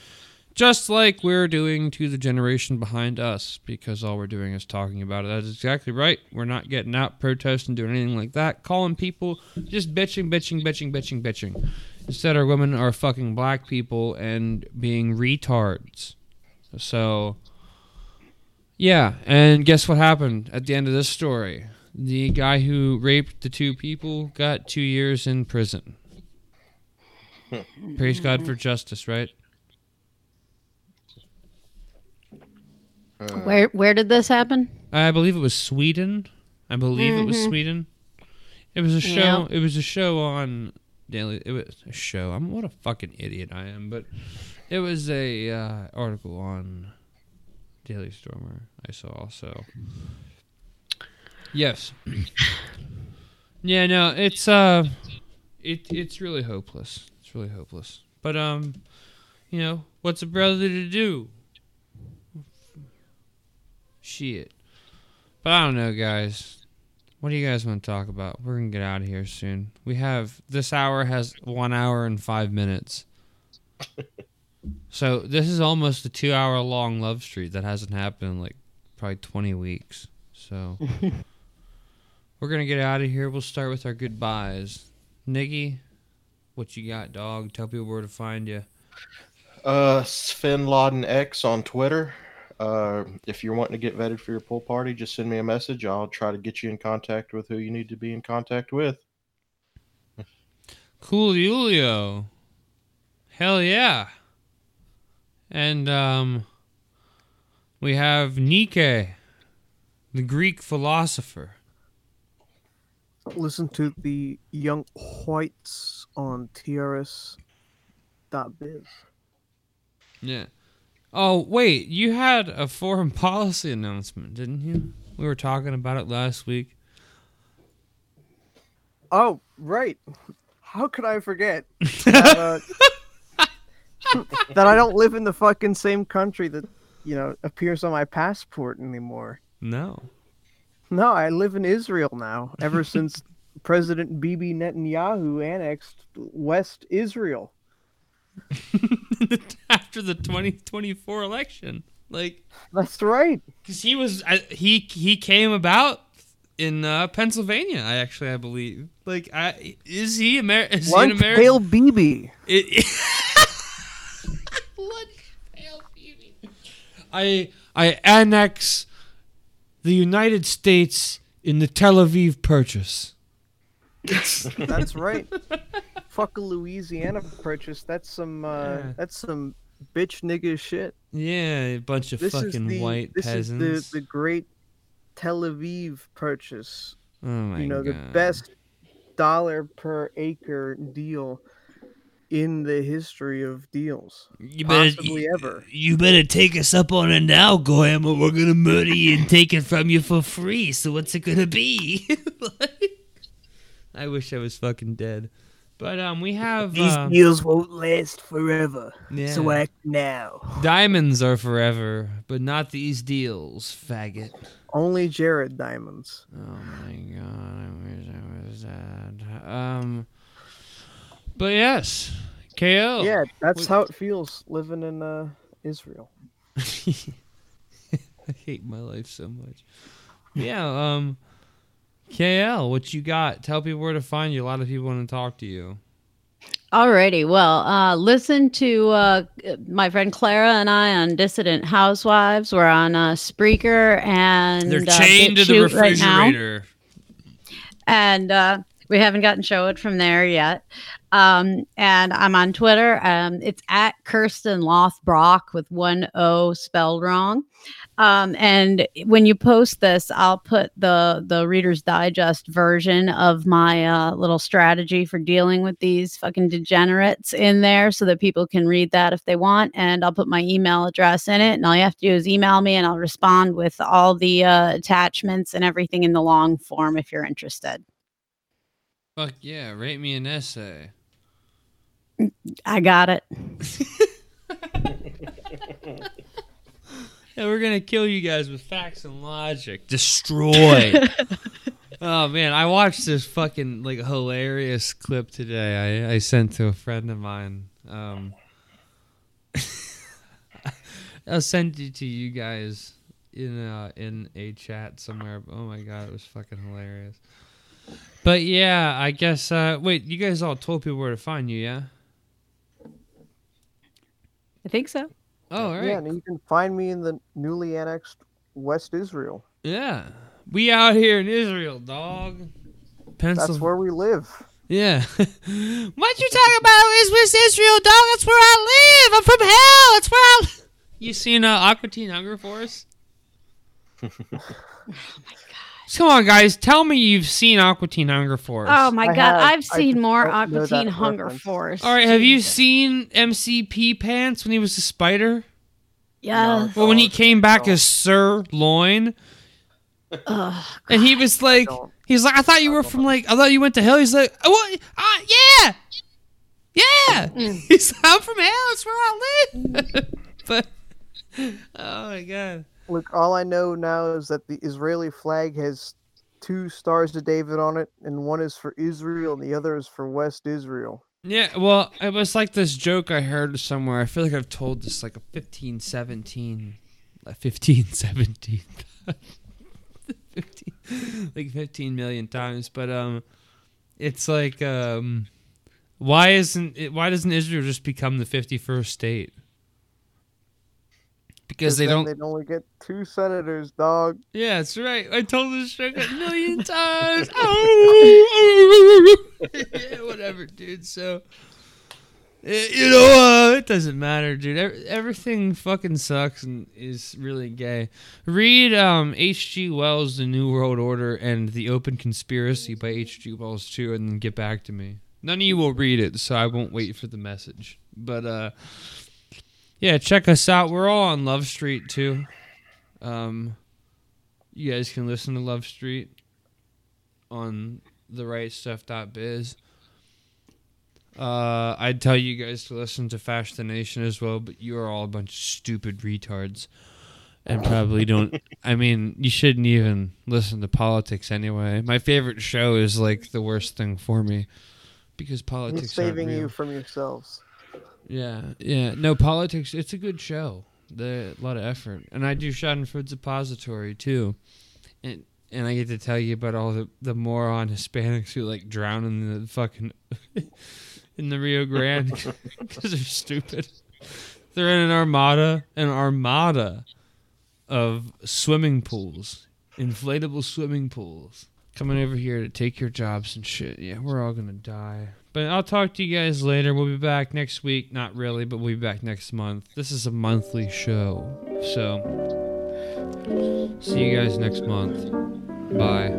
Speaker 3: Just like we're doing to the generation behind us, because all we're doing is talking about it. That's exactly right. We're not getting out, protesting, doing anything like that. Calling people just bitching, bitching, bitching, bitching, bitching. Instead, our women are fucking black people and being retards. So, yeah. And guess what happened at the end of this story? The guy who raped the two people got two years in prison. Praise God for justice, right?
Speaker 4: Uh,
Speaker 6: Where where did this happen?
Speaker 3: I believe it was Sweden. I believe it was
Speaker 6: Mhm.
Speaker 3: Sweden. It was a show.
Speaker 6: Yeah.
Speaker 3: It was a show on Daily. It was a show. I'm what a fucking idiot I am. But it was a uh, article on Daily Stormer. I saw also. Yes. yeah. No. It's uh. It it's really hopeless. It's really hopeless. But um, you know what's a brother to do? Shit. But I don't know, guys. What do you guys want to talk about? We're gonna get out of here soon. We have this hour has one hour and five minutes. so this is almost a two hour long love street that hasn't happened in like probably twenty weeks. So we're gonna get out of here. We'll start with our goodbyes. Niggy, what you got, dog? Tell people where to find you.
Speaker 4: Uh, Sven Laden X on Twitter. Uh, if you're wanting to get vetted for your pool party, just send me a message. I'll try to get you in contact with who you need to be in contact with.
Speaker 3: Cool Julio. Hell yeah. And um we have Nike, the Greek philosopher.
Speaker 5: Listen to the Young Whites on TRS. Dot biz.
Speaker 3: Yeah. Oh, wait, you had a foreign policy announcement, didn't you? We were talking about it last week.
Speaker 5: Oh, right. How could I forget that, uh, that I don't live in the fucking same country that you know appears on my passport anymore?
Speaker 3: No.
Speaker 5: No, I live in Israel now. Ever since President Bibi Netanyahu annexed West Israel.
Speaker 3: After the 2024 election. Like
Speaker 5: That's right.
Speaker 3: cuz he was I, he he came about in uh, Pennsylvania, I actually I believe. Like I is he Amer- is he an
Speaker 5: Lunch
Speaker 3: American?
Speaker 5: Pail Bibi.
Speaker 3: It, I I annex the United States in the Tel Aviv Purchase.
Speaker 5: That's right. Fuck a Louisiana purchase. That's some uh
Speaker 3: Yeah.
Speaker 5: that's some bitch nigga shit.
Speaker 3: Yeah, a bunch of
Speaker 5: This is
Speaker 3: fucking
Speaker 5: the
Speaker 3: white
Speaker 5: this
Speaker 3: peasants.
Speaker 5: is the the great Tel Aviv purchase.
Speaker 3: oh my god!
Speaker 5: you know,
Speaker 3: god.
Speaker 5: the best dollar per acre deal in the history of deals.
Speaker 7: You
Speaker 5: Possibly ever.
Speaker 7: You better take us up on it now, Goyim, or we're gonna murder you and take it from you for free. So what's it gonna be?
Speaker 3: I wish I was fucking dead. But um we have
Speaker 5: These
Speaker 3: uh,
Speaker 5: deals won't last forever.
Speaker 3: yeah.
Speaker 5: So act now.
Speaker 3: diamonds are forever, but not these deals, faggot.
Speaker 5: Only Jared diamonds.
Speaker 3: Oh my god, I wish I was dead. Um, but yes, KO.
Speaker 5: Yeah, that's
Speaker 3: Wait.
Speaker 5: how it feels living in uh, Israel.
Speaker 3: I hate my life so much. Yeah, um, KL, what you got? Tell people where to find you. A lot of people want to talk to you.
Speaker 6: Alrighty, well, uh, listen to uh, my friend Clara and I on Dissident Housewives. We're on uh, Spreaker and
Speaker 3: They're
Speaker 6: uh,
Speaker 3: chained to the
Speaker 6: BitChute right
Speaker 3: refrigerator.
Speaker 6: and uh, we haven't gotten show it from there yet. Um, and I'm on Twitter. Um, it's at Kirsten Lothbrock with one O spelled wrong. Um, and when you post this, I'll put the the Reader's Digest version of my uh, little strategy for dealing with these fucking degenerates in there, so that people can read that if they want. And I'll put my email address in it, and all you have to do is email me, and I'll respond with all the uh, attachments and everything in the long form if you're interested.
Speaker 3: Fuck yeah, rate me an essay.
Speaker 6: I got it.
Speaker 3: Yeah, we're gonna kill you guys with facts and logic. Destroy. Oh man, I watched this fucking like hilarious clip today. I, I sent to a friend of mine. Um, I'll send it to you guys in uh, in a chat somewhere. Oh my god, it was fucking hilarious. But yeah, I guess. Uh, wait, you guys all told people where to find you, yeah?
Speaker 6: I think so.
Speaker 3: Oh, all right.
Speaker 5: Yeah, and you can find me in the newly annexed West Israel.
Speaker 3: Yeah. We out here in Israel, dog. Pencil.
Speaker 5: That's where we live.
Speaker 3: Yeah. what you talking about is West Israel, dog? That's where I live. I'm from hell. That's where I. Li-. You seen uh, Aqua Teen Hunger Force? Come on, guys. Tell me you've seen Aqua Teen Hunger Force.
Speaker 6: Oh my
Speaker 5: I
Speaker 6: god,
Speaker 5: have-
Speaker 6: I've
Speaker 5: I
Speaker 6: seen
Speaker 5: just
Speaker 6: more
Speaker 5: don't know
Speaker 6: Aqua Teen Hunger
Speaker 5: reference.
Speaker 6: Force.
Speaker 3: All right. Have you seen MC Pee Pants when he was a spider?
Speaker 6: Yeah.
Speaker 3: Well, when he came back
Speaker 5: Don't.
Speaker 3: as Sir Loin,
Speaker 6: Ugh,
Speaker 3: and he was like,
Speaker 5: don't.
Speaker 3: he's like, I thought you were from like, I thought you went to hell. He's like, oh, what? Uh, yeah, yeah.
Speaker 6: Mm.
Speaker 3: He's like, I'm from hell. That's where I live. but oh my god.
Speaker 5: Look, all I know now is that the Israeli flag has two stars to David on it, and one is for Israel and the other is for West Israel.
Speaker 3: Yeah, well, it was like this joke I heard somewhere. I feel like I've told this like a 15, 17, a 15, 17, 15, like 15 million times. But um, it's like um, why isn't it? Why doesn't Israel just become the 51st state? Because they don't.
Speaker 5: They'd only get two senators, dog.
Speaker 3: Yeah, that's right. I told this joke a million times. Oh, yeah, whatever, dude. So, eh, you know, uh, it doesn't matter, dude. Ev- Everything fucking sucks and is really gay. Read um, H.G. Wells' The New World Order and The Open Conspiracy by H.G. Wells too, and then get back to me. None of you will read it, so I won't wait for the message. But uh, yeah, check us out. We're all on Love Street too. Um, you guys can listen to Love Street on the right stuff.biz. Uh, I'd tell you guys to listen to Fash the Nation as well, but you are all a bunch of stupid retards and probably don't. I mean, you shouldn't even listen to politics anyway. My favorite show is like the worst thing for me because politics
Speaker 5: He's
Speaker 3: aren't
Speaker 5: saving
Speaker 3: real.
Speaker 5: you from yourselves.
Speaker 3: Yeah, yeah. No politics. It's a good show. The a lot of effort, and I do Schadenfreude Depository too, and and I get to tell you about all the the moron Hispanics who like drown in the fucking in the Rio Grande because they're stupid. They're in an armada, an armada of swimming pools, inflatable swimming pools, coming over here to take your jobs and shit. Yeah, we're all gonna die. But I'll talk to you guys later. We'll be back next week. Not really, but we'll be back next month. This is a monthly show. So, see you guys next month. Bye.